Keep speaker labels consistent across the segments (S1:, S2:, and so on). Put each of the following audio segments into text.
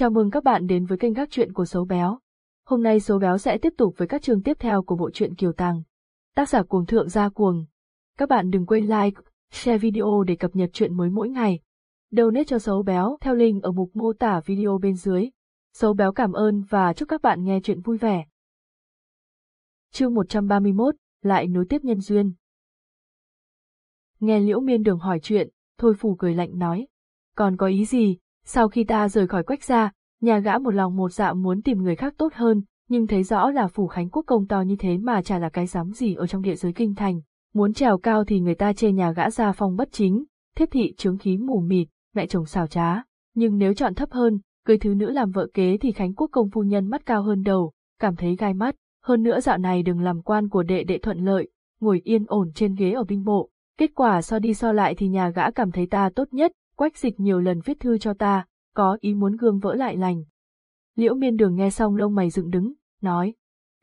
S1: Chào mừng các bạn đến với kênh các truyện của Sấu Béo. Hôm nay Sấu Béo sẽ tiếp tục với các chương tiếp theo của bộ truyện Kiều Tàng. Tác giả cuồng thượng gia cuồng. Các bạn đừng quên like, share video để cập nhật truyện mới mỗi ngày. Donate cho Sấu Béo theo link ở mục mô tả video bên dưới. Sấu Béo cảm ơn và chúc các bạn nghe truyện vui vẻ. Chương 131, lại nối tiếp nhân duyên. Nghe Liễu Miên Đường hỏi chuyện, Thôi Phủ cười lạnh nói. Còn có ý gì, sau khi ta rời khỏi quách gia, nhà gã một lòng một dạ muốn tìm người khác tốt hơn, nhưng thấy rõ là phủ khánh quốc công to như thế mà chả là cái dám gì ở trong địa giới kinh thành. Muốn trèo cao thì người ta chê nhà gã gia phong bất chính, thiếp thị trướng khí mù mịt, mẹ chồng xào trá. Nhưng nếu chọn thấp hơn, cưới thứ nữ làm vợ kế thì khánh quốc công phu nhân mắt cao hơn đầu, cảm thấy gai mắt. Hơn nữa dạo này đừng làm quan của đệ đệ thuận lợi, ngồi yên ổn trên ghế ở binh bộ. Kết quả so đi so lại thì nhà gã cảm thấy ta tốt nhất, Quách dịch nhiều lần viết thư cho ta, có ý muốn gương vỡ lại lành. Liễu miên đường nghe xong lông mày dựng đứng, nói.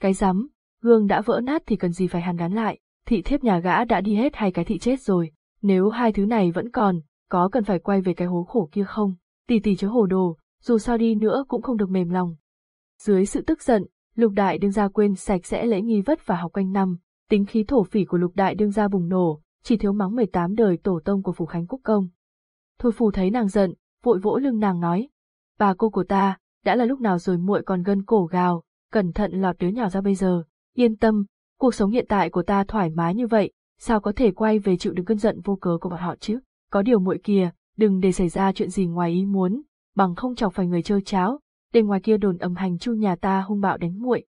S1: Cái rắm, gương đã vỡ nát thì cần gì phải hàn gắn lại, thị thiếp nhà gã đã đi hết hay cái thị chết rồi, nếu hai thứ này vẫn còn, có cần phải quay về cái hố khổ kia không, tỷ tỷ chớ hồ đồ, dù sao đi nữa cũng không được mềm lòng. Dưới sự tức giận, lục đại đương gia quên sạch sẽ lễ nghi vất và học quanh năm, tính khí thổ phỉ của lục đại đương gia bùng nổ, chỉ thiếu mắng 18 đời tổ tông của phủ khánh quốc công. Thôi phù thấy nàng giận, vội vỗ lưng nàng nói. Bà cô của ta, đã là lúc nào rồi muội còn gân cổ gào, cẩn thận lọt đứa nhỏ ra bây giờ. Yên tâm, cuộc sống hiện tại của ta thoải mái như vậy, sao có thể quay về chịu đựng cơn giận vô cớ của bọn họ chứ? Có điều muội kia, đừng để xảy ra chuyện gì ngoài ý muốn, bằng không chọc phải người chơi cháo, để ngoài kia đồn âm hành chu nhà ta hung bạo đánh muội.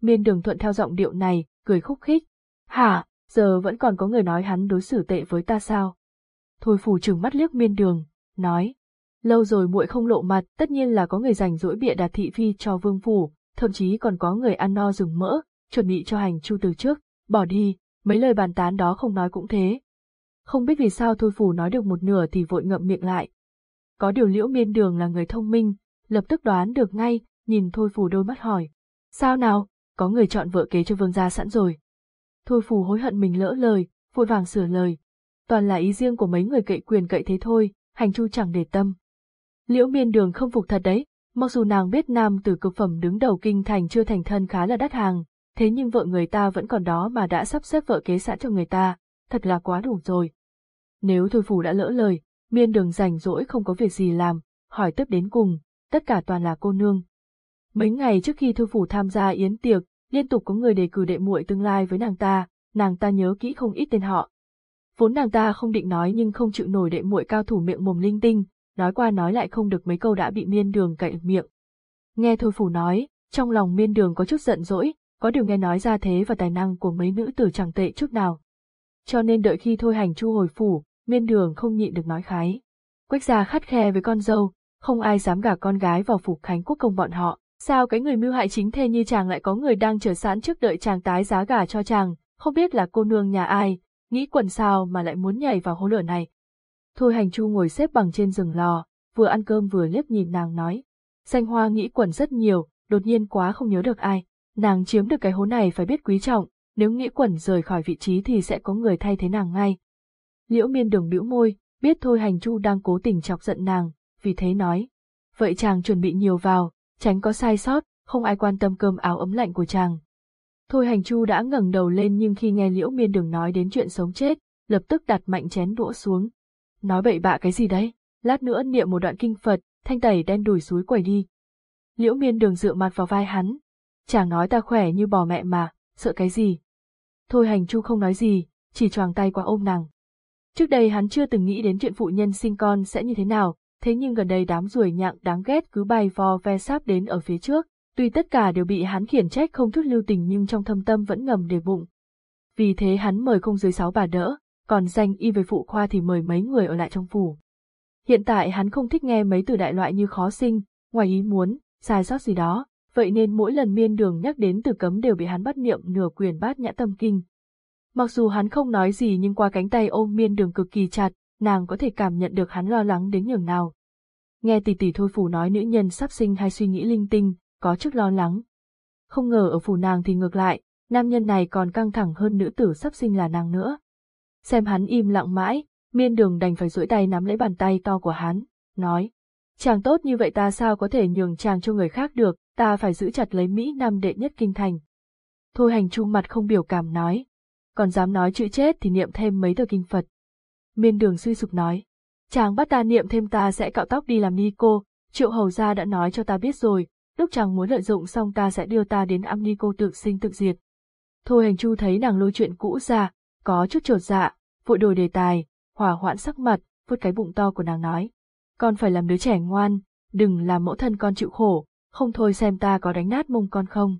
S1: Miên đường thuận theo giọng điệu này, cười khúc khích. Hả, giờ vẫn còn có người nói hắn đối xử tệ với ta sao? Thôi phủ trừng mắt liếc miên đường, nói. Lâu rồi muội không lộ mặt, tất nhiên là có người rảnh rỗi bịa đặt thị phi cho vương phủ, thậm chí còn có người ăn no rừng mỡ, chuẩn bị cho hành chu từ trước, bỏ đi, mấy lời bàn tán đó không nói cũng thế. Không biết vì sao thôi phủ nói được một nửa thì vội ngậm miệng lại. Có điều liễu miên đường là người thông minh, lập tức đoán được ngay, nhìn thôi phủ đôi mắt hỏi. Sao nào, có người chọn vợ kế cho vương gia sẵn rồi. Thôi phủ hối hận mình lỡ lời, vội vàng sửa lời, toàn là ý riêng của mấy người cậy quyền cậy thế thôi, hành chu chẳng để tâm. Liễu miên đường không phục thật đấy, mặc dù nàng biết nam tử cực phẩm đứng đầu kinh thành chưa thành thân khá là đắt hàng, thế nhưng vợ người ta vẫn còn đó mà đã sắp xếp vợ kế sẵn cho người ta, thật là quá đủ rồi. Nếu thôi phủ đã lỡ lời, miên đường rảnh rỗi không có việc gì làm, hỏi tiếp đến cùng, tất cả toàn là cô nương. Mấy ngày trước khi thôi phủ tham gia yến tiệc, liên tục có người đề cử đệ muội tương lai với nàng ta, nàng ta nhớ kỹ không ít tên họ, Vốn nàng ta không định nói nhưng không chịu nổi đệ muội cao thủ miệng mồm linh tinh, nói qua nói lại không được mấy câu đã bị miên đường cậy miệng. Nghe thôi phủ nói, trong lòng miên đường có chút giận dỗi, có điều nghe nói ra thế và tài năng của mấy nữ tử chẳng tệ chút nào. Cho nên đợi khi thôi hành chu hồi phủ, miên đường không nhịn được nói khái. Quách gia khắt khe với con dâu, không ai dám gả con gái vào phủ khánh quốc công bọn họ. Sao cái người mưu hại chính thê như chàng lại có người đang chờ sẵn trước đợi chàng tái giá gả cho chàng, không biết là cô nương nhà ai, nghĩ quần sao mà lại muốn nhảy vào hố lửa này. Thôi hành chu ngồi xếp bằng trên rừng lò, vừa ăn cơm vừa liếc nhìn nàng nói. Xanh hoa nghĩ quần rất nhiều, đột nhiên quá không nhớ được ai. Nàng chiếm được cái hố này phải biết quý trọng, nếu nghĩ quần rời khỏi vị trí thì sẽ có người thay thế nàng ngay. Liễu miên đường bĩu môi, biết thôi hành chu đang cố tình chọc giận nàng, vì thế nói. Vậy chàng chuẩn bị nhiều vào, tránh có sai sót, không ai quan tâm cơm áo ấm lạnh của chàng. Thôi hành chu đã ngẩng đầu lên nhưng khi nghe liễu miên đường nói đến chuyện sống chết, lập tức đặt mạnh chén đũa xuống. Nói bậy bạ cái gì đấy, lát nữa niệm một đoạn kinh Phật, thanh tẩy đen đùi suối quẩy đi. Liễu miên đường dựa mặt vào vai hắn. Chàng nói ta khỏe như bò mẹ mà, sợ cái gì. Thôi hành chu không nói gì, chỉ choàng tay qua ôm nàng. Trước đây hắn chưa từng nghĩ đến chuyện phụ nhân sinh con sẽ như thế nào, thế nhưng gần đây đám ruồi nhặng đáng ghét cứ bay vo ve sáp đến ở phía trước, Tuy tất cả đều bị hắn khiển trách không chút lưu tình nhưng trong thâm tâm vẫn ngầm để bụng. Vì thế hắn mời không dưới sáu bà đỡ, còn danh y về phụ khoa thì mời mấy người ở lại trong phủ. Hiện tại hắn không thích nghe mấy từ đại loại như khó sinh, ngoài ý muốn, sai sót gì đó, vậy nên mỗi lần miên đường nhắc đến từ cấm đều bị hắn bắt niệm nửa quyền bát nhã tâm kinh. Mặc dù hắn không nói gì nhưng qua cánh tay ôm miên đường cực kỳ chặt, nàng có thể cảm nhận được hắn lo lắng đến nhường nào. Nghe tỷ tỷ thôi phủ nói nữ nhân sắp sinh hay suy nghĩ linh tinh, có chút lo lắng. Không ngờ ở phủ nàng thì ngược lại, nam nhân này còn căng thẳng hơn nữ tử sắp sinh là nàng nữa. Xem hắn im lặng mãi, miên đường đành phải duỗi tay nắm lấy bàn tay to của hắn, nói. Chàng tốt như vậy ta sao có thể nhường chàng cho người khác được, ta phải giữ chặt lấy Mỹ Nam đệ nhất kinh thành. Thôi hành trung mặt không biểu cảm nói, còn dám nói chữ chết thì niệm thêm mấy tờ kinh Phật. Miên đường suy sụp nói, chàng bắt ta niệm thêm ta sẽ cạo tóc đi làm ni cô, triệu hầu gia đã nói cho ta biết rồi, lúc chàng muốn lợi dụng xong ta sẽ đưa ta đến am ni cô tự sinh tự diệt. Thôi hành chu thấy nàng lôi chuyện cũ ra, có chút trột dạ, vội đổi đề tài, hòa hoãn sắc mặt, vuốt cái bụng to của nàng nói. Con phải làm đứa trẻ ngoan, đừng làm mẫu thân con chịu khổ, không thôi xem ta có đánh nát mông con không.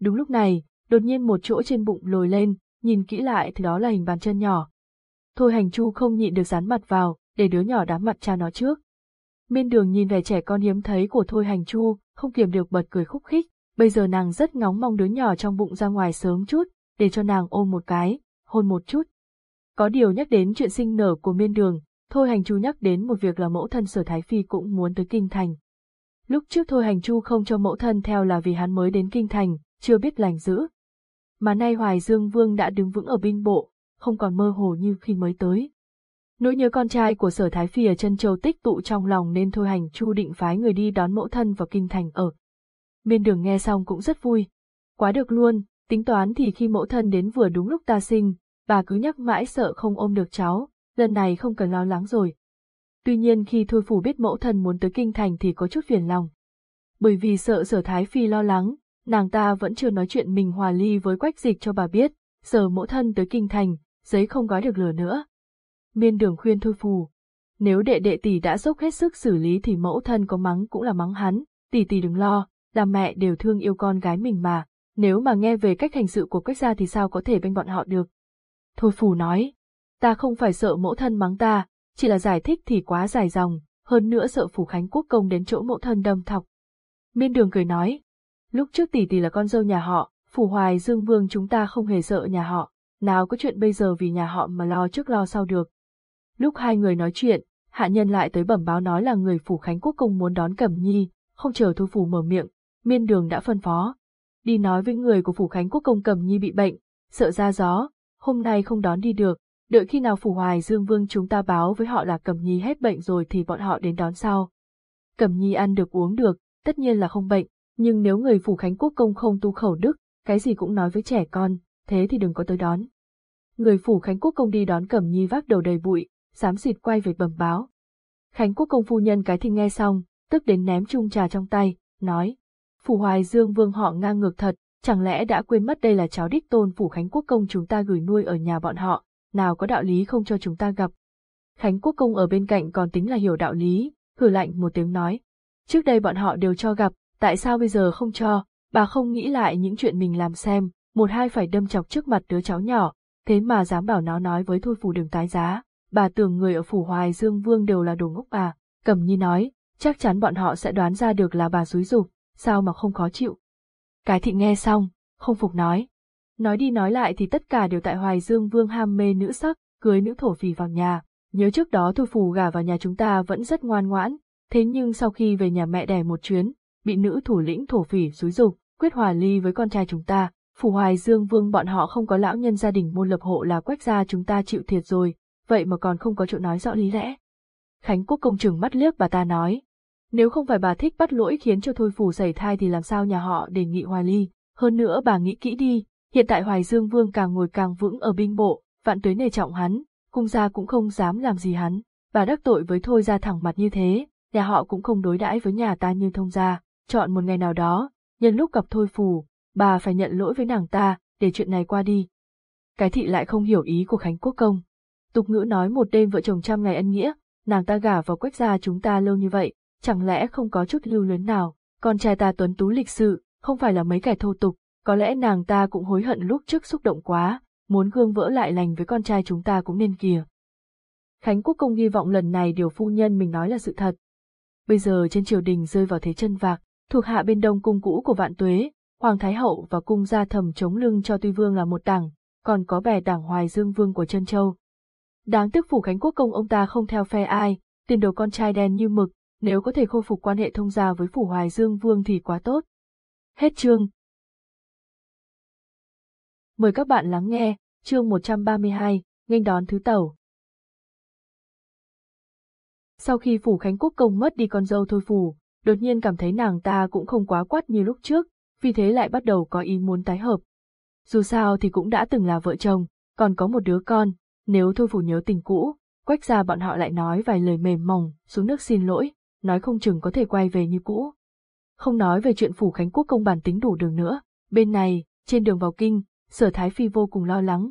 S1: Đúng lúc này, đột nhiên một chỗ trên bụng lồi lên, nhìn kỹ lại thì đó là hình bàn chân nhỏ. Thôi hành chu không nhịn được dán mặt vào, để đứa nhỏ đám mặt cha nó trước. Miên đường nhìn vẻ trẻ con hiếm thấy của Thôi hành chu, không kiềm được bật cười khúc khích, bây giờ nàng rất ngóng mong đứa nhỏ trong bụng ra ngoài sớm chút, để cho nàng ôm một cái, hôn một chút. Có điều nhắc đến chuyện sinh nở của miên đường, Thôi hành chu nhắc đến một việc là mẫu thân sở Thái Phi cũng muốn tới Kinh Thành. Lúc trước Thôi hành chu không cho mẫu thân theo là vì hắn mới đến Kinh Thành, chưa biết lành giữ. Mà nay Hoài Dương Vương đã đứng vững ở binh bộ, không còn mơ hồ như khi mới tới. Nỗi nhớ con trai của sở Thái Phi ở chân châu tích tụ trong lòng nên Thôi hành chu định phái người đi đón mẫu thân vào Kinh Thành ở. Miên đường nghe xong cũng rất vui. Quá được luôn, tính toán thì khi mẫu thân đến vừa đúng lúc ta sinh, bà cứ nhắc mãi sợ không ôm được cháu, lần này không cần lo lắng rồi. Tuy nhiên khi Thôi Phủ biết mẫu thân muốn tới kinh thành thì có chút phiền lòng. Bởi vì sợ sở Thái Phi lo lắng, nàng ta vẫn chưa nói chuyện mình hòa ly với quách dịch cho bà biết, giờ mẫu thân tới kinh thành, giấy không gói được lửa nữa. Miên đường khuyên Thôi Phủ, nếu đệ đệ tỷ đã dốc hết sức xử lý thì mẫu thân có mắng cũng là mắng hắn, tỷ tỷ đừng lo, là mẹ đều thương yêu con gái mình mà, nếu mà nghe về cách hành sự của quách gia thì sao có thể bên bọn họ được. Thôi Phủ nói, ta không phải sợ mẫu thân mắng ta, chỉ là giải thích thì quá dài dòng, hơn nữa sợ phủ khánh quốc công đến chỗ mẫu thân đâm thọc. Miên đường cười nói, lúc trước tỷ tỷ là con dâu nhà họ, phủ hoài dương vương chúng ta không hề sợ nhà họ, nào có chuyện bây giờ vì nhà họ mà lo trước lo sau được. Lúc hai người nói chuyện, hạ nhân lại tới bẩm báo nói là người phủ khánh quốc công muốn đón cẩm nhi, không chờ thu phủ mở miệng, miên đường đã phân phó. Đi nói với người của phủ khánh quốc công cẩm nhi bị bệnh, sợ ra gió, hôm nay không đón đi được, đợi khi nào phủ hoài dương vương chúng ta báo với họ là Cẩm Nhi hết bệnh rồi thì bọn họ đến đón sau. Cẩm Nhi ăn được uống được, tất nhiên là không bệnh, nhưng nếu người phủ khánh quốc công không tu khẩu đức, cái gì cũng nói với trẻ con, thế thì đừng có tới đón. Người phủ khánh quốc công đi đón Cẩm Nhi vác đầu đầy bụi, xám xịt quay về bẩm báo. Khánh quốc công phu nhân cái thì nghe xong, tức đến ném chung trà trong tay, nói. Phủ hoài dương vương họ ngang ngược thật, chẳng lẽ đã quên mất đây là cháu đích tôn phủ khánh quốc công chúng ta gửi nuôi ở nhà bọn họ, nào có đạo lý không cho chúng ta gặp. Khánh Quốc Công ở bên cạnh còn tính là hiểu đạo lý, hử lạnh một tiếng nói. Trước đây bọn họ đều cho gặp, tại sao bây giờ không cho, bà không nghĩ lại những chuyện mình làm xem, một hai phải đâm chọc trước mặt đứa cháu nhỏ, thế mà dám bảo nó nói với thôi phủ đường tái giá, bà tưởng người ở phủ Hoài Dương Vương đều là đồ ngốc bà, cầm nhi nói, chắc chắn bọn họ sẽ đoán ra được là bà xúi dục, sao mà không khó chịu. Cái thị nghe xong, không phục nói, Nói đi nói lại thì tất cả đều tại Hoài Dương Vương ham mê nữ sắc, cưới nữ thổ phỉ vào nhà. Nhớ trước đó Thôi Phù gả vào nhà chúng ta vẫn rất ngoan ngoãn, thế nhưng sau khi về nhà mẹ đẻ một chuyến, bị nữ thủ lĩnh thổ phỉ xúi dục, quyết hòa ly với con trai chúng ta. Phủ Hoài Dương Vương bọn họ không có lão nhân gia đình môn lập hộ là quách gia chúng ta chịu thiệt rồi, vậy mà còn không có chỗ nói rõ lý lẽ. Khánh Quốc công trừng mắt liếc bà ta nói, nếu không phải bà thích bắt lỗi khiến cho Thôi Phủ xảy thai thì làm sao nhà họ đề nghị hoài ly, hơn nữa bà nghĩ kỹ đi, Hiện tại Hoài Dương Vương càng ngồi càng vững ở binh bộ, vạn tuế nề trọng hắn, cung gia cũng không dám làm gì hắn, bà đắc tội với thôi ra thẳng mặt như thế, nhà họ cũng không đối đãi với nhà ta như thông gia, chọn một ngày nào đó, nhân lúc gặp thôi phù, bà phải nhận lỗi với nàng ta, để chuyện này qua đi. Cái thị lại không hiểu ý của Khánh Quốc Công. Tục ngữ nói một đêm vợ chồng trăm ngày ân nghĩa, nàng ta gả vào quách gia chúng ta lâu như vậy, chẳng lẽ không có chút lưu luyến nào, con trai ta tuấn tú lịch sự, không phải là mấy kẻ thô tục, có lẽ nàng ta cũng hối hận lúc trước xúc động quá, muốn gương vỡ lại lành với con trai chúng ta cũng nên kìa. Khánh Quốc Công hy vọng lần này điều phu nhân mình nói là sự thật. Bây giờ trên triều đình rơi vào thế chân vạc, thuộc hạ bên đông cung cũ của vạn tuế, Hoàng Thái Hậu và cung gia thầm chống lưng cho Tuy Vương là một đảng, còn có bè đảng Hoài Dương Vương của Trân Châu. Đáng tiếc phủ Khánh Quốc Công ông ta không theo phe ai, tiền đồ con trai đen như mực, nếu có thể khôi phục quan hệ thông gia với phủ Hoài Dương Vương thì quá tốt. Hết chương, Mời các bạn lắng nghe, chương 132, nghênh đón thứ tẩu. Sau khi Phủ Khánh Quốc công mất đi con dâu Thôi Phủ, đột nhiên cảm thấy nàng ta cũng không quá quát như lúc trước, vì thế lại bắt đầu có ý muốn tái hợp. Dù sao thì cũng đã từng là vợ chồng, còn có một đứa con, nếu Thôi Phủ nhớ tình cũ, quách ra bọn họ lại nói vài lời mềm mỏng, xuống nước xin lỗi, nói không chừng có thể quay về như cũ. Không nói về chuyện Phủ Khánh Quốc công bản tính đủ đường nữa, bên này, trên đường vào kinh, sở Thái Phi vô cùng lo lắng.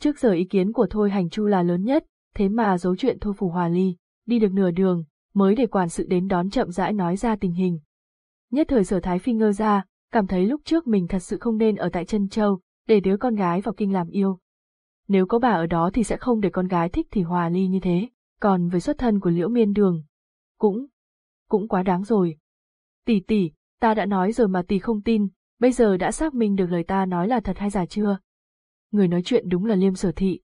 S1: Trước giờ ý kiến của Thôi Hành Chu là lớn nhất, thế mà giấu chuyện Thôi Phủ Hòa Ly, đi được nửa đường, mới để quản sự đến đón chậm rãi nói ra tình hình. Nhất thời sở Thái Phi ngơ ra, cảm thấy lúc trước mình thật sự không nên ở tại chân châu, để đứa con gái vào kinh làm yêu. Nếu có bà ở đó thì sẽ không để con gái thích thì hòa ly như thế, còn với xuất thân của liễu miên đường, cũng, cũng quá đáng rồi. Tỷ tỷ, ta đã nói rồi mà tỷ không tin, bây giờ đã xác minh được lời ta nói là thật hay giả chưa? Người nói chuyện đúng là liêm sở thị.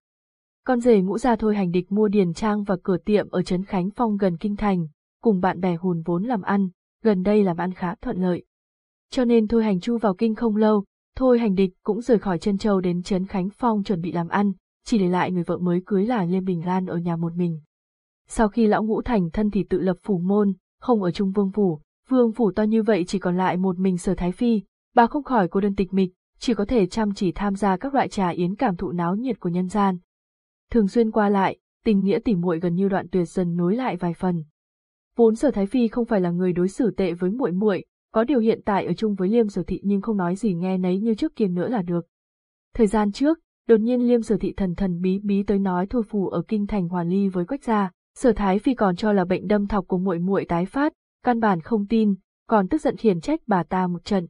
S1: Con rể ngũ gia thôi hành địch mua điền trang và cửa tiệm ở Trấn Khánh Phong gần Kinh Thành, cùng bạn bè hùn vốn làm ăn, gần đây làm ăn khá thuận lợi. Cho nên thôi hành chu vào kinh không lâu, thôi hành địch cũng rời khỏi chân châu đến Trấn Khánh Phong chuẩn bị làm ăn, chỉ để lại người vợ mới cưới là Liêm Bình Lan ở nhà một mình. Sau khi lão ngũ thành thân thì tự lập phủ môn, không ở trung vương phủ, vương phủ to như vậy chỉ còn lại một mình sở thái phi, bà không khỏi cô đơn tịch mịch, chỉ có thể chăm chỉ tham gia các loại trà yến cảm thụ náo nhiệt của nhân gian. Thường xuyên qua lại, tình nghĩa tỉ muội gần như đoạn tuyệt dần nối lại vài phần. Vốn Sở Thái Phi không phải là người đối xử tệ với muội muội, có điều hiện tại ở chung với Liêm Sở Thị nhưng không nói gì nghe nấy như trước kia nữa là được. Thời gian trước, đột nhiên Liêm Sở Thị thần thần bí bí tới nói thôi phù ở kinh thành Hoàn Ly với Quách gia, Sở Thái Phi còn cho là bệnh đâm thọc của muội muội tái phát, căn bản không tin, còn tức giận khiển trách bà ta một trận.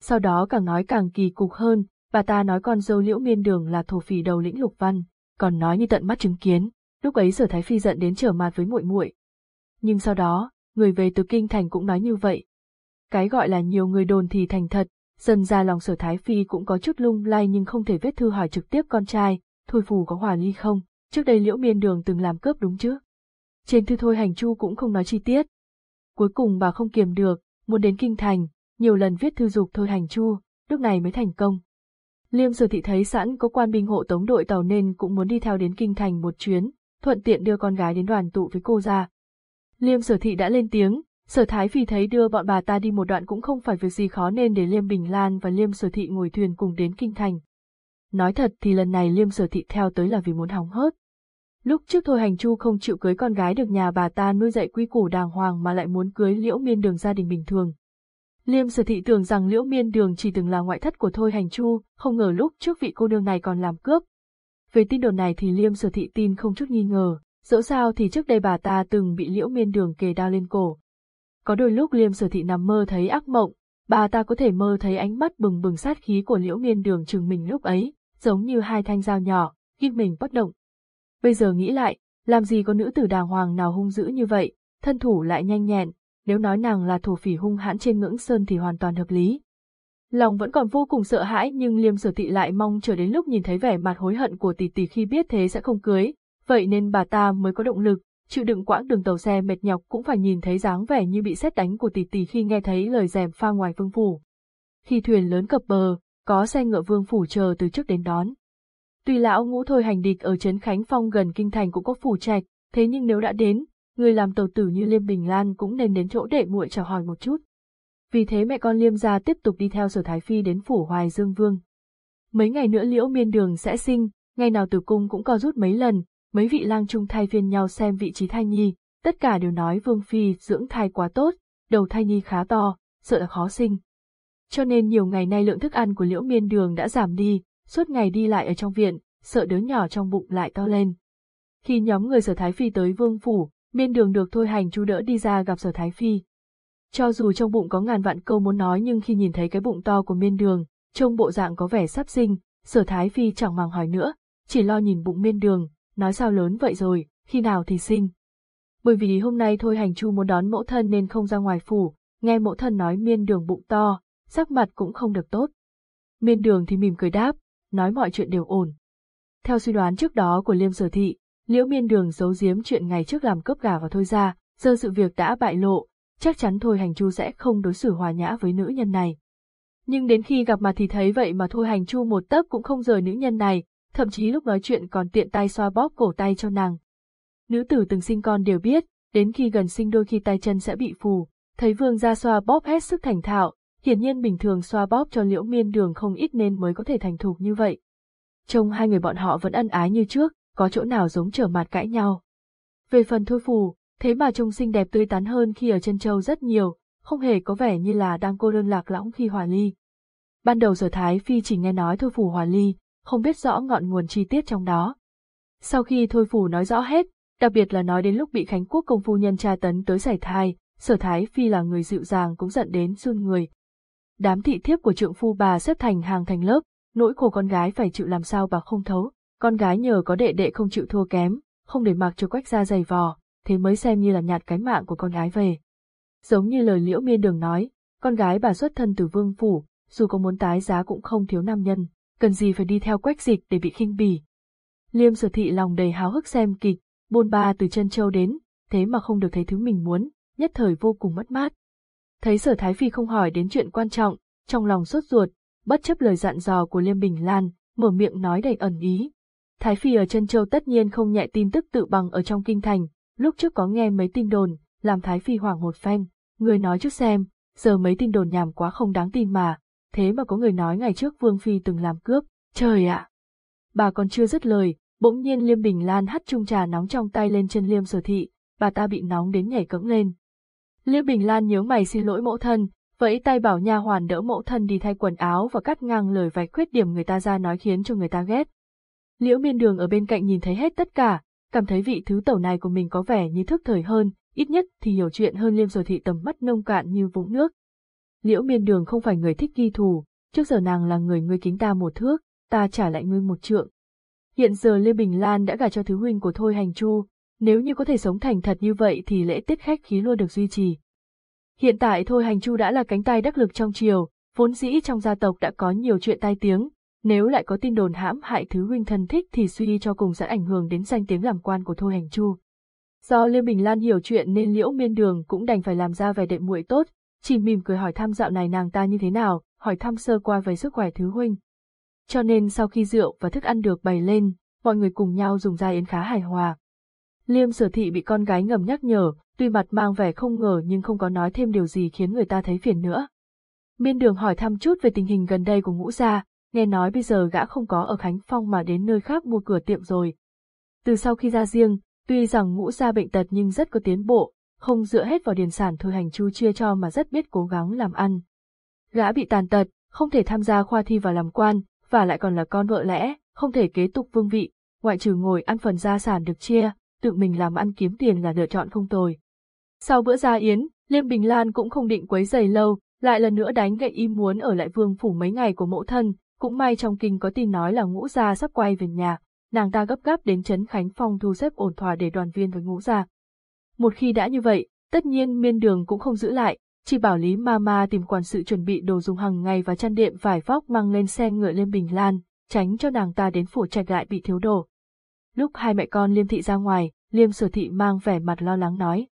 S1: Sau đó càng nói càng kỳ cục hơn, bà ta nói con dâu liễu miên đường là thổ phỉ đầu lĩnh lục văn, còn nói như tận mắt chứng kiến, lúc ấy Sở Thái Phi giận đến trở mặt với muội muội. Nhưng sau đó, người về từ kinh thành cũng nói như vậy. Cái gọi là nhiều người đồn thì thành thật, dần ra lòng Sở Thái Phi cũng có chút lung lay nhưng không thể viết thư hỏi trực tiếp con trai, thôi phù có hòa ly không, trước đây liễu miên đường từng làm cướp đúng chứ? Trên thư thôi hành chu cũng không nói chi tiết. Cuối cùng bà không kiềm được, muốn đến kinh thành, nhiều lần viết thư dục thôi hành chu, lúc này mới thành công. Liêm Sở Thị thấy sẵn có quan binh hộ tống đội tàu nên cũng muốn đi theo đến kinh thành một chuyến, thuận tiện đưa con gái đến đoàn tụ với cô ra. Liêm Sở Thị đã lên tiếng, Sở Thái vì thấy đưa bọn bà ta đi một đoạn cũng không phải việc gì khó nên để Liêm Bình Lan và Liêm Sở Thị ngồi thuyền cùng đến kinh thành. Nói thật thì lần này Liêm Sở Thị theo tới là vì muốn hóng hớt, Lúc trước Thôi Hành Chu không chịu cưới con gái được nhà bà ta nuôi dạy quy củ đàng hoàng mà lại muốn cưới Liễu Miên Đường gia đình bình thường. Liêm sở thị tưởng rằng Liễu Miên Đường chỉ từng là ngoại thất của Thôi Hành Chu, không ngờ lúc trước vị cô nương này còn làm cướp. Về tin đồn này thì Liêm sở thị tin không chút nghi ngờ, dẫu sao thì trước đây bà ta từng bị Liễu Miên Đường kề đao lên cổ. Có đôi lúc Liêm sở thị nằm mơ thấy ác mộng, bà ta có thể mơ thấy ánh mắt bừng bừng sát khí của Liễu Miên Đường chừng mình lúc ấy, giống như hai thanh dao nhỏ, ghim mình bất động. Bây giờ nghĩ lại, làm gì có nữ tử đàng hoàng nào hung dữ như vậy, thân thủ lại nhanh nhẹn, nếu nói nàng là thổ phỉ hung hãn trên ngưỡng sơn thì hoàn toàn hợp lý. Lòng vẫn còn vô cùng sợ hãi nhưng liêm sở thị lại mong chờ đến lúc nhìn thấy vẻ mặt hối hận của tỷ tỷ khi biết thế sẽ không cưới, vậy nên bà ta mới có động lực, chịu đựng quãng đường tàu xe mệt nhọc cũng phải nhìn thấy dáng vẻ như bị xét đánh của tỷ tỷ khi nghe thấy lời rèm pha ngoài vương phủ. Khi thuyền lớn cập bờ, có xe ngựa vương phủ chờ từ trước đến đón. Tuy lão ngũ thôi hành địch ở Trấn Khánh Phong gần kinh thành cũng có phủ trạch, thế nhưng nếu đã đến, người làm tàu tử như Liêm Bình Lan cũng nên đến chỗ đệ muội chào hỏi một chút. Vì thế mẹ con Liêm gia tiếp tục đi theo Sở Thái Phi đến phủ Hoài Dương Vương. Mấy ngày nữa liễu miên đường sẽ sinh, ngày nào tử cung cũng co rút mấy lần, mấy vị lang trung thay phiên nhau xem vị trí thai nhi, tất cả đều nói Vương Phi dưỡng thai quá tốt, đầu thai nhi khá to, sợ là khó sinh. Cho nên nhiều ngày nay lượng thức ăn của liễu miên đường đã giảm đi, suốt ngày đi lại ở trong viện, sợ đứa nhỏ trong bụng lại to lên. Khi nhóm người sở Thái Phi tới vương phủ, miên đường được thôi hành chú đỡ đi ra gặp sở Thái Phi. Cho dù trong bụng có ngàn vạn câu muốn nói nhưng khi nhìn thấy cái bụng to của miên đường, trông bộ dạng có vẻ sắp sinh, sở Thái Phi chẳng màng hỏi nữa, chỉ lo nhìn bụng miên đường, nói sao lớn vậy rồi, khi nào thì sinh. Bởi vì hôm nay thôi hành chu muốn đón mẫu thân nên không ra ngoài phủ, nghe mẫu thân nói miên đường bụng to, sắc mặt cũng không được tốt. Miên đường thì mỉm cười đáp, nói mọi chuyện đều ổn. Theo suy đoán trước đó của Liêm Sở Thị, Liễu Miên Đường giấu giếm chuyện ngày trước làm cướp gà và thôi ra, giờ sự việc đã bại lộ, chắc chắn Thôi Hành Chu sẽ không đối xử hòa nhã với nữ nhân này. Nhưng đến khi gặp mặt thì thấy vậy mà Thôi Hành Chu một tấc cũng không rời nữ nhân này, thậm chí lúc nói chuyện còn tiện tay xoa bóp cổ tay cho nàng. Nữ tử từng sinh con đều biết, đến khi gần sinh đôi khi tay chân sẽ bị phù, thấy vương gia xoa bóp hết sức thành thạo, hiển nhiên bình thường xoa bóp cho liễu miên đường không ít nên mới có thể thành thục như vậy. Trông hai người bọn họ vẫn ân ái như trước, có chỗ nào giống trở mặt cãi nhau. Về phần thôi phù, thế mà trông xinh đẹp tươi tắn hơn khi ở chân châu rất nhiều, không hề có vẻ như là đang cô đơn lạc lõng khi hòa ly. Ban đầu sở Thái Phi chỉ nghe nói thôi phù hòa ly, không biết rõ ngọn nguồn chi tiết trong đó. Sau khi thôi phủ nói rõ hết, đặc biệt là nói đến lúc bị Khánh Quốc công phu nhân tra tấn tới giải thai, sở Thái Phi là người dịu dàng cũng giận đến run người. Đám thị thiếp của trượng phu bà xếp thành hàng thành lớp, nỗi khổ con gái phải chịu làm sao bà không thấu, con gái nhờ có đệ đệ không chịu thua kém, không để mặc cho quách ra dày vò, thế mới xem như là nhạt cái mạng của con gái về. Giống như lời liễu miên đường nói, con gái bà xuất thân từ vương phủ, dù có muốn tái giá cũng không thiếu nam nhân, cần gì phải đi theo quách dịch để bị khinh bỉ. Liêm sở thị lòng đầy háo hức xem kịch, bôn ba từ chân châu đến, thế mà không được thấy thứ mình muốn, nhất thời vô cùng mất mát. Thấy sở thái phi không hỏi đến chuyện quan trọng, trong lòng sốt ruột, bất chấp lời dặn dò của Liêm Bình Lan, mở miệng nói đầy ẩn ý. Thái phi ở chân châu tất nhiên không nhẹ tin tức tự bằng ở trong kinh thành, lúc trước có nghe mấy tin đồn, làm Thái phi hoảng một phen, người nói trước xem, giờ mấy tin đồn nhảm quá không đáng tin mà, thế mà có người nói ngày trước Vương Phi từng làm cướp, trời ạ! Bà còn chưa dứt lời, bỗng nhiên Liêm Bình Lan hắt chung trà nóng trong tay lên chân Liêm Sở Thị, bà ta bị nóng đến nhảy cẫng lên. Liêm Bình Lan nhớ mày xin lỗi mẫu thân, vẫy tay bảo nha hoàn đỡ mẫu thân đi thay quần áo và cắt ngang lời vạch khuyết điểm người ta ra nói khiến cho người ta ghét. Liễu miên đường ở bên cạnh nhìn thấy hết tất cả, cảm thấy vị thứ tẩu này của mình có vẻ như thức thời hơn, ít nhất thì hiểu chuyện hơn liêm sở thị tầm mắt nông cạn như vũng nước. Liễu miên đường không phải người thích ghi thù, trước giờ nàng là người ngươi kính ta một thước, ta trả lại ngươi một trượng. Hiện giờ Lê Bình Lan đã gả cho thứ huynh của Thôi Hành Chu, nếu như có thể sống thành thật như vậy thì lễ tiết khách khí luôn được duy trì. Hiện tại Thôi Hành Chu đã là cánh tay đắc lực trong triều, vốn dĩ trong gia tộc đã có nhiều chuyện tai tiếng, nếu lại có tin đồn hãm hại thứ huynh thân thích thì suy cho cùng sẽ ảnh hưởng đến danh tiếng làm quan của Thôi Hành Chu. Do Lê Bình Lan hiểu chuyện nên Liễu Miên Đường cũng đành phải làm ra vẻ đệm muội tốt, chỉ mỉm cười hỏi thăm dạo này nàng ta như thế nào, hỏi thăm sơ qua về sức khỏe thứ huynh. Cho nên sau khi rượu và thức ăn được bày lên, mọi người cùng nhau dùng gia yến khá hài hòa. Liêm sở thị bị con gái ngầm nhắc nhở, tuy mặt mang vẻ không ngờ nhưng không có nói thêm điều gì khiến người ta thấy phiền nữa. Miên đường hỏi thăm chút về tình hình gần đây của ngũ gia, nghe nói bây giờ gã không có ở Khánh Phong mà đến nơi khác mua cửa tiệm rồi. Từ sau khi ra riêng, tuy rằng ngũ gia bệnh tật nhưng rất có tiến bộ, không dựa hết vào điền sản thôi hành chu chia cho mà rất biết cố gắng làm ăn. Gã bị tàn tật, không thể tham gia khoa thi và làm quan, và lại còn là con vợ lẽ, không thể kế tục vương vị, ngoại trừ ngồi ăn phần gia sản được chia, tự mình làm ăn kiếm tiền là lựa chọn không tồi. Sau bữa gia yến, Liêm Bình Lan cũng không định quấy giày lâu, lại lần nữa đánh gậy im muốn ở lại vương phủ mấy ngày của mẫu thân, cũng may trong kinh có tin nói là ngũ gia sắp quay về nhà, nàng ta gấp gáp đến Trấn Khánh Phong thu xếp ổn thỏa để đoàn viên với ngũ gia. Một khi đã như vậy, tất nhiên miên đường cũng không giữ lại, chỉ bảo Lý Mama tìm quản sự chuẩn bị đồ dùng hàng ngày và chăn đệm vải vóc mang lên xe ngựa lên Bình Lan, tránh cho nàng ta đến phủ trạch lại bị thiếu đồ. Lúc hai mẹ con Liêm Thị ra ngoài, Liêm Sở Thị mang vẻ mặt lo lắng nói.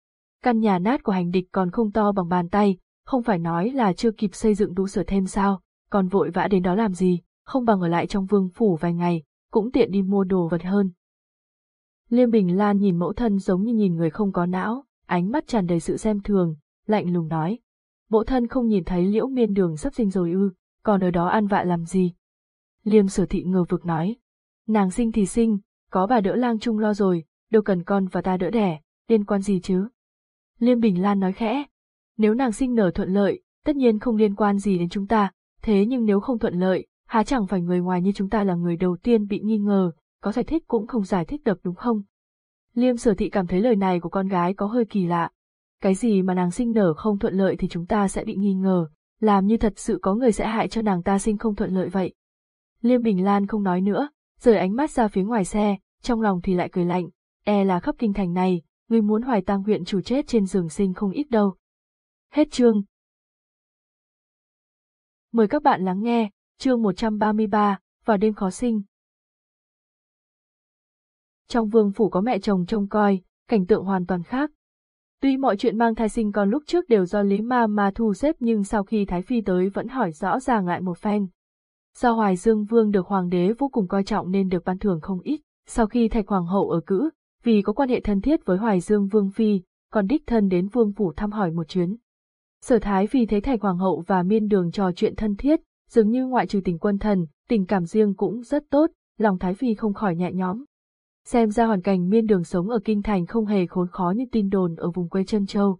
S1: Căn nhà nát của hành địch còn không to bằng bàn tay, không phải nói là chưa kịp xây dựng đủ sửa thêm sao, còn vội vã đến đó làm gì, không bằng ở lại trong vương phủ vài ngày, cũng tiện đi mua đồ vật hơn. Liêm Bình Lan nhìn mẫu thân giống như nhìn người không có não, ánh mắt tràn đầy sự xem thường, lạnh lùng nói. Mẫu thân không nhìn thấy liễu miên đường sắp sinh rồi ư, còn ở đó ăn vạ làm gì? Liêm sở thị ngờ vực nói. Nàng sinh thì sinh, có bà đỡ lang trung lo rồi, đâu cần con và ta đỡ đẻ, liên quan gì chứ? Liêm Bình Lan nói khẽ. Nếu nàng sinh nở thuận lợi, tất nhiên không liên quan gì đến chúng ta, thế nhưng nếu không thuận lợi, há chẳng phải người ngoài như chúng ta là người đầu tiên bị nghi ngờ, có giải thích cũng không giải thích được đúng không? Liêm sở thị cảm thấy lời này của con gái có hơi kỳ lạ. Cái gì mà nàng sinh nở không thuận lợi thì chúng ta sẽ bị nghi ngờ, làm như thật sự có người sẽ hại cho nàng ta sinh không thuận lợi vậy. Liêm Bình Lan không nói nữa, rời ánh mắt ra phía ngoài xe, trong lòng thì lại cười lạnh, e là khắp kinh thành này, người muốn hoài tang huyện chủ chết trên giường sinh không ít đâu. Hết chương. Mời các bạn lắng nghe, chương 133, vào đêm khó sinh. Trong vương phủ có mẹ chồng trông coi, cảnh tượng hoàn toàn khác. Tuy mọi chuyện mang thai sinh con lúc trước đều do Lý Ma Ma thu xếp nhưng sau khi Thái Phi tới vẫn hỏi rõ ràng lại một phen. Do Hoài Dương Vương được Hoàng đế vô cùng coi trọng nên được ban thưởng không ít, sau khi Thạch Hoàng hậu ở cữ, vì có quan hệ thân thiết với Hoài Dương Vương Phi, còn đích thân đến vương phủ thăm hỏi một chuyến. Sở Thái Phi thấy Thạch Hoàng hậu và miên đường trò chuyện thân thiết, dường như ngoại trừ tình quân thần, tình cảm riêng cũng rất tốt, lòng Thái Phi không khỏi nhẹ nhõm. Xem ra hoàn cảnh miên đường sống ở Kinh Thành không hề khốn khó như tin đồn ở vùng quê chân châu.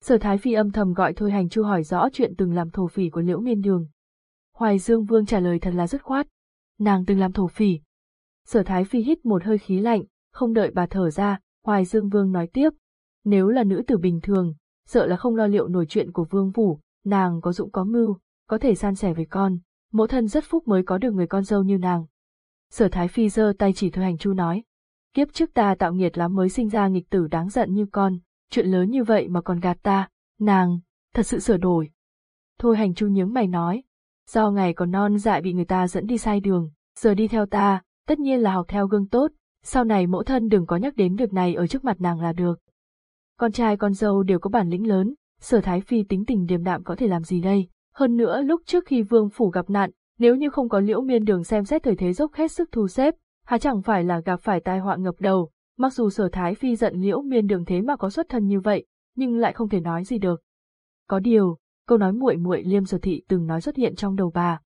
S1: Sở Thái Phi âm thầm gọi Thôi Hành Chu hỏi rõ chuyện từng làm thổ phỉ của Liễu Miên Đường. Hoài Dương Vương trả lời thật là dứt khoát. Nàng từng làm thổ phỉ. Sở Thái Phi hít một hơi khí lạnh, không đợi bà thở ra, Hoài Dương Vương nói tiếp. Nếu là nữ tử bình thường, sợ là không lo liệu nổi chuyện của Vương Phủ, nàng có dũng có mưu, có thể san sẻ với con, mẫu thân rất phúc mới có được người con dâu như nàng. Sở Thái Phi giơ tay chỉ Thôi Hành Chu nói. Kiếp trước ta tạo nghiệt lắm mới sinh ra nghịch tử đáng giận như con, chuyện lớn như vậy mà còn gạt ta, nàng, thật sự sửa đổi. Thôi Hành Chu nhướng mày nói, do ngày còn non dại bị người ta dẫn đi sai đường, giờ đi theo ta, tất nhiên là học theo gương tốt, sau này mẫu thân đừng có nhắc đến việc này ở trước mặt nàng là được. Con trai con dâu đều có bản lĩnh lớn, sở thái phi tính tình điềm đạm có thể làm gì đây, hơn nữa lúc trước khi vương phủ gặp nạn, nếu như không có liễu miên đường xem xét thời thế dốc hết sức thu xếp, há chẳng phải là gặp phải tai họa ngập đầu, mặc dù sở thái phi giận liễu miên đường thế mà có xuất thân như vậy, nhưng lại không thể nói gì được. Có điều, câu nói muội muội liêm sở thị từng nói xuất hiện trong đầu bà.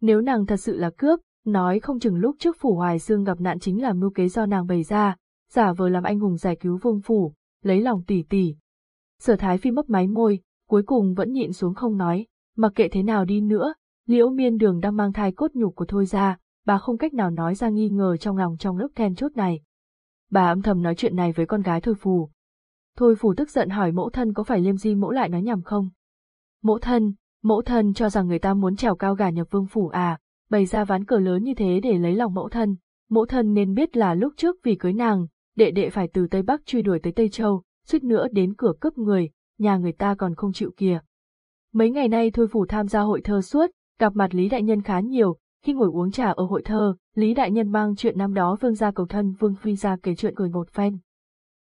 S1: Nếu nàng thật sự là cướp, nói không chừng lúc trước phủ hoài dương gặp nạn chính là mưu kế do nàng bày ra, giả vờ làm anh hùng giải cứu vương phủ, lấy lòng tỷ tỷ. Sở thái phi mấp máy môi, cuối cùng vẫn nhịn xuống không nói, mặc kệ thế nào đi nữa, liễu miên đường đang mang thai cốt nhục của thôi ra, bà không cách nào nói ra nghi ngờ trong lòng trong lúc then chốt này. Bà âm thầm nói chuyện này với con gái thôi phù. Thôi phù tức giận hỏi mẫu thân có phải liêm di mẫu lại nói nhầm không? Mẫu thân, mẫu thân cho rằng người ta muốn trèo cao gà nhập vương phủ à, bày ra ván cờ lớn như thế để lấy lòng mẫu thân. Mẫu thân nên biết là lúc trước vì cưới nàng, đệ đệ phải từ Tây Bắc truy đuổi tới Tây Châu, suýt nữa đến cửa cướp người, nhà người ta còn không chịu kìa. Mấy ngày nay Thôi Phủ tham gia hội thơ suốt, gặp mặt Lý Đại Nhân khá nhiều, khi ngồi uống trà ở hội thơ, Lý Đại Nhân mang chuyện năm đó Vương gia cầu thân Vương Phi ra kể chuyện cười một phen.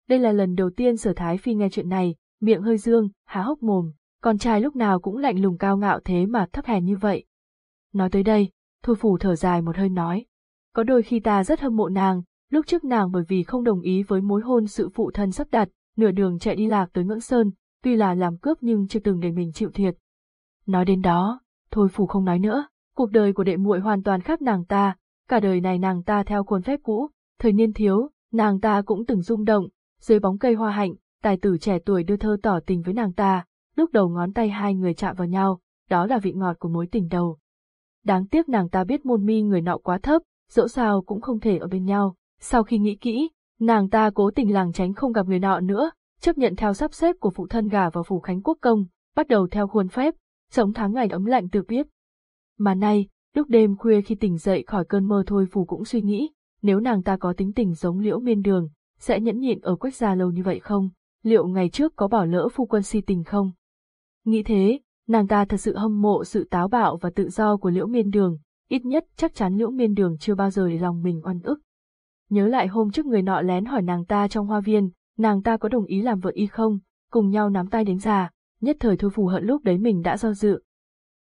S1: Đây là lần đầu tiên Sở Thái Phi nghe chuyện này, miệng hơi dương, há hốc mồm, con trai lúc nào cũng lạnh lùng cao ngạo thế mà thấp hèn như vậy. Nói tới đây, Thôi Phủ thở dài một hơi nói, có đôi khi ta rất hâm mộ nàng, lúc trước nàng bởi vì không đồng ý với mối hôn sự phụ thân sắp đặt, nửa đường chạy đi lạc tới ngưỡng sơn, tuy là làm cướp nhưng chưa từng để mình chịu thiệt. Nói đến đó, thôi phủ không nói nữa, cuộc đời của đệ muội hoàn toàn khác nàng ta, cả đời này nàng ta theo khuôn phép cũ, thời niên thiếu, nàng ta cũng từng rung động, dưới bóng cây hoa hạnh, tài tử trẻ tuổi đưa thơ tỏ tình với nàng ta, lúc đầu ngón tay hai người chạm vào nhau, đó là vị ngọt của mối tình đầu. Đáng tiếc nàng ta biết môn mi người nọ quá thấp, dẫu sao cũng không thể ở bên nhau, sau khi nghĩ kỹ, nàng ta cố tình làng tránh không gặp người nọ nữa, chấp nhận theo sắp xếp của phụ thân gả vào phủ Khánh Quốc Công, bắt đầu theo khuôn phép, sống tháng ngày ấm lạnh tự biết. Mà nay, lúc đêm khuya khi tỉnh dậy khỏi cơn mơ thôi phù cũng suy nghĩ, nếu nàng ta có tính tình giống liễu miên đường, sẽ nhẫn nhịn ở quách gia lâu như vậy không? Liệu ngày trước có bỏ lỡ phu quân si tình không? Nghĩ thế, nàng ta thật sự hâm mộ sự táo bạo và tự do của liễu miên đường, ít nhất chắc chắn liễu miên đường chưa bao giờ để lòng mình oan ức. Nhớ lại hôm trước người nọ lén hỏi nàng ta trong hoa viên, nàng ta có đồng ý làm vợ y không, cùng nhau nắm tay đến già, nhất thời thôi phù hận lúc đấy mình đã do dự.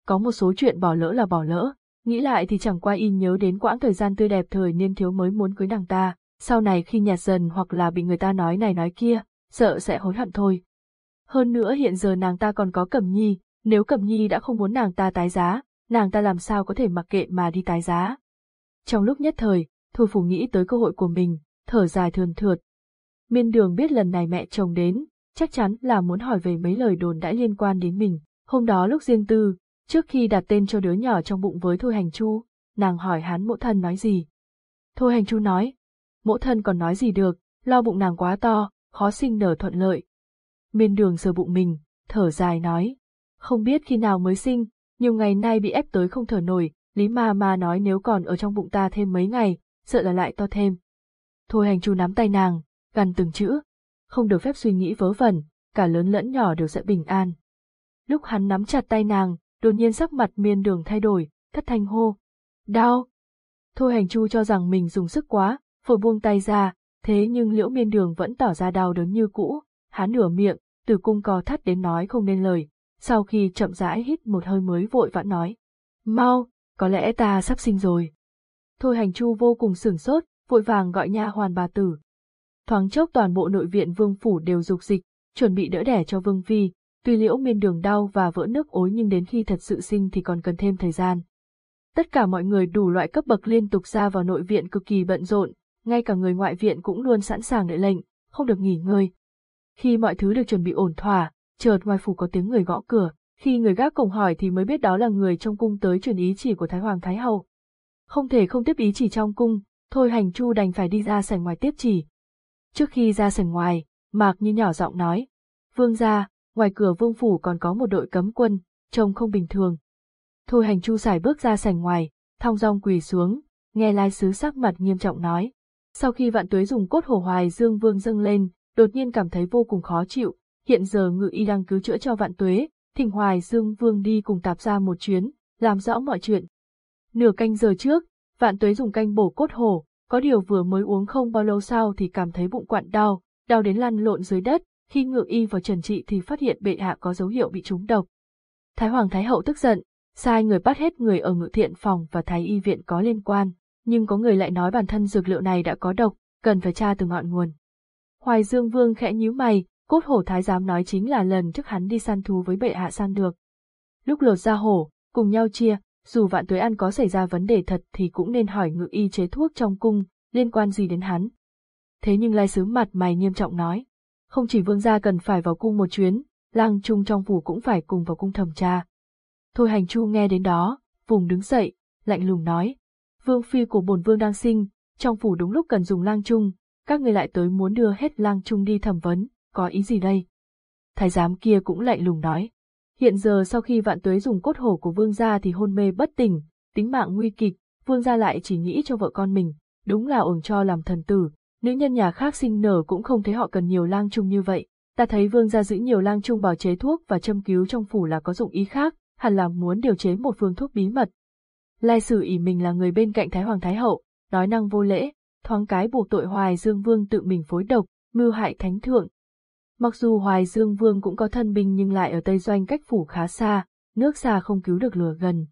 S1: Có một số chuyện bỏ lỡ là bỏ lỡ, nghĩ lại thì chẳng qua y nhớ đến quãng thời gian tươi đẹp thời niên thiếu mới muốn cưới nàng ta, sau này khi nhạt dần hoặc là bị người ta nói này nói kia, sợ sẽ hối hận thôi. Hơn nữa hiện giờ nàng ta còn có Cẩm Nhi, nếu Cẩm Nhi đã không muốn nàng ta tái giá, nàng ta làm sao có thể mặc kệ mà đi tái giá. Trong lúc nhất thời, Thôi Phủ nghĩ tới cơ hội của mình, thở dài thườn thượt. Miên đường biết lần này mẹ chồng đến, chắc chắn là muốn hỏi về mấy lời đồn đã liên quan đến mình. Hôm đó lúc riêng tư, trước khi đặt tên cho đứa nhỏ trong bụng với Thôi Hành Chu, nàng hỏi hắn mẫu thân nói gì. Thôi Hành Chu nói, mẫu thân còn nói gì được, lo bụng nàng quá to, khó sinh nở thuận lợi. Miên đường sờ bụng mình, thở dài nói, không biết khi nào mới sinh, nhiều ngày nay bị ép tới không thở nổi, Lý Ma Ma nói nếu còn ở trong bụng ta thêm mấy ngày, sợ là lại to thêm. Thôi hành chu nắm tay nàng, gần từng chữ, không được phép suy nghĩ vớ vẩn, cả lớn lẫn nhỏ đều sẽ bình an. Lúc hắn nắm chặt tay nàng, đột nhiên sắc mặt miên đường thay đổi, thất thanh hô. Đau! Thôi hành chu cho rằng mình dùng sức quá, vội buông tay ra, thế nhưng liễu miên đường vẫn tỏ ra đau đớn như cũ, hắn nửa miệng, từ cung co thắt đến nói không nên lời, sau khi chậm rãi hít một hơi mới vội vã nói. Mau, có lẽ ta sắp sinh rồi. Thôi hành chu vô cùng sửng sốt, vội vàng gọi nha hoàn bà tử. Thoáng chốc toàn bộ nội viện vương phủ đều dục dịch, chuẩn bị đỡ đẻ cho Vương Phi, tuy liễu miên đường đau và vỡ nước ối nhưng đến khi thật sự sinh thì còn cần thêm thời gian. Tất cả mọi người đủ loại cấp bậc liên tục ra vào nội viện cực kỳ bận rộn, ngay cả người ngoại viện cũng luôn sẵn sàng đợi lệnh, không được nghỉ ngơi. Khi mọi thứ được chuẩn bị ổn thỏa, chợt ngoài phủ có tiếng người gõ cửa, khi người gác cổng hỏi thì mới biết đó là người trong cung tới truyền ý chỉ của Thái Hoàng Thái Hậu. Không thể không tiếp ý chỉ trong cung, thôi hành chu đành phải đi ra sảnh ngoài tiếp chỉ. Trước khi ra sảnh ngoài, Mạc như nhỏ giọng nói, Vương gia, ngoài cửa vương phủ còn có một đội cấm quân, trông không bình thường. Thôi hành chu xài bước ra sảnh ngoài, thong dong quỳ xuống, nghe lai sứ sắc mặt nghiêm trọng nói. Sau khi vạn tuế dùng cốt hồ hoài dương vương dâng lên, đột nhiên cảm thấy vô cùng khó chịu, hiện giờ ngự y đang cứu chữa cho vạn tuế, thỉnh hoài dương vương đi cùng tạp ra một chuyến, làm rõ mọi chuyện. Nửa canh giờ trước, vạn tuế dùng canh bổ cốt hồ, có điều vừa mới uống không bao lâu sau thì cảm thấy bụng quặn đau, đau đến lăn lộn dưới đất, khi ngự y vào trần trị thì phát hiện bệ hạ có dấu hiệu bị trúng độc. Thái Hoàng Thái Hậu tức giận, sai người bắt hết người ở ngự thiện phòng và thái y viện có liên quan, nhưng có người lại nói bản thân dược liệu này đã có độc, cần phải tra từ ngọn nguồn. Hoài Dương Vương khẽ nhíu mày, cốt hổ thái giám nói chính là lần trước hắn đi săn thú với bệ hạ săn được. Lúc lột ra hổ, cùng nhau chia, dù vạn tuế ăn có xảy ra vấn đề thật thì cũng nên hỏi ngự y chế thuốc trong cung, liên quan gì đến hắn. Thế nhưng lai sứ mặt mày nghiêm trọng nói, không chỉ vương gia cần phải vào cung một chuyến, lang trung trong phủ cũng phải cùng vào cung thẩm tra. Thôi hành chu nghe đến đó, vùng đứng dậy, lạnh lùng nói, vương phi của bổn vương đang sinh, trong phủ đúng lúc cần dùng lang trung, các người lại tới muốn đưa hết lang trung đi thẩm vấn, có ý gì đây? Thái giám kia cũng lạnh lùng nói, hiện giờ sau khi vạn tuế dùng cốt hổ của vương gia thì hôn mê bất tỉnh, tính mạng nguy kịch, vương gia lại chỉ nghĩ cho vợ con mình, đúng là ổn cho làm thần tử, nữ nhân nhà khác sinh nở cũng không thấy họ cần nhiều lang trung như vậy. Ta thấy vương gia giữ nhiều lang trung bảo chế thuốc và châm cứu trong phủ là có dụng ý khác, hẳn là muốn điều chế một phương thuốc bí mật. Lai sử ỉ mình là người bên cạnh Thái Hoàng Thái Hậu, nói năng vô lễ, thoáng cái buộc tội Hoài Dương Vương tự mình phối độc, mưu hại thánh thượng. Mặc dù Hoài Dương Vương cũng có thân binh nhưng lại ở Tây Doanh cách phủ khá xa, nước xa không cứu được lửa gần.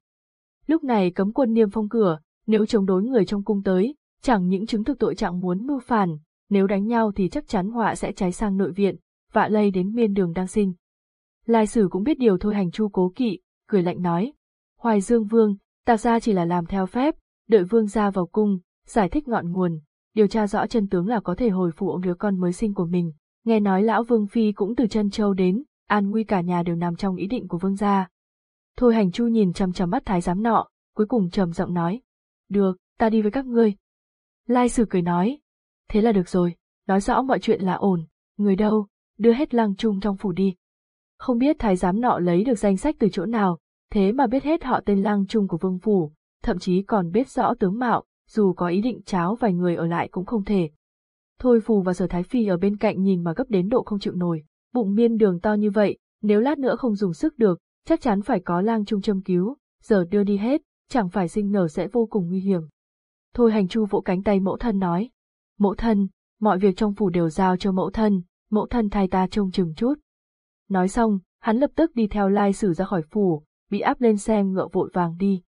S1: Lúc này cấm quân niêm phong cửa, nếu chống đối người trong cung tới, chẳng những chứng thực tội trạng muốn mưu phản, nếu đánh nhau thì chắc chắn họa sẽ cháy sang nội viện, vạ lây đến miên đường đang sinh. Lai sử cũng biết điều thôi hành chu cố kỵ, cười lạnh nói. Hoài Dương Vương, tạp ra chỉ là làm theo phép, đợi Vương ra vào cung, giải thích ngọn nguồn, điều tra rõ chân tướng là có thể hồi phụ ông đứa con mới sinh của mình. Nghe nói lão Vương Phi cũng từ chân châu đến, an nguy cả nhà đều nằm trong ý định của Vương gia. Thôi hành chu nhìn chằm chằm mắt thái giám nọ, cuối cùng trầm giọng nói. Được, ta đi với các ngươi. Lai sử cười nói. Thế là được rồi, nói rõ mọi chuyện là ổn, người đâu, đưa hết lang trung trong phủ đi. Không biết thái giám nọ lấy được danh sách từ chỗ nào, thế mà biết hết họ tên lang trung của vương phủ, thậm chí còn biết rõ tướng mạo, dù có ý định cháo vài người ở lại cũng không thể. Thôi phù và sở thái phi ở bên cạnh nhìn mà gấp đến độ không chịu nổi, bụng miên đường to như vậy, nếu lát nữa không dùng sức được, chắc chắn phải có lang trung châm cứu, giờ đưa đi hết, chẳng phải sinh nở sẽ vô cùng nguy hiểm. Thôi hành chu vỗ cánh tay mẫu thân nói, mẫu thân, mọi việc trong phủ đều giao cho mẫu thân, mẫu thân thay ta trông chừng chút. Nói xong, hắn lập tức đi theo lai sử ra khỏi phủ, bị áp lên xe ngựa vội vàng đi.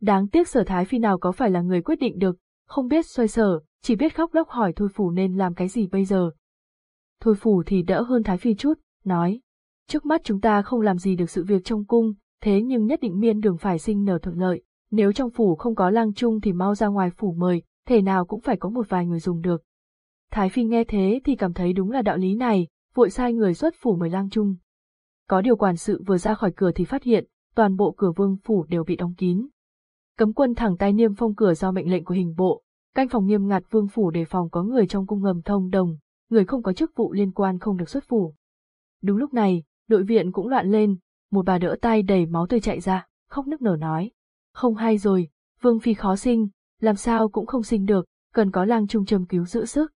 S1: Đáng tiếc sở thái phi nào có phải là người quyết định được, không biết xoay sở, chỉ biết khóc lóc hỏi thôi phủ nên làm cái gì bây giờ. Thôi phủ thì đỡ hơn thái phi chút, nói. Trước mắt chúng ta không làm gì được sự việc trong cung, thế nhưng nhất định miên đường phải sinh nở thuận lợi, nếu trong phủ không có lang trung thì mau ra ngoài phủ mời, thể nào cũng phải có một vài người dùng được. Thái phi nghe thế thì cảm thấy đúng là đạo lý này, vội sai người xuất phủ mời lang trung. Có điều quản sự vừa ra khỏi cửa thì phát hiện, toàn bộ cửa vương phủ đều bị đóng kín. Cấm quân thẳng tay niêm phong cửa do mệnh lệnh của hình bộ, canh phòng nghiêm ngặt vương phủ đề phòng có người trong cung ngầm thông đồng, người không có chức vụ liên quan không được xuất phủ. Đúng lúc này, đội viện cũng loạn lên, một bà đỡ tay đầy máu tươi chạy ra, khóc nức nở nói. Không hay rồi, vương phi khó sinh, làm sao cũng không sinh được, cần có lang trung châm cứu giữ sức.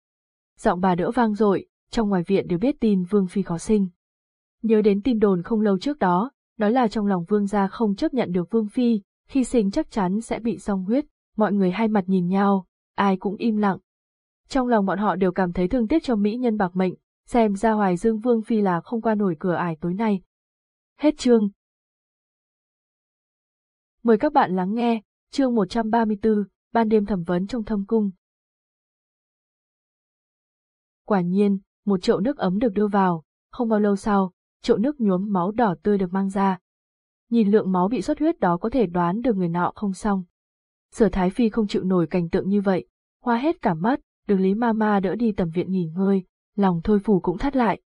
S1: Giọng bà đỡ vang dội, trong ngoài viện đều biết tin vương phi khó sinh. Nhớ đến tin đồn không lâu trước đó, nói là trong lòng vương gia không chấp nhận được vương phi, khi sinh chắc chắn sẽ bị song huyết, mọi người hai mặt nhìn nhau, ai cũng im lặng. Trong lòng bọn họ đều cảm thấy thương tiếc cho mỹ nhân bạc mệnh, xem ra hoài dương vương phi là không qua nổi cửa ải tối nay. Hết chương. Mời các bạn lắng nghe, chương 134, ban đêm thẩm vấn trong thâm cung. Quả nhiên, một chậu nước ấm được đưa vào, không bao lâu sau, chậu nước nhuốm máu đỏ tươi được mang ra. Nhìn lượng máu bị xuất huyết đó có thể đoán được người nọ không xong. Sở Thái Phi không chịu nổi cảnh tượng như vậy, hoa hết cả mắt, được Lý Mama đỡ đi tầm viện nghỉ ngơi, lòng thôi phủ cũng thắt lại.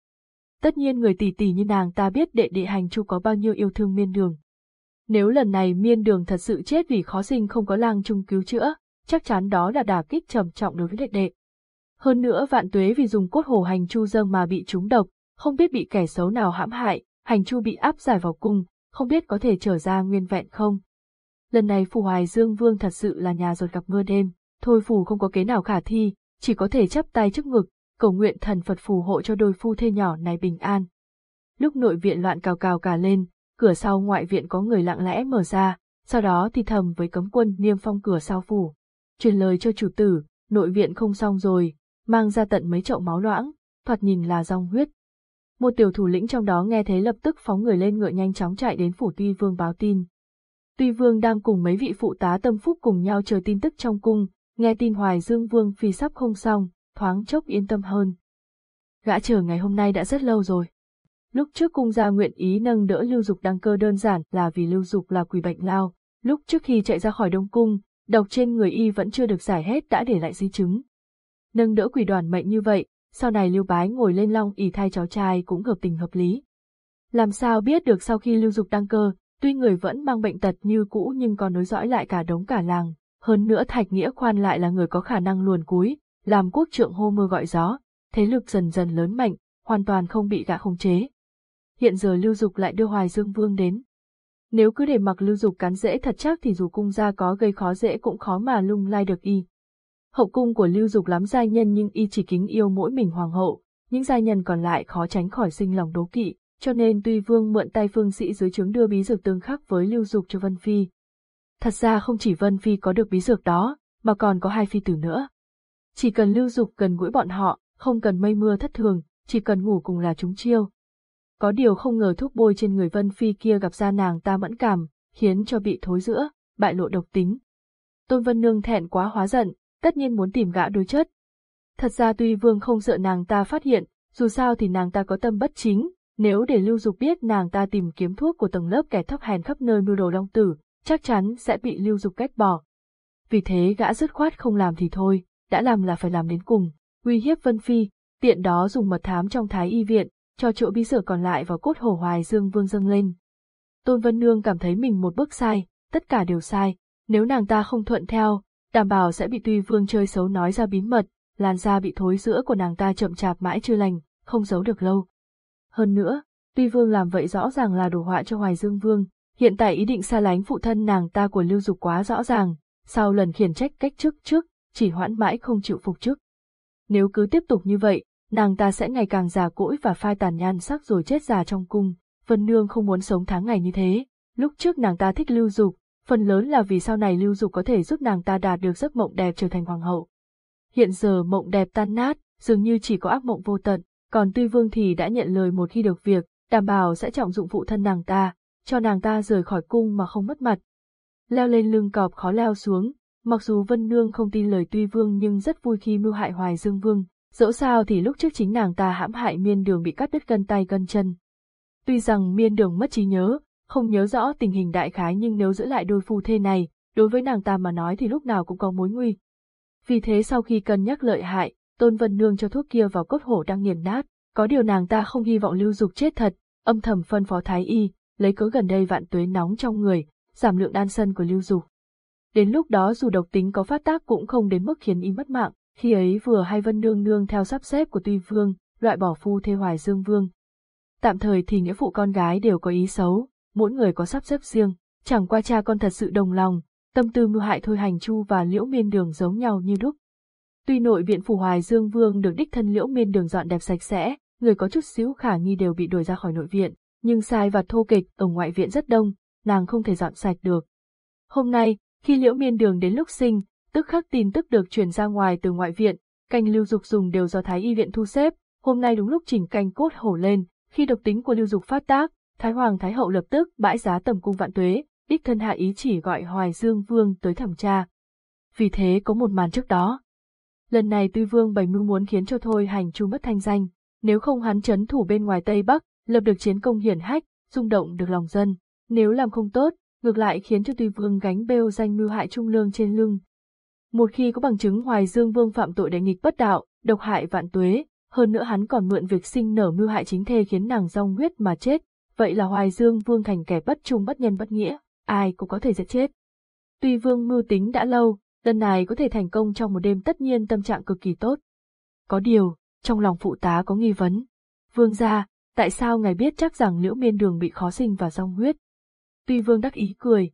S1: Tất nhiên người tỷ tỷ như nàng ta biết đệ đệ hành chu có bao nhiêu yêu thương miên đường. Nếu lần này miên đường thật sự chết vì khó sinh không có lang trung cứu chữa, chắc chắn đó là đả kích trầm trọng đối với đệ đệ. Hơn nữa vạn tuế vì dùng cốt hồ hành chu dâng mà bị trúng độc, không biết bị kẻ xấu nào hãm hại, hành chu bị áp giải vào cung, không biết có thể trở ra nguyên vẹn không. Lần này phù hoài dương vương thật sự là nhà rột gặp mưa đêm, thôi phù không có kế nào khả thi, chỉ có thể chắp tay trước ngực, cầu nguyện thần Phật phù hộ cho đôi phu thê nhỏ này bình an. Lúc nội viện loạn cào cào cả lên, cửa sau ngoại viện có người lặng lẽ mở ra, sau đó thì thầm với cấm quân niêm phong cửa sau phủ. Truyền lời cho chủ tử, nội viện không xong rồi, mang ra tận mấy chậu máu loãng, thoạt nhìn là dòng huyết. Một tiểu thủ lĩnh trong đó nghe thấy lập tức phóng người lên ngựa nhanh chóng chạy đến phủ Tuy Vương báo tin. Tuy Vương đang cùng mấy vị phụ tá tâm phúc cùng nhau chờ tin tức trong cung, nghe tin Hoài Dương Vương phi sắp không xong, thoáng chốc yên tâm hơn. Gã chờ ngày hôm nay đã rất lâu rồi. Lúc trước cung gia nguyện ý nâng đỡ lưu dục đăng cơ đơn giản là vì lưu dục là quỷ bệnh lao, lúc trước khi chạy ra khỏi đông cung, độc trên người y vẫn chưa được giải hết đã để lại di chứng. Nâng đỡ quỷ đoàn mệnh như vậy, sau này lưu bái ngồi lên long ỉ thay cháu trai cũng hợp tình hợp lý. Làm sao biết được sau khi lưu dục đăng cơ, tuy người vẫn mang bệnh tật như cũ nhưng còn nối dõi lại cả đống cả làng, hơn nữa Thạch Nghĩa Khoan lại là người có khả năng luồn cúi, làm quốc trượng hô mưa gọi gió, thế lực dần dần lớn mạnh, hoàn toàn không bị gã khống chế. Hiện giờ Lưu Dục lại đưa Hoài Dương Vương đến. Nếu cứ để mặc Lưu Dục cắn dễ thật chắc thì dù cung gia có gây khó dễ cũng khó mà lung lai được y. Hậu cung của Lưu Dục lắm giai nhân nhưng y chỉ kính yêu mỗi mình hoàng hậu, những giai nhân còn lại khó tránh khỏi sinh lòng đố kỵ, cho nên tuy vương mượn tay phương sĩ dưới trướng đưa bí dược tương khắc với Lưu Dục cho Vân Phi. Thật ra không chỉ Vân Phi có được bí dược đó, mà còn có hai phi tử nữa. Chỉ cần lưu dục gần gũi bọn họ, không cần mây mưa thất thường, chỉ cần ngủ cùng là chúng chiêu. Có điều không ngờ thuốc bôi trên người Vân Phi kia gặp ra nàng ta mẫn cảm, khiến cho bị thối giữa, bại lộ độc tính. Tôn Vân Nương thẹn quá hóa giận, tất nhiên muốn tìm gã đối chất. Thật ra tuy Vương không sợ nàng ta phát hiện, dù sao thì nàng ta có tâm bất chính, nếu để Lưu Dục biết nàng ta tìm kiếm thuốc của tầng lớp kẻ thấp hèn khắp nơi mưu đồ long tử, chắc chắn sẽ bị Lưu Dục ghét bỏ. Vì thế gã dứt khoát không làm thì thôi, đã làm là phải làm đến cùng, uy hiếp Vân Phi, tiện đó dùng mật thám trong thái y viện, cho chỗ bí sở còn lại vào cốt hổ hoài dương vương dâng lên. Tôn Vân Nương cảm thấy mình một bước sai, tất cả đều sai, nếu nàng ta không thuận theo, đảm bảo sẽ bị tuy vương chơi xấu nói ra bí mật, làn da bị thối giữa của nàng ta chậm chạp mãi chưa lành, không giấu được lâu. Hơn nữa, tuy vương làm vậy rõ ràng là đổ họa cho Hoài Dương Vương, hiện tại ý định xa lánh phụ thân nàng ta của Lưu Dục quá rõ ràng, sau lần khiển trách cách trước trước, chỉ hoãn mãi không chịu phục chức. Nếu cứ tiếp tục như vậy, nàng ta sẽ ngày càng già cỗi và phai tàn nhan sắc rồi chết già trong cung. Vân Nương không muốn sống tháng ngày như thế. Lúc trước nàng ta thích lưu dục, phần lớn là vì sau này lưu dục có thể giúp nàng ta đạt được giấc mộng đẹp trở thành hoàng hậu. Hiện giờ mộng đẹp tan nát, dường như chỉ có ác mộng vô tận, còn Tuy Vương thì đã nhận lời một khi được việc, đảm bảo sẽ trọng dụng phụ thân nàng ta, cho nàng ta rời khỏi cung mà không mất mặt. Leo lên lưng cọp khó leo xuống, Mặc dù Vân Nương không tin lời Tuy Vương nhưng rất vui khi mưu hại Hoài Dương Vương, dẫu sao thì lúc trước chính nàng ta hãm hại miên đường bị cắt đứt gân tay gân chân. Tuy rằng miên đường mất trí nhớ, không nhớ rõ tình hình đại khái nhưng nếu giữ lại đôi phu thê này, đối với nàng ta mà nói thì lúc nào cũng có mối nguy. Vì thế sau khi cân nhắc lợi hại, Tôn Vân Nương cho thuốc kia vào cốt hổ đang nghiền nát, có điều nàng ta không hy vọng lưu dục chết thật, âm thầm phân phó thái y, lấy cớ gần đây vạn tuế nóng trong người, giảm lượng đan sân của lưu dục. Đến lúc đó dù độc tính có phát tác cũng không đến mức khiến y mất mạng, khi ấy vừa hay Vân Nương Nương theo sắp xếp của Tuy Vương, loại bỏ phu thê Hoài Dương Vương. Tạm thời thì nghĩa phụ con gái đều có ý xấu, mỗi người có sắp xếp riêng, chẳng qua cha con thật sự đồng lòng, tâm tư mưu hại thôi hành chu và liễu miên đường giống nhau như đúc. Tuy nội viện phủ Hoài Dương Vương được đích thân liễu miên đường dọn đẹp sạch sẽ, người có chút xíu khả nghi đều bị đuổi ra khỏi nội viện, nhưng sai và thô kịch ở ngoại viện rất đông, nàng không thể dọn sạch được. Hôm nay, khi Liễu Miên Đường đến lúc sinh, tức khắc tin tức được truyền ra ngoài từ ngoại viện, canh lưu dục dùng đều do Thái y viện thu xếp, hôm nay đúng lúc chỉnh canh cốt hổ lên, khi độc tính của lưu dục phát tác, Thái Hoàng Thái Hậu lập tức bãi giá tầm cung vạn tuế, đích thân hạ ý chỉ gọi Hoài Dương Vương tới thẩm tra. Vì thế có một màn trước đó. Lần này tuy Vương bày mưu muốn khiến cho Thôi hành chu mất thanh danh, Nếu không hắn chấn thủ bên ngoài Tây Bắc, lập được chiến công hiển hách, rung động được lòng dân. Nếu làm không tốt, ngược lại khiến cho Tuy Vương gánh bêu danh mưu hại trung lương trên lưng. Một khi có bằng chứng Hoài Dương Vương phạm tội đại nghịch bất đạo, độc hại vạn tuế, hơn nữa hắn còn mượn việc sinh nở mưu hại chính thê khiến nàng rong huyết mà chết, vậy là Hoài Dương Vương thành kẻ bất trung bất nhân bất nghĩa, ai cũng có thể giết chết. Tuy Vương mưu tính đã lâu, lần này có thể thành công trong một đêm tất nhiên tâm trạng cực kỳ tốt. Có điều, trong lòng phụ tá có nghi vấn. Vương gia, tại sao ngài biết chắc rằng liễu miên đường bị khó sinh và rong huyết? Tuy vương đắc ý cười.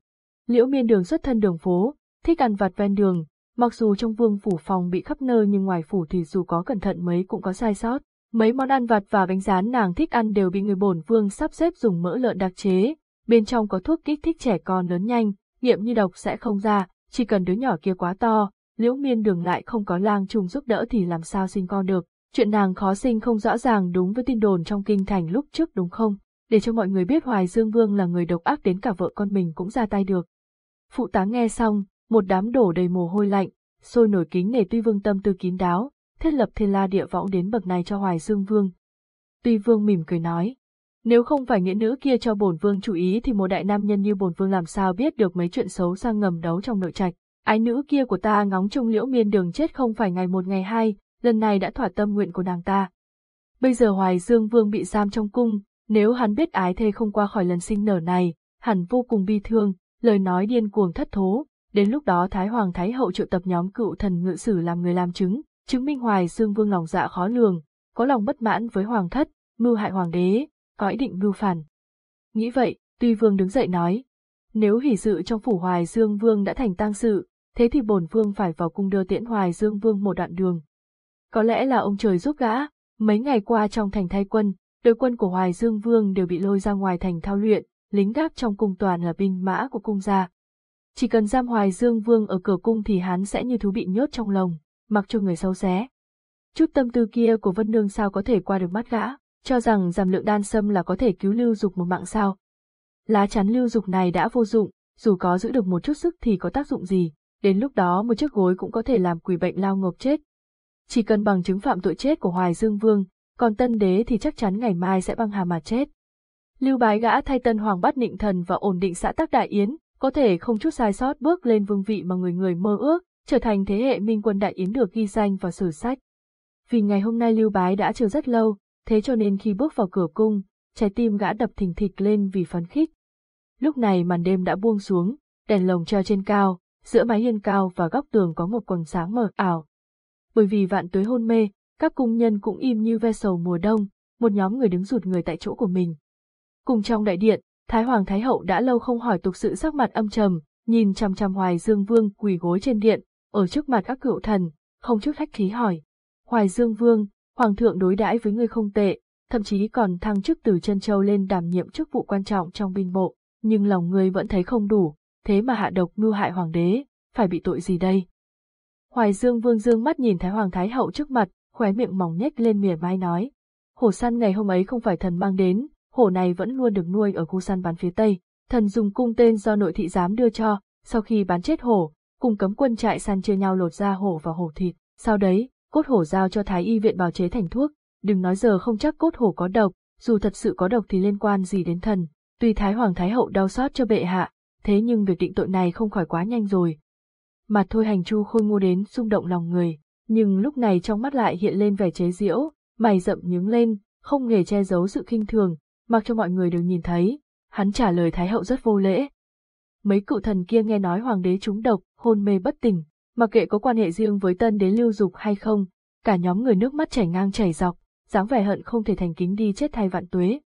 S1: Liễu miên đường xuất thân đường phố, thích ăn vặt ven đường, mặc dù trong vương phủ phòng bị khắp nơi nhưng ngoài phủ thì dù có cẩn thận mấy cũng có sai sót. Mấy món ăn vặt và bánh rán nàng thích ăn đều bị người bổn vương sắp xếp dùng mỡ lợn đặc chế, bên trong có thuốc kích thích trẻ con lớn nhanh, nghiệm như độc sẽ không ra, chỉ cần đứa nhỏ kia quá to, liễu miên đường lại không có lang trùng giúp đỡ thì làm sao sinh con được. Chuyện nàng khó sinh không rõ ràng đúng với tin đồn trong kinh thành lúc trước đúng không? Để cho mọi người biết Hoài Dương Vương là người độc ác đến cả vợ con mình cũng ra tay được. Phụ tá nghe xong, một đám đổ đầy mồ hôi lạnh, sôi nổi kính nể Tuy Vương tâm tư kín đáo, thiết lập thiên la địa võng đến bậc này cho Hoài Dương Vương. Tuy Vương mỉm cười nói, nếu không phải nghĩa nữ kia cho bổn vương chú ý thì một đại nam nhân như bổn vương làm sao biết được mấy chuyện xấu xa ngầm đấu trong nội trạch. Ái nữ kia của ta ngóng trông liễu miên đường chết không phải ngày một ngày hai, lần này đã thỏa tâm nguyện của nàng ta. Bây giờ Hoài Dương Vương bị giam trong cung, nếu hắn biết ái thê không qua khỏi lần sinh nở này, hẳn vô cùng bi thương, lời nói điên cuồng thất thố, đến lúc đó Thái Hoàng Thái Hậu triệu tập nhóm cựu thần ngự sử làm người làm chứng, chứng minh Hoài Dương Vương lòng dạ khó lường, có lòng bất mãn với Hoàng thất, mưu hại Hoàng đế, có ý định mưu phản. Nghĩ vậy, Tuy Vương đứng dậy nói, nếu hỷ sự trong phủ Hoài Dương Vương đã thành tang sự, thế thì bổn vương phải vào cung đưa tiễn Hoài Dương Vương một đoạn đường. Có lẽ là ông trời giúp gã, mấy ngày qua trong thành thay quân, đội quân của Hoài Dương Vương đều bị lôi ra ngoài thành thao luyện, lính gác trong cung toàn là binh mã của cung gia. Chỉ cần giam Hoài Dương Vương ở cửa cung thì hắn sẽ như thú bị nhốt trong lồng, mặc cho người sâu xé. Chút tâm tư kia của Vân Nương sao có thể qua được mắt gã, cho rằng giảm lượng đan sâm là có thể cứu lưu dục một mạng sao. Lá chắn lưu dục này đã vô dụng, dù có giữ được một chút sức thì có tác dụng gì, đến lúc đó một chiếc gối cũng có thể làm quỷ bệnh lao ngộp chết. Chỉ cần bằng chứng phạm tội chết của Hoài Dương Vương, còn tân đế thì chắc chắn ngày mai sẽ băng hà mà chết. Lưu bái gã thay tân hoàng bắt nịnh thần và ổn định xã tắc đại yến, có thể không chút sai sót bước lên vương vị mà người người mơ ước, trở thành thế hệ minh quân đại yến được ghi danh vào sử sách. Vì ngày hôm nay lưu bái đã chờ rất lâu, thế cho nên khi bước vào cửa cung, trái tim gã đập thình thịch lên vì phấn khích. Lúc này màn đêm đã buông xuống, đèn lồng treo trên cao, giữa mái hiên cao và góc tường có một quầng sáng mờ ảo. Bởi vì vạn tuế hôn mê, các cung nhân cũng im như ve sầu mùa đông, một nhóm người đứng rụt người tại chỗ của mình. Cùng trong đại điện, Thái Hoàng Thái Hậu đã lâu không hỏi tục sự sắc mặt âm trầm, nhìn chằm chằm Hoài Dương Vương quỳ gối trên điện, ở trước mặt các cựu thần, không chút khách khí hỏi. Hoài Dương Vương, Hoàng thượng đối đãi với người không tệ, thậm chí còn thăng chức từ chân châu lên đảm nhiệm chức vụ quan trọng trong binh bộ, nhưng lòng người vẫn thấy không đủ, thế mà hạ độc mưu hại hoàng đế, phải bị tội gì đây? Hoài Dương Vương dương mắt nhìn Thái Hoàng Thái Hậu trước mặt, khóe miệng mỏng nhếch lên mỉa mai nói. Hổ săn ngày hôm ấy không phải thần mang đến, hổ này vẫn luôn được nuôi ở khu săn bắn phía Tây. Thần dùng cung tên do nội thị giám đưa cho, sau khi bán chết hổ, cùng cấm quân trại săn chia nhau lột ra hổ và hổ thịt. Sau đấy, cốt hổ giao cho Thái y viện bào chế thành thuốc. Đừng nói giờ không chắc cốt hổ có độc, dù thật sự có độc thì liên quan gì đến thần. Tuy Thái Hoàng Thái Hậu đau xót cho bệ hạ, thế nhưng việc định tội này không khỏi quá nhanh rồi. Mặt thôi hành chu khôi ngô đến xung động lòng người, nhưng lúc này trong mắt lại hiện lên vẻ chế giễu, mày rậm nhướng lên, không hề che giấu sự khinh thường, mặc cho mọi người đều nhìn thấy, hắn trả lời Thái hậu rất vô lễ. Mấy cựu thần kia nghe nói hoàng đế trúng độc, hôn mê bất tỉnh, mặc kệ có quan hệ riêng với tân đế lưu dục hay không, cả nhóm người nước mắt chảy ngang chảy dọc, dáng vẻ hận không thể thành kính đi chết thay vạn tuế.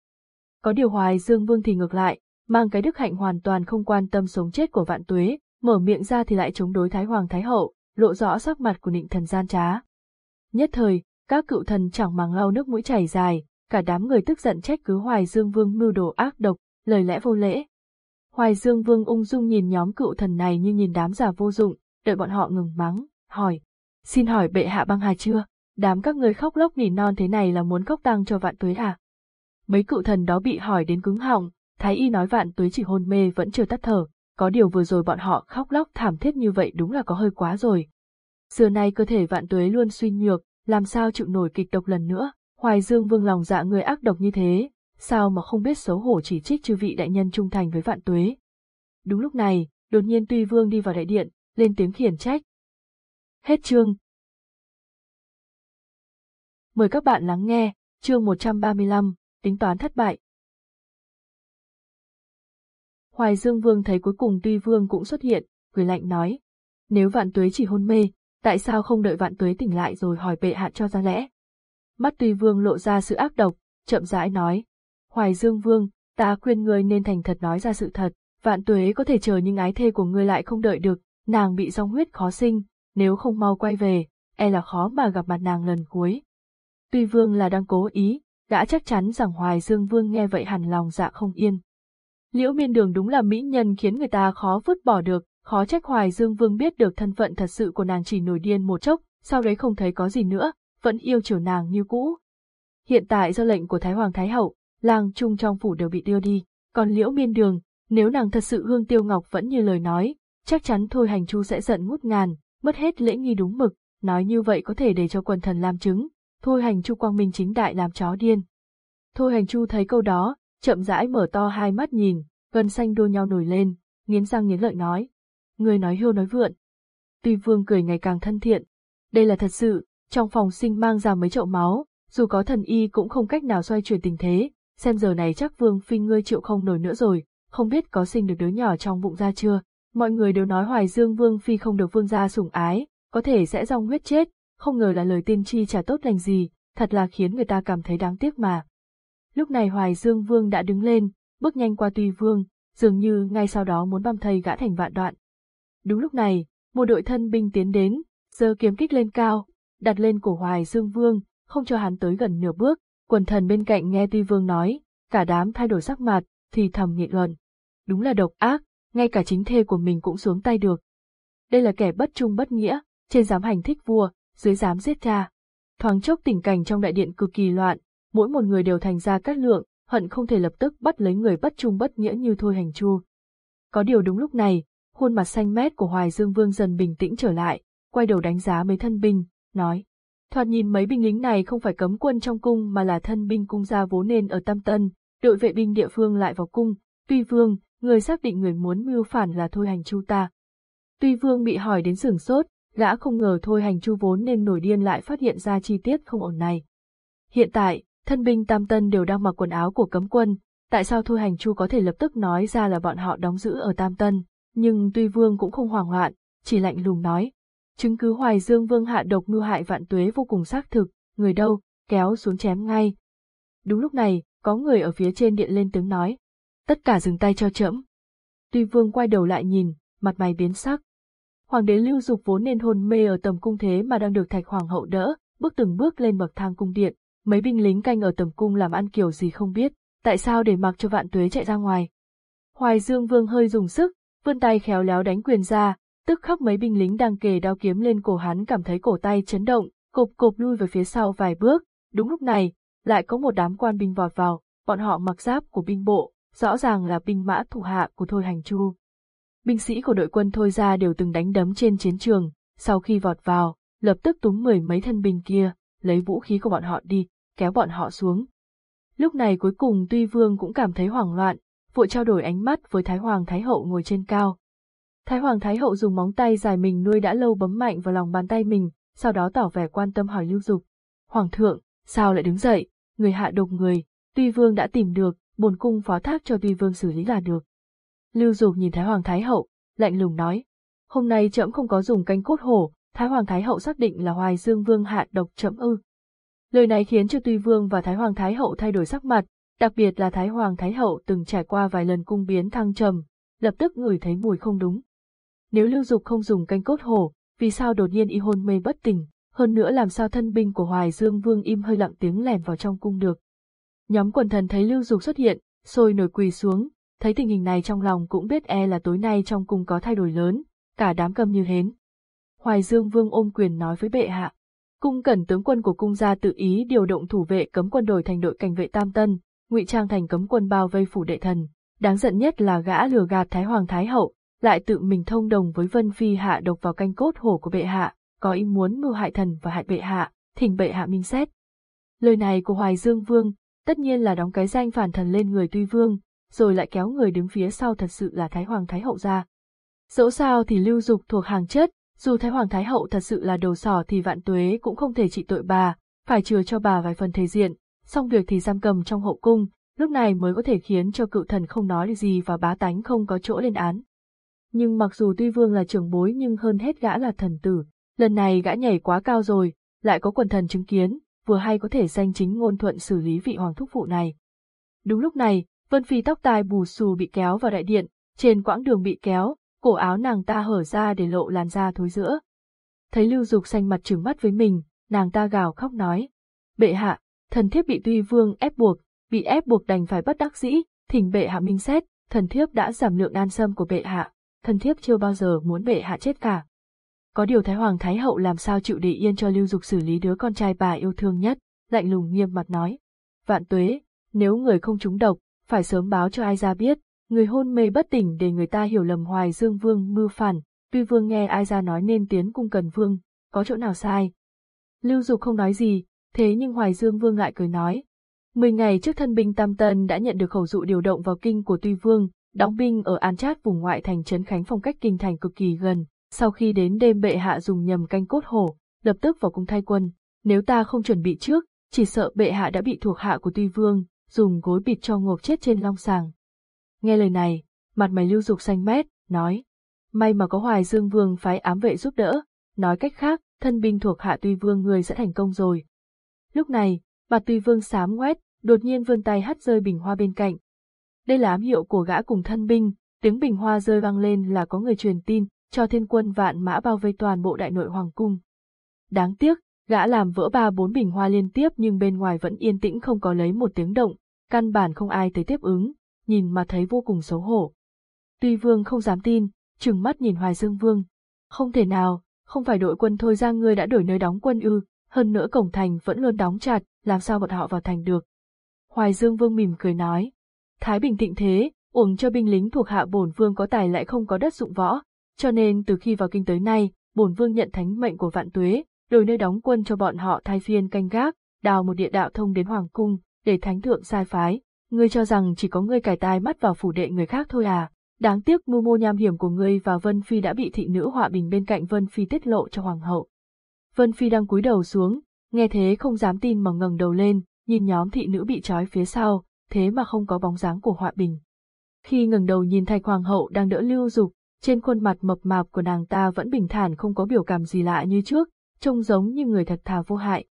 S1: Có điều hoài dương vương thì ngược lại, mang cái đức hạnh hoàn toàn không quan tâm sống chết của vạn tuế, mở miệng ra thì lại chống đối Thái Hoàng Thái Hậu, lộ rõ sắc mặt của nịnh thần gian trá. Nhất thời, các cựu thần chẳng màng lau nước mũi chảy dài, cả đám người tức giận trách cứ Hoài Dương Vương mưu đồ ác độc, lời lẽ vô lễ. Hoài Dương Vương ung dung nhìn nhóm cựu thần này như nhìn đám giả vô dụng, đợi bọn họ ngừng mắng, hỏi. Xin hỏi bệ hạ băng hà chưa? Đám các người khóc lóc nỉ non thế này là muốn khóc tăng cho vạn tuế à? Mấy cựu thần đó bị hỏi đến cứng họng, Thái y nói vạn tuế chỉ hôn mê vẫn chưa tắt thở, có điều vừa rồi bọn họ khóc lóc thảm thiết như vậy đúng là có hơi quá rồi. Xưa nay cơ thể vạn tuế luôn suy nhược, làm sao chịu nổi kịch độc lần nữa, Hoài Dương Vương lòng dạ người ác độc như thế, sao mà không biết xấu hổ chỉ trích chư vị đại nhân trung thành với vạn tuế. Đúng lúc này, đột nhiên Tuy Vương đi vào đại điện, lên tiếng khiển trách. Hết chương. Mời các bạn lắng nghe, chương 135, tính toán thất bại. Hoài Dương Vương thấy cuối cùng Tuy Vương cũng xuất hiện, cười lạnh nói. Nếu vạn tuế chỉ hôn mê, tại sao không đợi vạn tuế tỉnh lại rồi hỏi bệ hạ cho ra lẽ? Mắt Tuy Vương lộ ra sự ác độc, chậm rãi nói. Hoài Dương Vương, ta khuyên ngươi nên thành thật nói ra sự thật, vạn tuế có thể chờ nhưng ái thê của ngươi lại không đợi được, nàng bị dòng huyết khó sinh, nếu không mau quay về, e là khó mà gặp mặt nàng lần cuối. Tuy Vương là đang cố ý, đã chắc chắn rằng Hoài Dương Vương nghe vậy hẳn lòng dạ không yên. Liễu miên đường đúng là mỹ nhân khiến người ta khó vứt bỏ được, khó trách Hoài Dương Vương biết được thân phận thật sự của nàng chỉ nổi điên một chốc, sau đấy không thấy có gì nữa, vẫn yêu chiều nàng như cũ. Hiện tại do lệnh của Thái Hoàng Thái Hậu, lang trung trong phủ đều bị đưa đi, còn liễu miên đường, nếu nàng thật sự hương tiêu ngọc vẫn như lời nói, chắc chắn thôi hành chu sẽ giận ngút ngàn, mất hết lễ nghi đúng mực, nói như vậy có thể để cho quần thần làm chứng, thôi hành chu quang minh chính đại làm chó điên. Thôi hành chu thấy câu đó, chậm rãi mở to hai mắt nhìn, gân xanh đua nhau nổi lên, nghiến răng nghiến lợi nói. Người nói hưu nói vượn. Tuy vương cười ngày càng thân thiện. Đây là thật sự, trong phòng sinh mang ra mấy chậu máu, dù có thần y cũng không cách nào xoay chuyển tình thế, xem giờ này chắc vương phi ngươi chịu không nổi nữa rồi, không biết có sinh được đứa nhỏ trong bụng ra chưa. Mọi người đều nói Hoài Dương Vương Phi không được vương gia sủng ái, có thể sẽ rong huyết chết, không ngờ là lời tiên tri trả tốt lành gì, thật là khiến người ta cảm thấy đáng tiếc mà. Lúc này Hoài Dương Vương đã đứng lên, bước nhanh qua Tuy Vương, dường như ngay sau đó muốn băm thây gã thành vạn đoạn. Đúng lúc này, một đội thân binh tiến đến, giơ kiếm kích lên cao, đặt lên cổ Hoài Dương Vương, không cho hắn tới gần nửa bước, quần thần bên cạnh nghe Tuy Vương nói, cả đám thay đổi sắc mặt, thì thầm nghị luận. Đúng là độc ác, ngay cả chính thê của mình cũng xuống tay được. Đây là kẻ bất trung bất nghĩa, trên dám hành thích vua, dưới dám giết cha. Thoáng chốc tình cảnh trong đại điện cực kỳ loạn, mỗi một người đều thành ra cát lượng, hận không thể lập tức bắt lấy người bất trung bất nghĩa như thôi hành chu. Có điều đúng lúc này, khuôn mặt xanh mét của Hoài Dương Vương dần bình tĩnh trở lại, quay đầu đánh giá mấy thân binh, nói. Thoạt nhìn mấy binh lính này không phải cấm quân trong cung mà là thân binh cung gia vốn nên ở Tam Tân, đội vệ binh địa phương lại vào cung, tuy vương, người xác định người muốn mưu phản là Thôi Hành Chu ta. Tuy vương bị hỏi đến sửng sốt, gã không ngờ Thôi Hành Chu vốn nên nổi điên lại phát hiện ra chi tiết không ổn này. Hiện tại, thân binh Tam Tân đều đang mặc quần áo của cấm quân, tại sao Thôi Hành Chu có thể lập tức nói ra là bọn họ đóng giữ ở Tam Tân, nhưng Tuy Vương cũng không hoảng loạn, chỉ lạnh lùng nói. Chứng cứ Hoài Dương Vương hạ độc mưu hại vạn tuế vô cùng xác thực, người đâu, kéo xuống chém ngay. Đúng lúc này, có người ở phía trên điện lên tiếng nói. Tất cả dừng tay cho trẫm. Tuy Vương quay đầu lại nhìn, mặt mày biến sắc. Hoàng đế Lưu Dục vốn nên hôn mê ở tầm cung thế mà đang được Thạch Hoàng hậu đỡ, bước từng bước lên bậc thang cung điện, mấy binh lính canh ở tầm cung làm ăn kiểu gì không biết, tại sao để mặc cho vạn tuế chạy ra ngoài. Hoài Dương Vương hơi dùng sức, vươn tay khéo léo đánh quyền ra, tức khắc mấy binh lính đang kề đao kiếm lên cổ hắn cảm thấy cổ tay chấn động, cộp cộp lui về phía sau vài bước, đúng lúc này, lại có một đám quan binh vọt vào, bọn họ mặc giáp của binh bộ, rõ ràng là binh mã thủ hạ của Thôi Hành Chu. Binh sĩ của đội quân Thôi ra đều từng đánh đấm trên chiến trường, sau khi vọt vào, lập tức túm mười mấy thân binh kia, lấy vũ khí của bọn họ đi, kéo bọn họ xuống. Lúc này cuối cùng Tuy Vương cũng cảm thấy hoảng loạn, vội trao đổi ánh mắt với Thái Hoàng Thái Hậu ngồi trên cao. Thái Hoàng Thái Hậu dùng móng tay dài mình nuôi đã lâu bấm mạnh vào lòng bàn tay mình, sau đó tỏ vẻ quan tâm hỏi Lưu Dục. Hoàng thượng, sao lại đứng dậy, người hạ độc người, Tuy Vương đã tìm được, bồn cung phó thác cho Tuy Vương xử lý là được. Lưu Dục nhìn Thái Hoàng Thái Hậu, lạnh lùng nói, hôm nay trẫm không có dùng canh cốt hổ, Thái Hoàng Thái Hậu xác định là Hoài Dương Vương hạ độc trẫm ư. Lời này khiến cho Tuy Vương và Thái Hoàng Thái Hậu thay đổi sắc mặt, đặc biệt là Thái Hoàng Thái Hậu từng trải qua vài lần cung biến thăng trầm, lập tức ngửi thấy mùi không đúng. Nếu Lưu Dục không dùng canh cốt hổ, vì sao đột nhiên y hôn mê bất tỉnh, hơn nữa làm sao thân binh của Hoài Dương Vương im hơi lặng tiếng lẻn vào trong cung được. Nhóm quần thần thấy Lưu Dục xuất hiện, sôi nổi quỳ xuống, thấy tình hình này trong lòng cũng biết e là tối nay trong cung có thay đổi lớn, cả đám cầm như hến. Hoài Dương Vương ôm quyền nói với bệ hạ. Cung cẩn tướng quân của cung gia tự ý điều động thủ vệ cấm quân đổi thành đội cảnh vệ tam tân, ngụy trang thành cấm quân bao vây phủ đệ thần. Đáng giận nhất là gã lừa gạt Thái Hoàng Thái Hậu, lại tự mình thông đồng với Vân Phi hạ độc vào canh cốt hổ của bệ hạ, có ý muốn mưu hại thần và hại bệ hạ, thỉnh bệ hạ minh xét. Lời này của Hoài Dương Vương, tất nhiên là đóng cái danh phản thần lên người Tuy Vương, rồi lại kéo người đứng phía sau thật sự là Thái Hoàng Thái Hậu ra. Dẫu sao thì lưu dục thuộc hàng chất, dù Thái Hoàng Thái Hậu thật sự là đồ sỏ thì vạn tuế cũng không thể trị tội bà, phải chừa cho bà vài phần thể diện, xong việc thì giam cầm trong hậu cung, lúc này mới có thể khiến cho cựu thần không nói được gì và bá tánh không có chỗ lên án. Nhưng mặc dù tuy vương là trưởng bối nhưng hơn hết gã là thần tử, lần này gã nhảy quá cao rồi, lại có quần thần chứng kiến, vừa hay có thể danh chính ngôn thuận xử lý vị hoàng thúc phụ này. Đúng lúc này, Vân Phi tóc tai bù xù bị kéo vào đại điện, trên quãng đường bị kéo, cổ áo nàng ta hở ra để lộ làn da thối giữa. Thấy Lưu Dục xanh mặt trừng mắt với mình, nàng ta gào khóc nói. Bệ hạ, thần thiếp bị tuy vương ép buộc, bị ép buộc đành phải bất đắc dĩ, thỉnh bệ hạ minh xét, thần thiếp đã giảm lượng an sâm của bệ hạ, thần thiếp chưa bao giờ muốn bệ hạ chết cả. Có điều Thái Hoàng Thái Hậu làm sao chịu để yên cho Lưu Dục xử lý đứa con trai bà yêu thương nhất, lạnh lùng nghiêm mặt nói. Vạn tuế, nếu người không trúng độc, phải sớm báo cho ai ra biết, người hôn mê bất tỉnh để người ta hiểu lầm Hoài Dương Vương mưu phản, tuy Vương nghe ai ra nói nên tiến cung cần Vương, có chỗ nào sai. Lưu Dục không nói gì, thế nhưng Hoài Dương Vương lại cười nói. Mười ngày trước thân binh Tam Tân đã nhận được khẩu dụ điều động vào kinh của Tuy Vương, đóng binh ở An Chát vùng ngoại thành Trấn Khánh phong cách kinh thành cực kỳ gần, sau khi đến đêm bệ hạ dùng nhầm canh cốt hổ, lập tức vào cung thay quân, nếu ta không chuẩn bị trước, chỉ sợ bệ hạ đã bị thuộc hạ của Tuy Vương, dùng gối bịt cho ngộp chết trên long sàng. Nghe lời này, mặt mày lưu dục xanh mét, nói, may mà có Hoài Dương Vương phái ám vệ giúp đỡ, nói cách khác, thân binh thuộc hạ Tuy Vương người sẽ thành công rồi. Lúc này, mặt Tuy Vương sám ngoét, đột nhiên vươn tay hắt rơi bình hoa bên cạnh. Đây là ám hiệu của gã cùng thân binh, tiếng bình hoa rơi vang lên là có người truyền tin, cho thiên quân vạn mã bao vây toàn bộ đại nội hoàng cung. Đáng tiếc, gã làm vỡ ba bốn bình hoa liên tiếp nhưng bên ngoài vẫn yên tĩnh không có lấy một tiếng động, căn bản không ai tới tiếp ứng, nhìn mà thấy vô cùng xấu hổ. Tuy vương không dám tin, trừng mắt nhìn Hoài Dương Vương. Không thể nào, không phải đội quân thôi ra ngươi đã đổi nơi đóng quân ư, hơn nữa cổng thành vẫn luôn đóng chặt, làm sao bọn họ vào thành được. Hoài Dương Vương mỉm cười nói, Thái Bình thịnh thế, uổng cho binh lính thuộc hạ bổn vương có tài lại không có đất dụng võ, cho nên từ khi vào kinh tới nay, bổn vương nhận thánh mệnh của vạn tuế, đổi nơi đóng quân cho bọn họ thay phiên canh gác, đào một địa đạo thông đến hoàng cung, để thánh thượng sai phái. Ngươi cho rằng chỉ có ngươi cải tai mắt vào phủ đệ người khác thôi à? Đáng tiếc mưu mô nham hiểm của ngươi và Vân Phi đã bị thị nữ họa bình bên cạnh Vân Phi tiết lộ cho hoàng hậu. Vân Phi đang cúi đầu xuống, nghe thế không dám tin mà ngẩng đầu lên, nhìn nhóm thị nữ bị trói phía sau, thế mà không có bóng dáng của họa bình. Khi ngẩng đầu nhìn thạch hoàng hậu đang đỡ lưu dục, trên khuôn mặt mập mạp của nàng ta vẫn bình thản không có biểu cảm gì lạ như trước, trông giống như người thật thà vô hại.